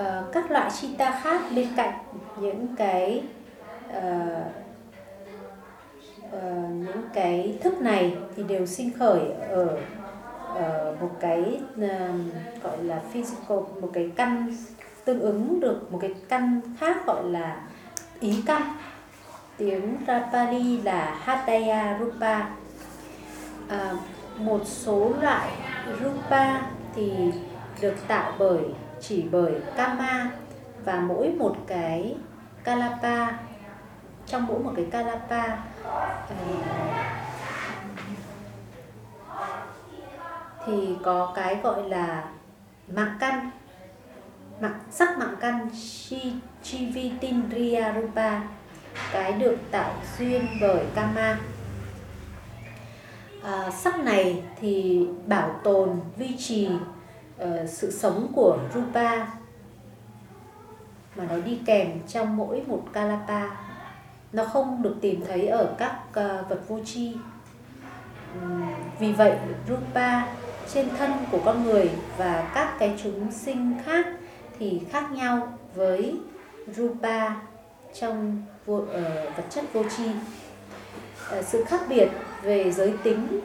Speaker 3: Uh, các loại chita khác bên cạnh những cái uh, uh, những cái thức này thì đều sinh khởi ở ở một cái uh, gọi là physical một cái căn tương ứng được một cái căn khác gọi là ý căn tiếng Rapali là Hataya Rupa. À, một số loại Rupa thì được tạo bởi chỉ bởi Kama và mỗi một cái Kalapa. Trong mỗi một cái Kalapa thì có cái gọi là mạng căn. Mạng sắc mạng căn chivitindriya rupa cái được tạo duyên bởi kama à, sắc này thì bảo tồn duy trì uh, sự sống của rupa. Mà nó đi kèm trong mỗi một kalapa. Nó không được tìm thấy ở các uh, vật vô tri. Vì vậy rupa trên thân của con người và các cái chúng sinh khác thì khác nhau với rupa trong vô, uh, vật chất vô tri. Uh, sự khác biệt về giới tính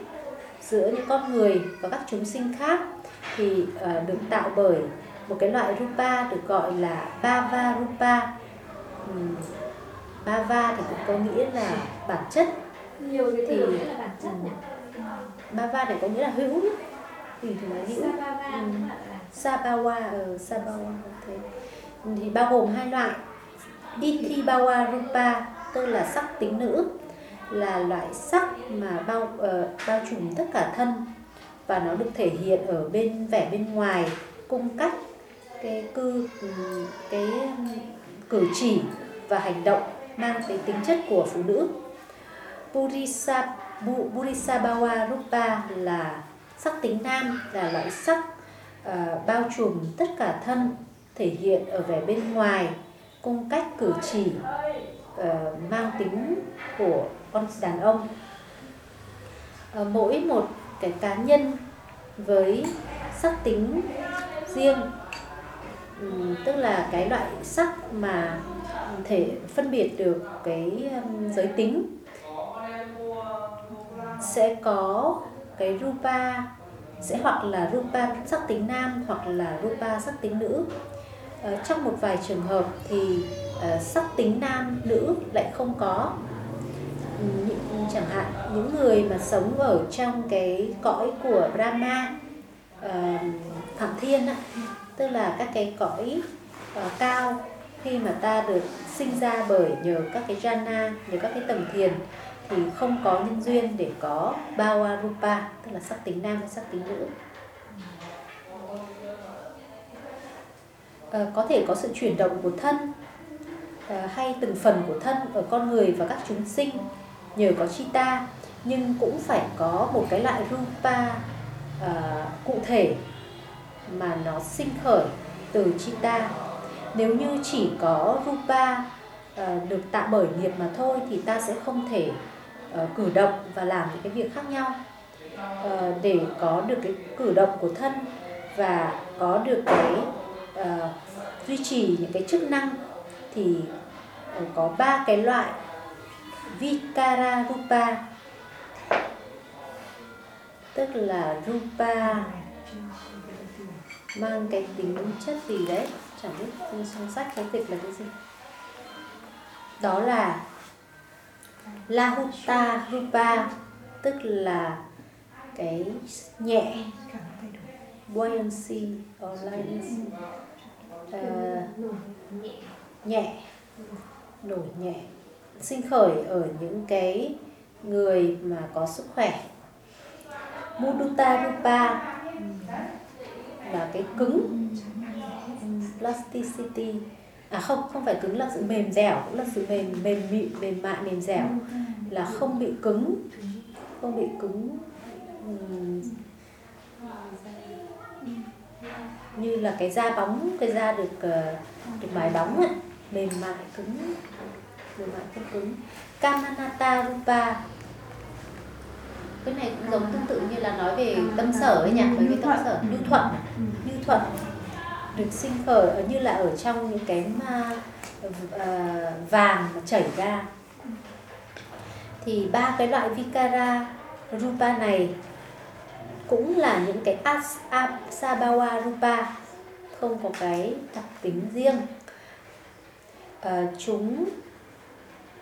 Speaker 3: giữa những con người và các chúng sinh khác thì uh, được tạo bởi một cái loại rupa được gọi là bava rupa. Um, bava thì cũng có nghĩa là bản chất.
Speaker 4: Nhiều cái từ nghĩa là bản chất nhỉ?
Speaker 3: bava này có nghĩa là hữu thì thì nói hữu
Speaker 4: Sabava
Speaker 3: Ừ. Sabawa Sabawa thế. Thì bao gồm hai loại Ithibawa Rupa tức là sắc tính nữ là loại sắc mà bao uh, bao trùm tất cả thân. Và nó được thể hiện ở bên vẻ bên ngoài cung cách cái cư ừ, cái ừ, cử chỉ và hành động mang cái tính chất của phụ nữ. Purisa Bu- Purisabawa Rupa là sắc tính nam là loại sắc uh, bao trùm tất cả thân thể hiện ở vẻ bên ngoài cung cách cử chỉ uh, mang tính của con đàn ông. Uh, mỗi một cái cá nhân với sắc tính riêng um, tức là cái loại sắc mà thể phân biệt được cái um, giới tính sẽ có cái rupa sẽ hoặc là rupa sắc tính nam hoặc là rupa sắc tính nữ. Ờ, trong một vài trường hợp thì ờ, sắc tính nam nữ lại không có ừ, những, chẳng hạn những người mà sống ở trong cái cõi của Brahma uh, Phạm Thiên tức là các cái cõi uh, cao khi mà ta được sinh ra bởi nhờ các cái jhana, nhờ các cái tầng thiền thì không có nhân duyên để có bawa Rupa, tức là sắc tính nam hay sắc tính nữ. À, Ờ, có thể có sự chuyển động của thân à, hay từng phần của thân ở con người và các chúng sinh nhờ có chita nhưng cũng phải có một cái loại rupa à, cụ thể mà nó sinh khởi từ chita nếu như chỉ có rupa à, được tạo bởi nghiệp mà thôi thì ta sẽ không thể à, cử động và làm những cái việc khác nhau. À, để có được cái cử động của thân và có được cái à, duy trì những cái chức năng thì có ba cái loại vikara rupa tức là rupa mang cái tính chất gì đấy? Chẳng biết trong sách cái dịch là cái gì. Đó là lahuta rupa tức là cái nhẹ. Buoyancy or lightness uh, nhẹ. Nổi nhẹ. Sinh khởi ở những cái người mà có sức khỏe. Muduta Rupa là cái cứng. Plasticity. À không không phải cứng là sự mềm dẻo cũng là sự mềm mềm mịn mềm mại mềm dẻo. Là không bị cứng. Không bị cứng như là cái da bóng cái da được được mài bóng ấy, mềm mại cứng mềm mại không cứng. Kamanata Rupa. Cái này cũng giống tương tự như là nói về tâm sở ấy nhỉ bởi vì tâm sở như thuận như thuận được sinh khởi như là ở trong những cái ma uh, vàng mà chảy ra. Thì ba cái loại vikara rupa này cũng là những cái asabawa rupa không có cái đặc tính riêng. À, chúng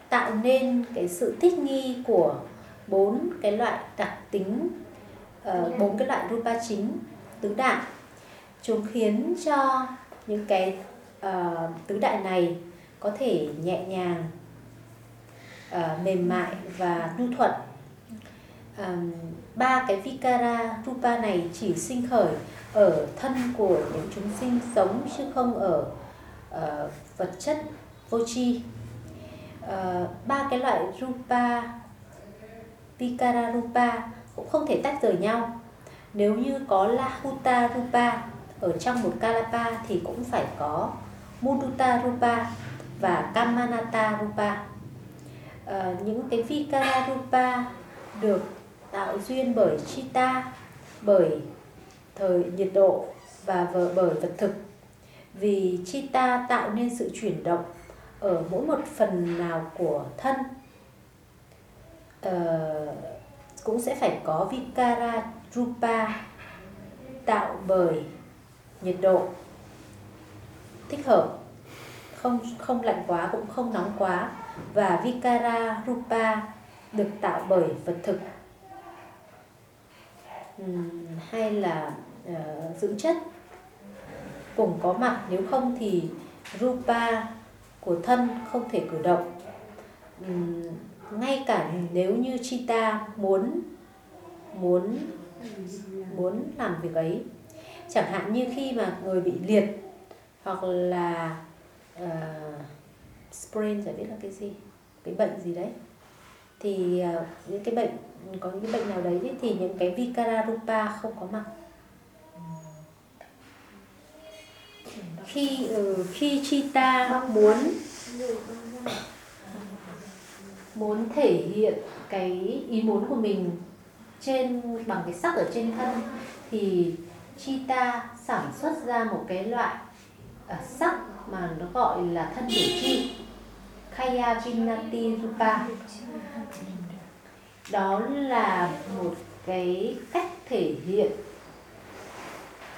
Speaker 3: tạo nên cái sự thích nghi của bốn cái loại đặc tính bốn uh, cái loại rupa chính tứ đại. Chúng khiến cho những cái uh, tứ đại này có thể nhẹ nhàng uh, mềm mại và nhu thuận. Um, ba cái vikara rupa này chỉ sinh khởi ở thân của những chúng sinh sống chứ không ở uh, vật chất vô tri. Uh, ba cái loại rupa vikara rupa cũng không thể tách rời nhau. Nếu như có lahuta rupa ở trong một kalapa thì cũng phải có muduta rupa và kamanata rupa. Uh, những cái vikara rupa được tạo duyên bởi chita bởi thời nhiệt độ và vợ bởi vật thực. Vì chita tạo nên sự chuyển động ở mỗi một phần nào của thân ờ, cũng sẽ phải có vikara rupa tạo bởi nhiệt độ. Thích hợp không không lạnh quá cũng không nóng quá. Và vikara rupa được tạo bởi vật thực hay là ờ, uh, dưỡng chất? Cùng có mặt nếu không thì rupa của thân không thể cử động. Um, ngay cả nếu như Chita muốn muốn muốn làm việc ấy chẳng hạn như khi mà người bị liệt hoặc là uh, sprain chả biết là cái gì cái bệnh gì đấy thì uh, những cái bệnh có những bệnh nào đấy thì những cái vikara rupa không có mặt. Khi ừ, khi chita muốn muốn thể hiện cái ý muốn của mình trên bằng cái sắc ở trên thân thì Chita sản xuất ra một cái loại uh, sắc mà nó gọi là thân biểu chi Kaya Vinati Rupa đó là một cái cách thể hiện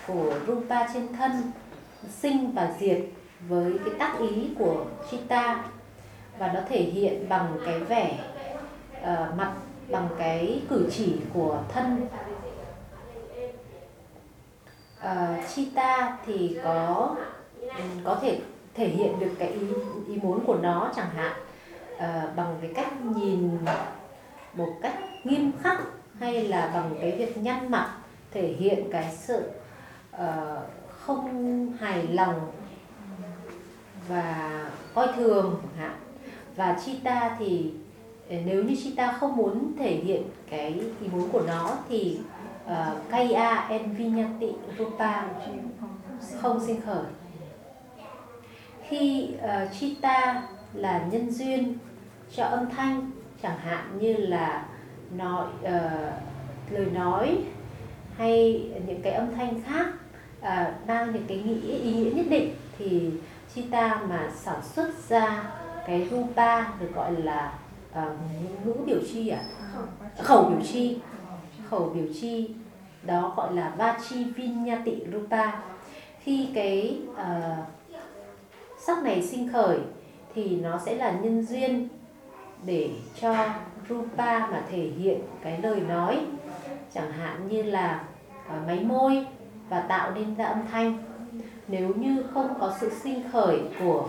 Speaker 3: của Rupa trên thân sinh và diệt với cái tác ý của Chita và nó thể hiện bằng cái vẻ uh, mặt bằng cái cử chỉ của thân. Ờ, uh, Chita thì có có thể thể hiện được cái ý, ý muốn của nó chẳng hạn uh, bằng cái cách nhìn một cách nghiêm khắc hay là bằng cái việc nhăn mặt thể hiện cái sự uh, không hài lòng và coi thường chẳng hạn. Và Chita thì ờ, nếu như Chita không muốn thể hiện cái ý muốn của nó thì uh, Kaya Envinyati Rupa không sinh khởi. Khi uh, Chita là nhân duyên cho âm thanh chẳng hạn như là nói uh, lời nói hay những cái âm thanh khác uh, mang những cái nghĩa ý nghĩa nhất định thì Chita mà sản xuất ra cái rupa được gọi là uh, ngữ biểu chi à? Khẩu biểu chi. Khẩu biểu chi. Đó gọi là vachi vinyati rupa. Khi cái uh, sắc này sinh khởi thì nó sẽ là nhân duyên để cho rupa mà thể hiện cái lời nói chẳng hạn như là à, máy môi và tạo nên ra âm thanh. Nếu như không có sự sinh khởi của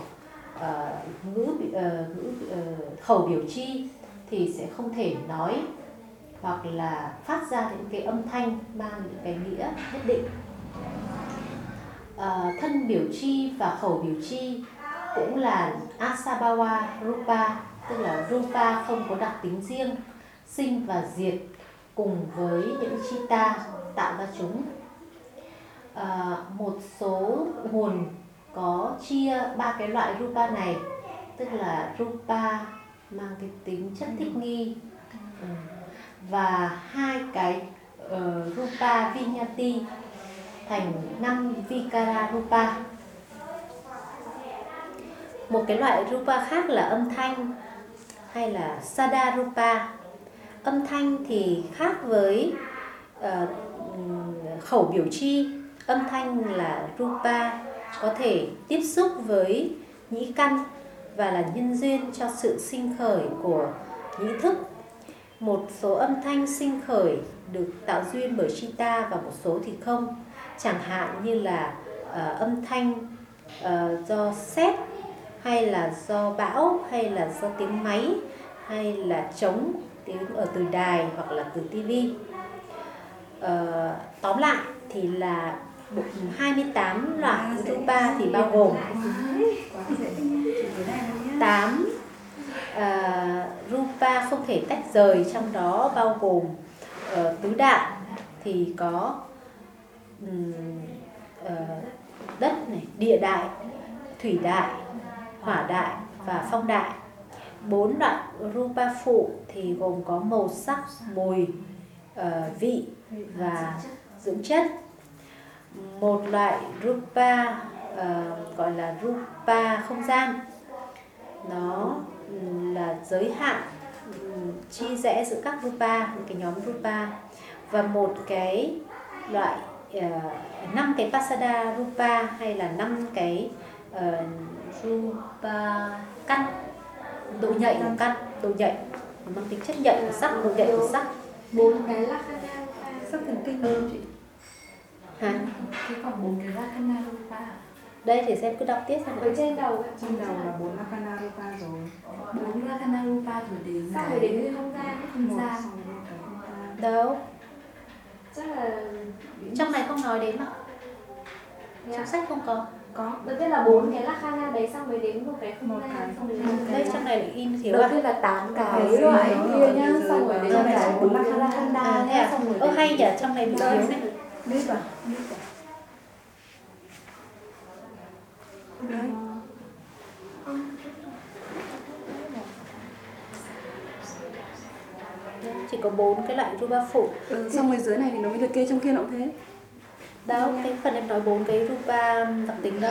Speaker 3: uh, ngữ uh, ngữ uh, khẩu biểu chi thì sẽ không thể nói hoặc là phát ra những cái âm thanh mang những cái nghĩa nhất định. À, thân biểu chi và khẩu biểu chi cũng là asabawa rupa tức là rupa không có đặc tính riêng sinh và diệt cùng với những chita tạo ra chúng. À, một số nguồn có chia ba cái loại rupa này tức là rupa mang cái tính chất thích nghi. Ừ và hai cái uh, rupa vinyati thành năm vikara rupa. Một cái loại rupa khác là âm thanh hay là sadarupa. Âm thanh thì khác với uh, khẩu biểu chi. Âm thanh là rupa có thể tiếp xúc với nhĩ căn và là nhân duyên cho sự sinh khởi của nhĩ thức. Một số âm thanh sinh khởi được tạo duyên bởi Chita và một số thì không. Chẳng hạn như là uh, âm thanh uh, do sét hay là do bão hay là do tiếng máy hay là trống tiếng ở từ đài hoặc là từ tivi. Uh, tóm lại thì là 28 loại rupa thì bao gồm 8 uh, rupa không thể tách rời trong đó bao gồm uh, tứ đại thì có um, uh, đất này địa đại thủy đại hỏa đại và phong đại. Bốn loại rupa phụ thì gồm có màu sắc mùi uh, vị và dưỡng chất. Một loại rupa uh, gọi là rupa không gian. Nó là giới hạn chi rẽ giữa các rupa những cái nhóm rupa. Và một cái loại uh, năm cái pasada rupa hay là năm cái uh, rupa căn. Độ nhạy của căn độ nhạy. Mang tính chất nhạy của sắc độ nhạy của sắc
Speaker 4: bốn cái lakana rupa
Speaker 1: sắc thần kinh ừ. chị.
Speaker 3: Hả?
Speaker 2: Thế còn bốn cái Rakana Rupa
Speaker 3: đây thì xem cứ đọc tiếp xem
Speaker 4: ở trên đầu ạ.
Speaker 1: trên đầu là bốn lakana rupa rồi.
Speaker 2: Bốn Rakana Rupa rồi đến
Speaker 4: xong rồi đến không gian.
Speaker 2: không gian.
Speaker 3: Đâu?
Speaker 4: Chắc là
Speaker 3: trong này không nói đến mà
Speaker 4: Dạ.
Speaker 3: trong sách không có
Speaker 1: có.
Speaker 4: Đầu tiên là bốn cái lakana đấy xong mới đến một cái không
Speaker 1: Một cái.
Speaker 4: xong rồi cái
Speaker 3: trong này in thiếu
Speaker 2: đầu tiên là tám cái loại kia nhá
Speaker 1: rồi
Speaker 2: xong rồi đến cái bốn Rakana
Speaker 3: à thế
Speaker 2: nhá
Speaker 3: à?
Speaker 2: xong rồi
Speaker 3: ơ
Speaker 2: đến-
Speaker 3: hay nhỉ trong này bị thiếu
Speaker 1: biết à à. Đấy
Speaker 3: chỉ có bốn cái loại rupa phụ.
Speaker 6: Ừ, xong rồi dưới này thì nó mới được kê trong kia nó cũng thế
Speaker 3: đâu cái phần em nói bốn cái rupa đặc tính đó?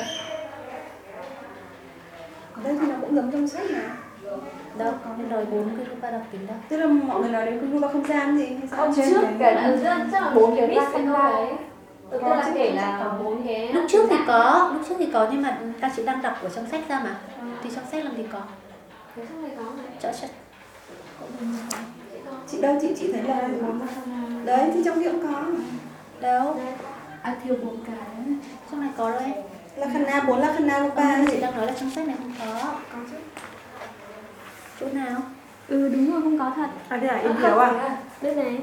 Speaker 1: Đây thì nó cũng giống trong sách mà.
Speaker 3: Đâu em nói bốn cái rupa đặc tính đó.
Speaker 6: Tức là mọi người nói đến cái rupa không gian gì hay sao?
Speaker 4: Không, trước
Speaker 1: cái-
Speaker 4: chắc là bốn cái
Speaker 2: Cái
Speaker 4: lakana
Speaker 2: lakana.
Speaker 4: đấy đầu tiên là kể là bốn cái
Speaker 3: lúc trước thì có lúc trước thì có nhưng mà ta chỉ đang đọc ở trong sách ra mà. Thì trong sách làm gì có?
Speaker 4: Có
Speaker 3: chỗ sách.
Speaker 6: Chị đâu chị chị thấy là đấy thì trong kia cũng có
Speaker 3: đâu
Speaker 2: À thiếu một cái
Speaker 3: trong này có đâu em
Speaker 6: là khana bốn là khana lupa
Speaker 3: Không, chị đang nói là trong sách này không có.
Speaker 1: Có chứ.
Speaker 3: Chỗ nào?
Speaker 4: Ừ đúng rồi, không có thật.
Speaker 1: À thế à? Em hiểu à?
Speaker 4: Đây này.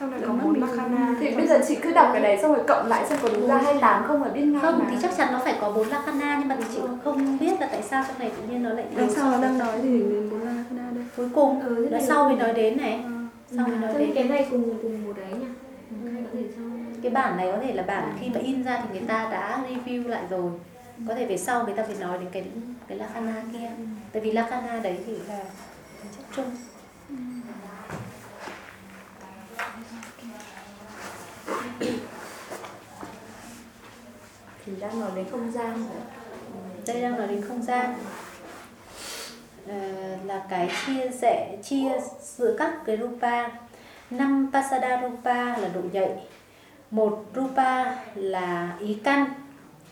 Speaker 1: Trong này có bốn lakana
Speaker 2: Thì bây giờ chị cứ đọc cái đấy xong rồi cộng lại xem có đúng ra 28 không mà biết ngay
Speaker 3: không
Speaker 2: mà.
Speaker 3: thì chắc chắn nó phải có bốn lakana nhưng mà chị không biết là tại sao trong này tự nhiên nó lại
Speaker 1: đằng sau nó đang nói thì đến bốn lakana đây?
Speaker 3: Cuối cùng
Speaker 4: Ừ,
Speaker 3: là
Speaker 4: này-
Speaker 3: sau mới nói đến này. Sau mới nói đến.
Speaker 4: cái này cùng cùng một đấy nha
Speaker 3: Cái bản này có thể là bản khi mà in ra thì người ta đã review lại rồi. Có thể về sau người ta phải nói đến cái cái lakana kia. Tại vì lakana đấy thì là chất chung.
Speaker 2: Thì đang nói đến không gian
Speaker 3: đây đang nói đến không gian. Ờ, là cái chia rẽ chia giữa các cái rupa năm pasada rupa là độ nhạy một rupa là ý căn.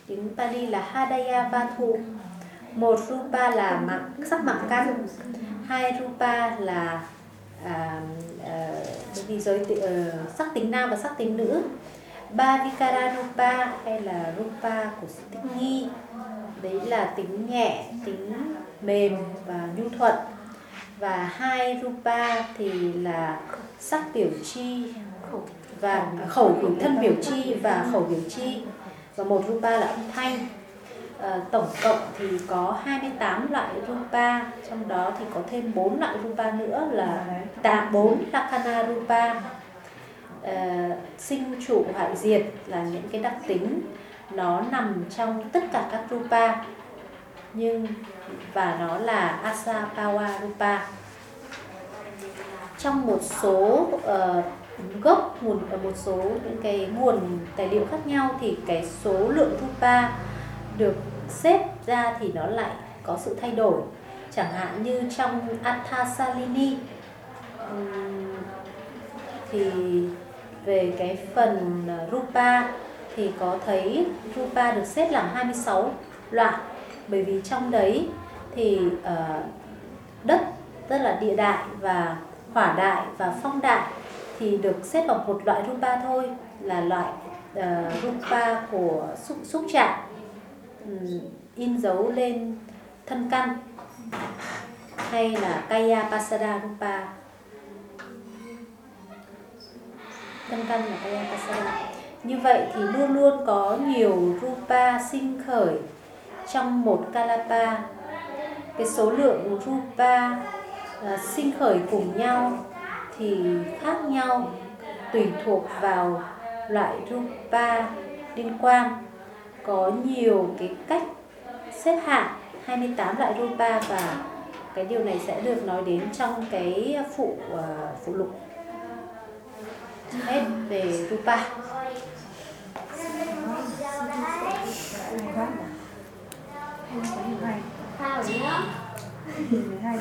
Speaker 3: Tiếng Pali là Hadaya Vathu một rupa là mạng sắc mạng căn. Hai rupa là à, à, cái gì giới ti- ờ, sắc tính nam và sắc tính nữ. Ba vikara rupa hay là rupa của sự thích nghi. Đấy là tính nhẹ tính mềm và nhu thuận. Và hai rupa thì là sắc biểu chi và à, khẩu biểu thân biểu chi và khẩu biểu chi. Và một rupa là âm thanh. Ờ, tổng cộng thì có 28 loại rupa trong đó thì có thêm 4 loại rupa nữa là tạ 4 lakana rupa. Ờ, sinh trụ hoại diệt là những cái đặc tính. Nó nằm trong tất cả các rupa. Nhưng và nó là asapawa rupa trong một số uh, gốc nguồn ở một số những cái nguồn tài liệu khác nhau thì cái số lượng rupa được xếp ra thì nó lại có sự thay đổi. Chẳng hạn như trong Athasalini um, thì về cái phần ờ, rupa thì có thấy rupa được xếp làm 26 loại bởi vì trong đấy thì uh, đất tức là địa đại và hỏa đại và phong đại thì được xếp vào một loại rupa thôi là loại ờ, uh, rupa của xúc xúc chạm um, in dấu lên thân căn hay là kaya pasada rupa thân căn là kaya pasada. Như vậy thì luôn luôn có nhiều rupa sinh khởi trong một kalapa. Cái số lượng rupa à, sinh khởi cùng nhau thì khác nhau tùy thuộc vào loại rupa liên quan. Có nhiều cái cách xếp hạng 28 loại rupa và cái điều này sẽ được nói đến trong cái phụ à, phụ lục. Hết về rupa.
Speaker 4: Hai ở nhá
Speaker 1: hai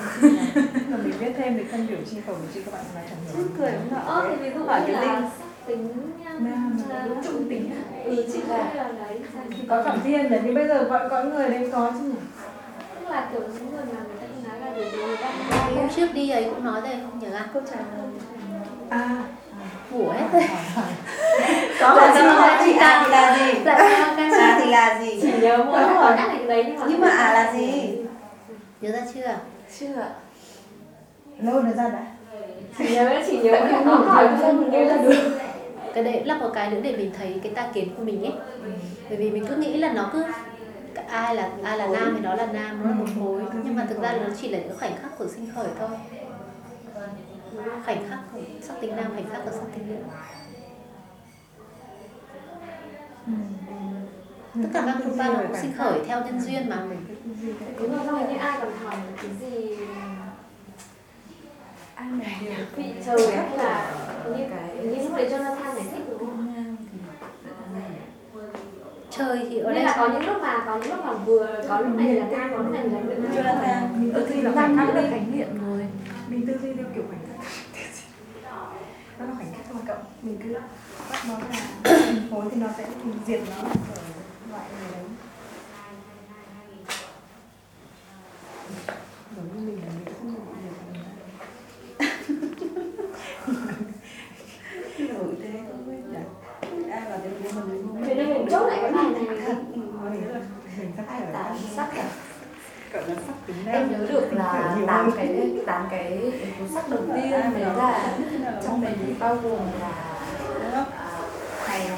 Speaker 1: mà mình viết thêm thì phân biểu chi khẩu biểu chi các bạn là chẳng hiểu
Speaker 6: cười cũng nọ
Speaker 4: Ơ thì ví dụ
Speaker 6: hỏi
Speaker 4: như
Speaker 6: cái
Speaker 4: là
Speaker 6: linh
Speaker 4: tính
Speaker 1: Nam
Speaker 4: là
Speaker 1: là đúng trung tính.
Speaker 4: Ừ, chị là là đấy
Speaker 1: có cảm thiên đấy nhưng bây giờ gọi có người đấy có chứ nhỉ?
Speaker 4: Tức là kiểu những người mà người ta cũng nói là vì người ta không
Speaker 3: hôm trước đi ấy cũng nói rồi không nhớ à?
Speaker 6: Câu trả lời.
Speaker 1: À
Speaker 3: ngủ hết rồi.
Speaker 6: có
Speaker 3: Là
Speaker 6: là
Speaker 3: sao
Speaker 6: sao
Speaker 3: chị ta?
Speaker 6: à thì là gì?
Speaker 3: Dạ, cái
Speaker 6: à thì là gì?
Speaker 4: Chỉ nhớ mỗi hỏi. các này đấy mà
Speaker 6: nhưng mà à là gì
Speaker 3: nhớ ra chưa?
Speaker 2: Chưa.
Speaker 1: lâu nó ra đã.
Speaker 4: Chỉ nhớ chỉ nhớ. Cái nó hỏi không nhớ ra được.
Speaker 3: cái đấy là một cái nữa để mình thấy cái ta kiến của mình ấy. Bởi vì mình cứ nghĩ là nó cứ ai là ai là nam thì nó là nam nó là một khối. Nhưng mà thực ra nó chỉ là những khoảnh khắc của sinh khởi thôi. Khoảnh khắc của sắc tính nam khoảnh khắc của sắc tính nữ tất cả các rupa nó cũng sinh khởi theo nhân duyên mà.
Speaker 4: Đúng rồi xong như ai còn hỏi là cái gì
Speaker 2: Ai mà điều
Speaker 4: vị trời hay là như như lúc đấy Jonathan giải thích đúng không?
Speaker 3: chơi thì ở đây
Speaker 4: là có những lúc mà có những lúc mà vừa có lúc này là nam có lúc này là nữ
Speaker 6: Jonathan
Speaker 1: mình tư duy là khoảnh khắc đấy
Speaker 2: khánh niệm rồi.
Speaker 1: mình tư duy theo kiểu khoảnh khắc. Nó là khoảnh khắc mà cậu mình cứ bắt nó là khối thì nó sẽ diệt nó loại người đấy giống như mình là mình không ngủ được đổi
Speaker 2: thế không
Speaker 6: biết chả ai vào đây của mình không biết mình chốt lại cái này này
Speaker 1: mình sắp là sắp à
Speaker 2: em nhớ được là tám cái tám cái cuốn sách đầu tiên đấy là trong mình bao gồm là ngày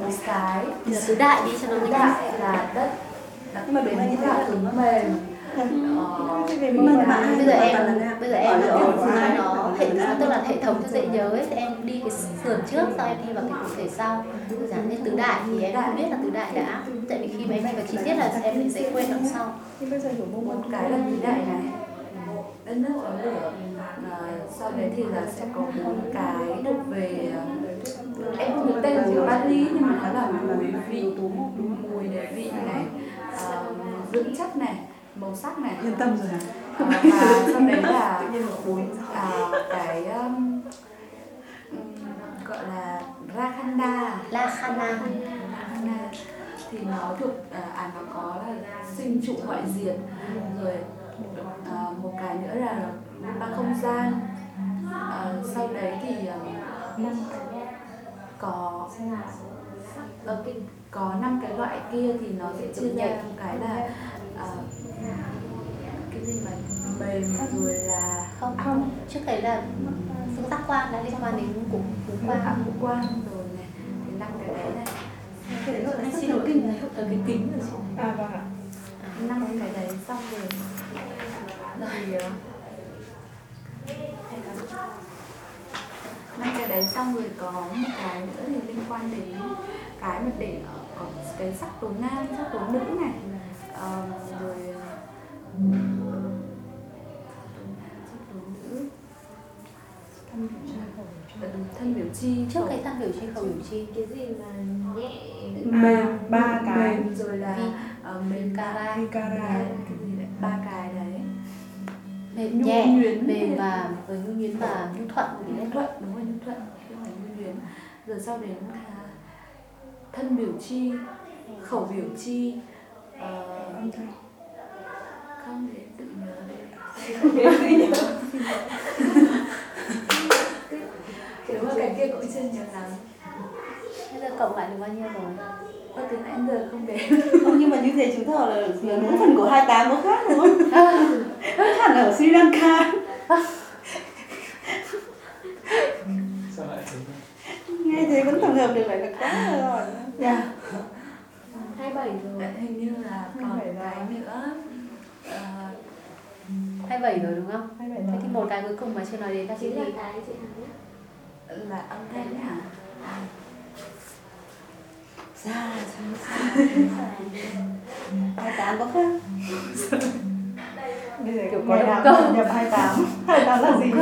Speaker 2: bốn cái.
Speaker 3: Tứ đại đi cho nó
Speaker 2: tứ
Speaker 3: nhanh
Speaker 2: đại là đất. Đất
Speaker 6: Nhưng mà đúng là như thế
Speaker 2: là
Speaker 6: nào?
Speaker 2: cứng mềm. Ờ,
Speaker 6: Mật mã
Speaker 3: bây giờ em
Speaker 6: là
Speaker 3: bây giờ em
Speaker 6: Ở
Speaker 3: nó
Speaker 6: ở
Speaker 3: nó
Speaker 6: ngoài.
Speaker 3: nó hệ tức là hệ thống cho dễ nhớ ấy thì em đi cái sườn trước sau em đi vào cái cụ thể sau. Chẳng như tứ đại thì em không biết là tứ đại đã. Tại vì khi mà em đi vào chi tiết là em lại dễ quên đằng sau.
Speaker 1: Nhưng bây giờ hiểu môn
Speaker 2: một
Speaker 6: Ừ.
Speaker 2: cái là tứ đại này. Đất nước có lửa à, sau đấy thì là sẽ có bốn cái thuộc về à, em không nhớ tên của Bali nhưng mà nó là mùi vị mùi này vị này à, dưỡng chất này màu sắc này.
Speaker 6: Yên tâm rồi
Speaker 2: à, và sau đấy là bốn à, cái um, gọi là Rakhanda.
Speaker 3: La khana
Speaker 2: Rakhanda thì nó thuộc à, à nó có là sinh trụ hoại diệt. Rồi à, một cái nữa là ba không gian. À, sau đấy thì à, có ở cái có năm cái loại kia thì nó sẽ chia ra một cái là à, cái gì mà mềm rồi là
Speaker 3: không không. Trước đấy là phương tác quan đã liên quan đến cục cú
Speaker 2: quan.
Speaker 3: quan
Speaker 2: ngũ quan rồi này thì năm cái đấy này.
Speaker 6: Cái đấy gọi là
Speaker 2: xin lỗi
Speaker 6: kinh
Speaker 2: ở cái kính rồi chị.
Speaker 1: À vâng ạ.
Speaker 2: Năm cái đấy xong rồi. Thì ờ, năm cái đấy xong rồi có một cái nữa thì liên quan đến cái mà để ở có cái sắc tố nam sắc tố nữ này. Ờ, rồi ờ, sắc tố nữ Ờ, thân biểu chi
Speaker 3: trước cái thân biểu chi khẩu biểu chi
Speaker 4: cái gì mà nhẹ?
Speaker 6: Mềm ba cái.
Speaker 2: mềm rồi là ờ, mềm gì đấy ba cái đấy
Speaker 3: mềm
Speaker 2: Nhu
Speaker 3: nhẹ
Speaker 2: nhuyễn.
Speaker 3: mềm và với nhu nhuyễn và nhu thuận. Thì
Speaker 2: nhu thuận đúng rồi nhu thuận không phải nhu nhuyễn rồi sau đến là thân biểu chi khẩu biểu chi
Speaker 6: thanh
Speaker 2: không để tự nhớ đấy Đúng là cái kia cũng chưa nhớ lắm.
Speaker 3: Bây giờ cộng lại được bao nhiêu rồi
Speaker 2: có từ anh giờ không đến
Speaker 6: không nhưng mà như thế chứng tỏ là mỗi phần của 28 nó khác đúng không ờ. hẳn là ở Sri Lanka nghe thế vẫn tổng hợp được lại là quá rồi
Speaker 1: dạ.
Speaker 4: yeah. 27 rồi ờ,
Speaker 2: hình như là còn cái nữa ờ.
Speaker 3: uh, 27 rồi đúng không?
Speaker 6: 27 rồi.
Speaker 3: Thế thì một cái cuối cùng mà chưa nói đến là Chính gì?
Speaker 4: Chính là cái chị nói
Speaker 2: Là âm thanh hả?
Speaker 6: À? Dạ. 28 có khác bây giờ kiểu có
Speaker 3: động cơ
Speaker 6: nhập 28 28 là gì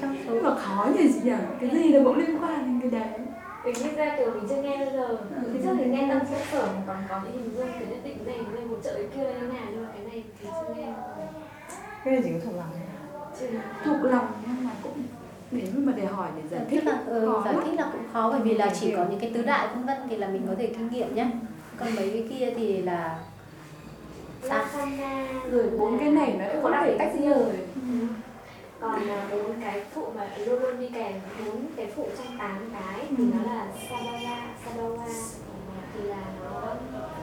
Speaker 3: trong số
Speaker 2: mà khó như chị nhỉ cái gì nó cũng liên quan đến cái đấy
Speaker 4: mình nghĩ ra kiểu mình chưa nghe bao giờ ừ. thì trước thì nghe tâm sẽ sở còn có những hình dung cái nhất định này lên một chợ kia là như nào nhưng mà cái này thì chưa nghe
Speaker 6: cái này chỉ có thuộc lòng
Speaker 4: thôi
Speaker 2: thuộc lòng nhưng mà cũng như mà để hỏi để giải
Speaker 3: Tức
Speaker 2: thích
Speaker 3: là ừ,
Speaker 2: khó
Speaker 3: giải
Speaker 2: lắm.
Speaker 3: thích là cũng khó bởi vì là chỉ có những cái tứ đại vân vân thì là mình có thể kinh nghiệm nhé. Còn mấy cái kia thì là sao?
Speaker 4: Lakana
Speaker 2: rồi bốn cái này nó cũng có thể tách rời
Speaker 4: còn là bốn cái phụ mà luôn luôn đi kèm bốn cái phụ trong tám cái thì nó là Sabala, Sabawa thì là nó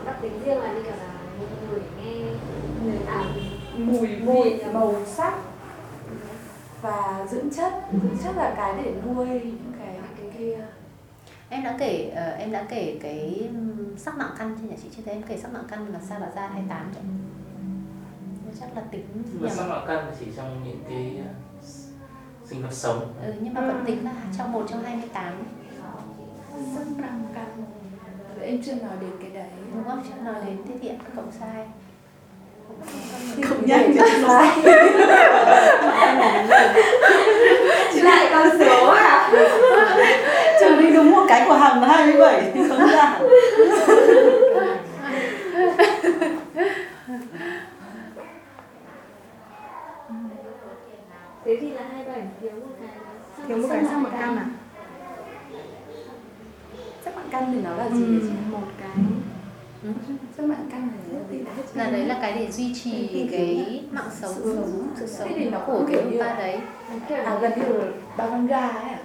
Speaker 4: đặc tính riêng là như kiểu là một người nghe. Người à,
Speaker 2: mùi vị màu sắc và dưỡng chất dưỡng chất là cái để nuôi những cái cái kia
Speaker 3: Em đã kể ờ, em đã kể cái sắc mạng căn chưa nhỉ? Chị chưa thấy em kể sắc mạng căn là sao là ra 28 rồi. Chắc là tính
Speaker 5: nhưng mà sắc mạo căn chỉ trong những cái uh, sinh vật sống.
Speaker 3: Ừ, nhưng mà vẫn tính là trong một trong 28
Speaker 2: sắc năng căn. Em chưa nói đến cái đấy.
Speaker 3: Đúng không? Chưa nói đến thế thì em cộng sai.
Speaker 6: Không nhanh chóng sai
Speaker 4: lại con số à?
Speaker 6: Trừ đi đúng một cái của hằng là 27 thì không ra.
Speaker 4: Thế thì là hai bảy thiếu một cái
Speaker 1: thiếu một cái sang một căn à?
Speaker 2: Sắc mạng căn thì nó là gì ừ.
Speaker 1: một cái
Speaker 2: sắc mạng căn thì nó là gì
Speaker 3: là đấy là cái để duy trì cái mạng sống sống sự sống
Speaker 2: thì nó
Speaker 3: của cái
Speaker 2: như-
Speaker 3: rupa đấy.
Speaker 2: À gần như là ba con ga ấy à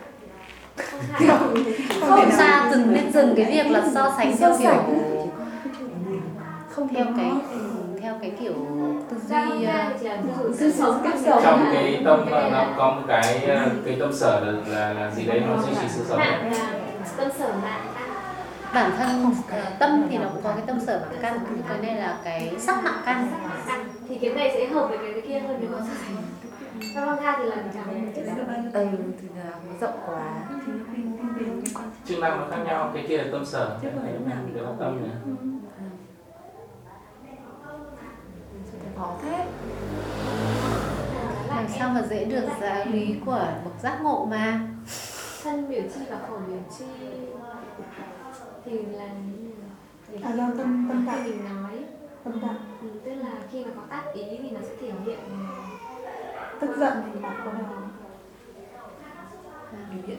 Speaker 4: không
Speaker 3: không xa dừng nên dừng cái việc là so sánh theo kiểu
Speaker 2: không
Speaker 3: theo cái
Speaker 2: ừ.
Speaker 3: theo cái kiểu tư duy ờ,
Speaker 4: tư sống cách sống.
Speaker 5: trong cái tâm là nó có một cái ờ, cái tâm sở là là, là gì đấy nó duy trì sự sống.
Speaker 4: Tâm sở mạng. ăn
Speaker 3: bản thân ờ, tâm thì nó cũng có cái tâm sở mạng căn cái này là cái sắc mạng căn.
Speaker 4: Ăn thì cái này sẽ hợp với cái, cái kia hơn nếu mà so sánh. Ramanga thì là
Speaker 2: ừ thì là nó rộng quá.
Speaker 5: Chức năng nó khác nhau cái kia là tâm sở. Cái này là tâm này.
Speaker 2: khó thế.
Speaker 3: Làm sao mà dễ được giáo lý của bậc giác ngộ mà.
Speaker 4: Thân biểu chi và khẩu biểu chi thì là
Speaker 1: à do tâm tâm tạng
Speaker 4: mình nói.
Speaker 1: Tâm tạng
Speaker 4: ừ, tức là khi mà có tác ý thì nó sẽ thể hiện
Speaker 1: tức giận thì mặt có nào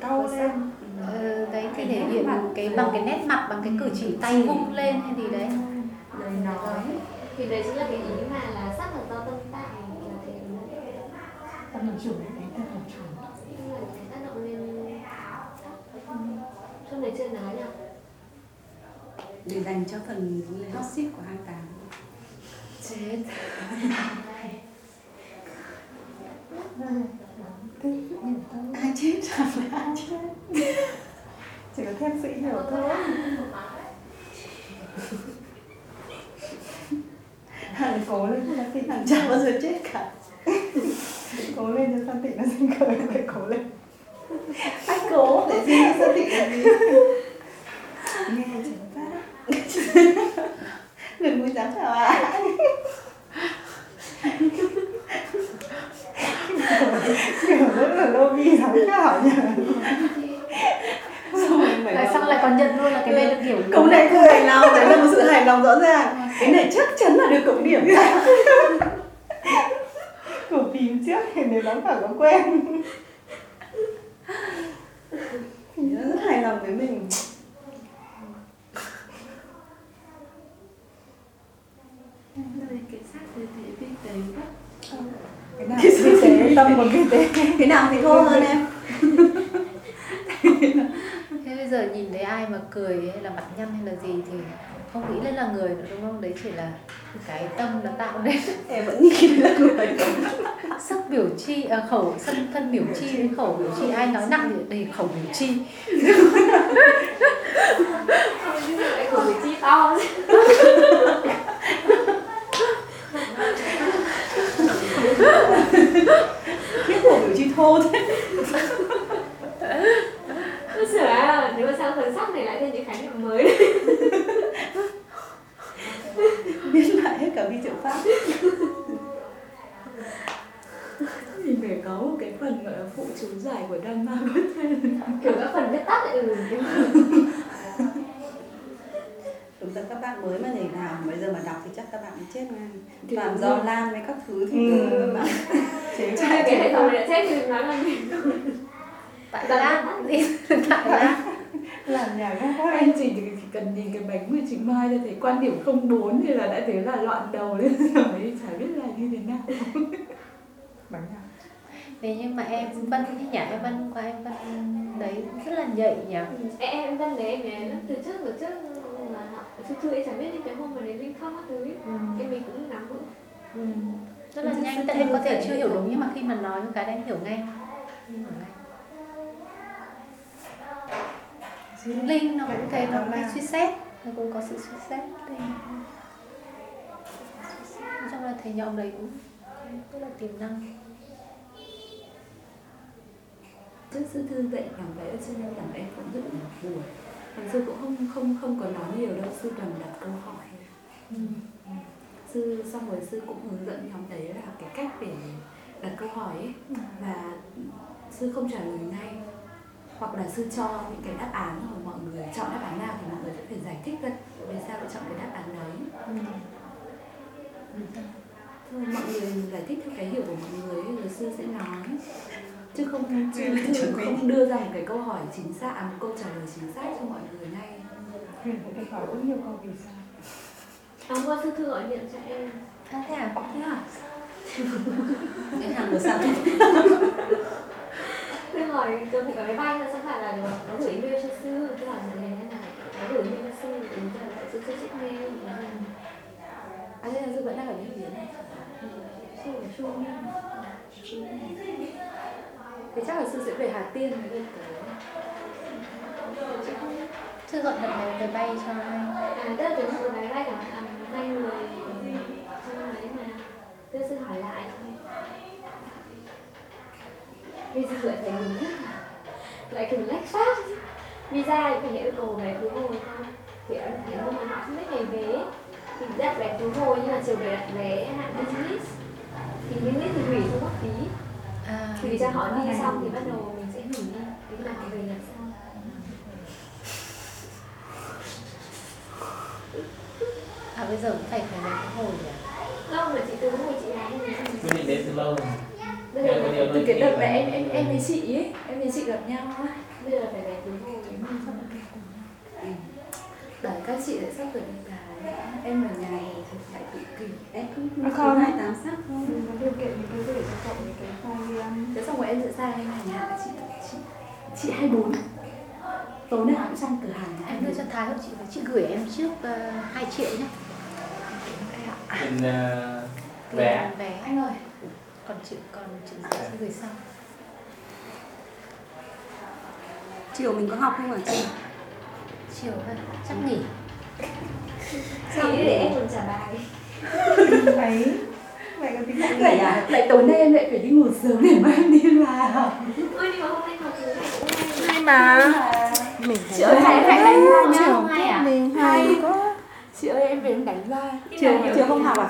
Speaker 1: cau lên.
Speaker 3: Ờ, đấy thì thể hiện cái bằng cái nét mặt bằng cái cử chỉ tay vung lên hay gì đấy.
Speaker 2: Lời nói.
Speaker 4: Thì đấy chính là cái ý mà là sắc là do tâm tạng là thể
Speaker 1: tâm làm chủ đấy tâm làm chủ
Speaker 4: là tác động lên. Trong này chưa nói nhỉ
Speaker 6: để dành cho phần hot seat của hai tám
Speaker 2: chết.
Speaker 6: Ai chết rồi. Ai chết
Speaker 1: chỉ có thêm sĩ hiểu thôi. Hẳn cố lên cho nó tịnh
Speaker 6: thằng chẳng bao giờ chết cả.
Speaker 1: Cố lên cho san tịnh nó sinh khởi phải cố lên.
Speaker 6: Anh cố. Để gì nó xác định là gì? Nghe chính đừng vui dám chào ạ
Speaker 1: kiểu rất là lobby giám khảo nhỉ
Speaker 3: tại sao lại còn nhận luôn là cái này được hiểu
Speaker 6: câu này không? hài lòng đấy là một sự hài lòng rõ ràng. Cái này chắc chắn là được cộng điểm.
Speaker 1: Cổ tìm trước thì nếu giám khảo có quen.
Speaker 6: Rất hài lòng với mình
Speaker 2: cái xác thế thế vi tế
Speaker 1: cái nào? Kinh tế tâm còn kinh tế.
Speaker 6: Cái nào thì thô hơn em.
Speaker 3: Thế bây giờ nhìn thấy ai mà cười hay là mặt nhăn hay là gì thì không nghĩ lên là người nữa đúng không? Đấy chỉ là cái tâm nó tạo nên.
Speaker 6: Em vẫn nghĩ là người.
Speaker 3: Sắc biểu chi à, khẩu thân thân biểu chi với khẩu biểu chi ai nói nặng thì đầy khẩu biểu chi.
Speaker 4: Khẩu biểu chi to
Speaker 6: biết của biểu chi thô thế
Speaker 4: sửa là nếu mà sang phần sắc này lại thêm những khái niệm mới đấy.
Speaker 6: biết lại hết cả vi diệu pháp
Speaker 2: mình phải có một cái phần gọi là phụ chú giải của Dhamma có thể
Speaker 4: kiểu các phần viết tắt lại ừ
Speaker 6: đúng ra các bạn mới mà nhảy nào bây giờ mà đọc thì chắc các bạn chết ngay
Speaker 2: Thì
Speaker 6: toàn do lan với các thứ thì ừ. các bạn chế
Speaker 4: cái hệ thống này đã chết thì nói là
Speaker 3: tại lan đi tại lan.
Speaker 1: Làm nhà các
Speaker 2: các anh chị thì chỉ cần nhìn cái bánh của chị Mai là thấy quan điểm không bốn thì là đã thấy là loạn đầu lên rồi chả biết là như thế nào.
Speaker 1: Bánh nào?
Speaker 3: Thế nhưng mà em Vân nhỉ, em Vân qua em Vân đấy rất là nhạy nhỉ.
Speaker 4: Em em văn đấy em nhớ từ trước từ trước thư thư em chẳng biết những cái hôm mà đến linh khóc các thứ ấy. cái mình cũng nắm vững.
Speaker 3: Ừ. rất là nhanh tại em có thể chưa hiểu đúng nhưng mà khi mà nói một cái em hiểu ngay. Em hiểu ngay. Linh nó cũng thế nó cũng suy xét. Nó cũng có sự suy xét Linh. nói chung là thầy nhộng đấy cũng rất là tiềm năng.
Speaker 2: Trước sư thư dạy cảm thấy ở trên em cảm thấy cũng rất là buồn. Còn sư cũng không không không có nói nhiều đâu sư toàn đặt câu hỏi. Sư xong rồi sư cũng hướng dẫn nhóm đấy là cái cách để đặt câu hỏi ấy. Và sư không trả lời ngay hoặc là sư cho những cái đáp án rồi mọi người chọn đáp án nào thì mọi người sẽ phải giải thích ra vì sao lại chọn cái đáp án đấy. Thôi mọi người giải thích theo cái hiểu của mọi người rồi sư sẽ nói chứ không chứ, chứ không đưa ra một cái câu hỏi chính xác à, một câu trả lời chính xác cho mọi người ngay.
Speaker 1: Huyền cũng phải hỏi rất nhiều câu vì sao?
Speaker 4: Hôm qua thư thư gọi điện cho em.
Speaker 3: À, thế à?
Speaker 2: Thế à?
Speaker 6: Cái hàng của sao?
Speaker 4: Thư hỏi tôi phải có máy bay thôi xong phải là nó gửi email cho sư thư hỏi như thế này. Nó gửi email cho sư ừ, cho lại sư chưa check mail.
Speaker 2: À đây là Dương vẫn đang ở bên biển này.
Speaker 4: Sư ở Trung
Speaker 2: Thì chắc là sư sẽ về Hà Tiên với bên tới.
Speaker 3: Sư gọi đặt vé máy bay cho anh.
Speaker 4: À, tức là từ hồi máy bay của à, hai người trong đấy mà. Tức là sư hỏi lại. Bây giờ lại phải ngừng Lại cần lách pháp Visa thì phải yêu cầu vé khứ hồi không? Thì ở thành nhưng mà họ không biết ngày vé Thì đặt vé khứ hồi nhưng mà chiều về đặt vé hạng business Thì business thì hủy không mất phí
Speaker 3: À,
Speaker 4: Hủy cho họ đi xong thì bắt đầu mình sẽ hủy đi Thế là họ về lần sau
Speaker 3: à bây giờ cũng phải phải lấy cái hồi à?
Speaker 4: Lâu rồi chị từ hồi chị làm
Speaker 5: quyết định đến từ lâu rồi.
Speaker 4: Bây giờ
Speaker 2: Từ
Speaker 5: đôi
Speaker 2: cái
Speaker 5: khi
Speaker 2: đợt mà em em em với chị ấy, em với chị gặp nhau á.
Speaker 4: bây giờ phải vé khứ hồi
Speaker 2: Đấy các chị lại sắp tới đây cái em ở nhà thì.
Speaker 6: Em cứ
Speaker 1: À,
Speaker 6: cứ
Speaker 1: không.
Speaker 6: hai tám sắc thôi
Speaker 1: có điều kiện thì cứ để cho cậu những cái file
Speaker 2: Thế xong rồi em dự sang em ở nhà chị chị chị 24 tối nào cũng trong cửa hàng nhà
Speaker 3: Em đưa cho Thái không chị? Chị gửi em trước uh, 2 triệu nhé.
Speaker 5: tiền uh, vé
Speaker 3: vé.
Speaker 2: anh ơi
Speaker 3: Còn chị còn chị sẽ gửi sau.
Speaker 6: chiều mình có học không hả chị
Speaker 3: Chiều thôi, chắc nghỉ.
Speaker 4: Xong để em còn trả bài
Speaker 1: thấy mẹ có tính
Speaker 2: lại
Speaker 1: lại
Speaker 2: à, lại tối nay em lại phải đi ngủ sớm để mai em đi làm.
Speaker 4: Ôi nhưng mà hôm nay học thứ này cũng hay
Speaker 1: hay mà. Mình
Speaker 2: chị ơi hãy đánh vai nhá.
Speaker 3: hay à?
Speaker 1: mình hay có
Speaker 2: chị ơi em về em đánh vai
Speaker 4: Chiều-
Speaker 2: chiều không học à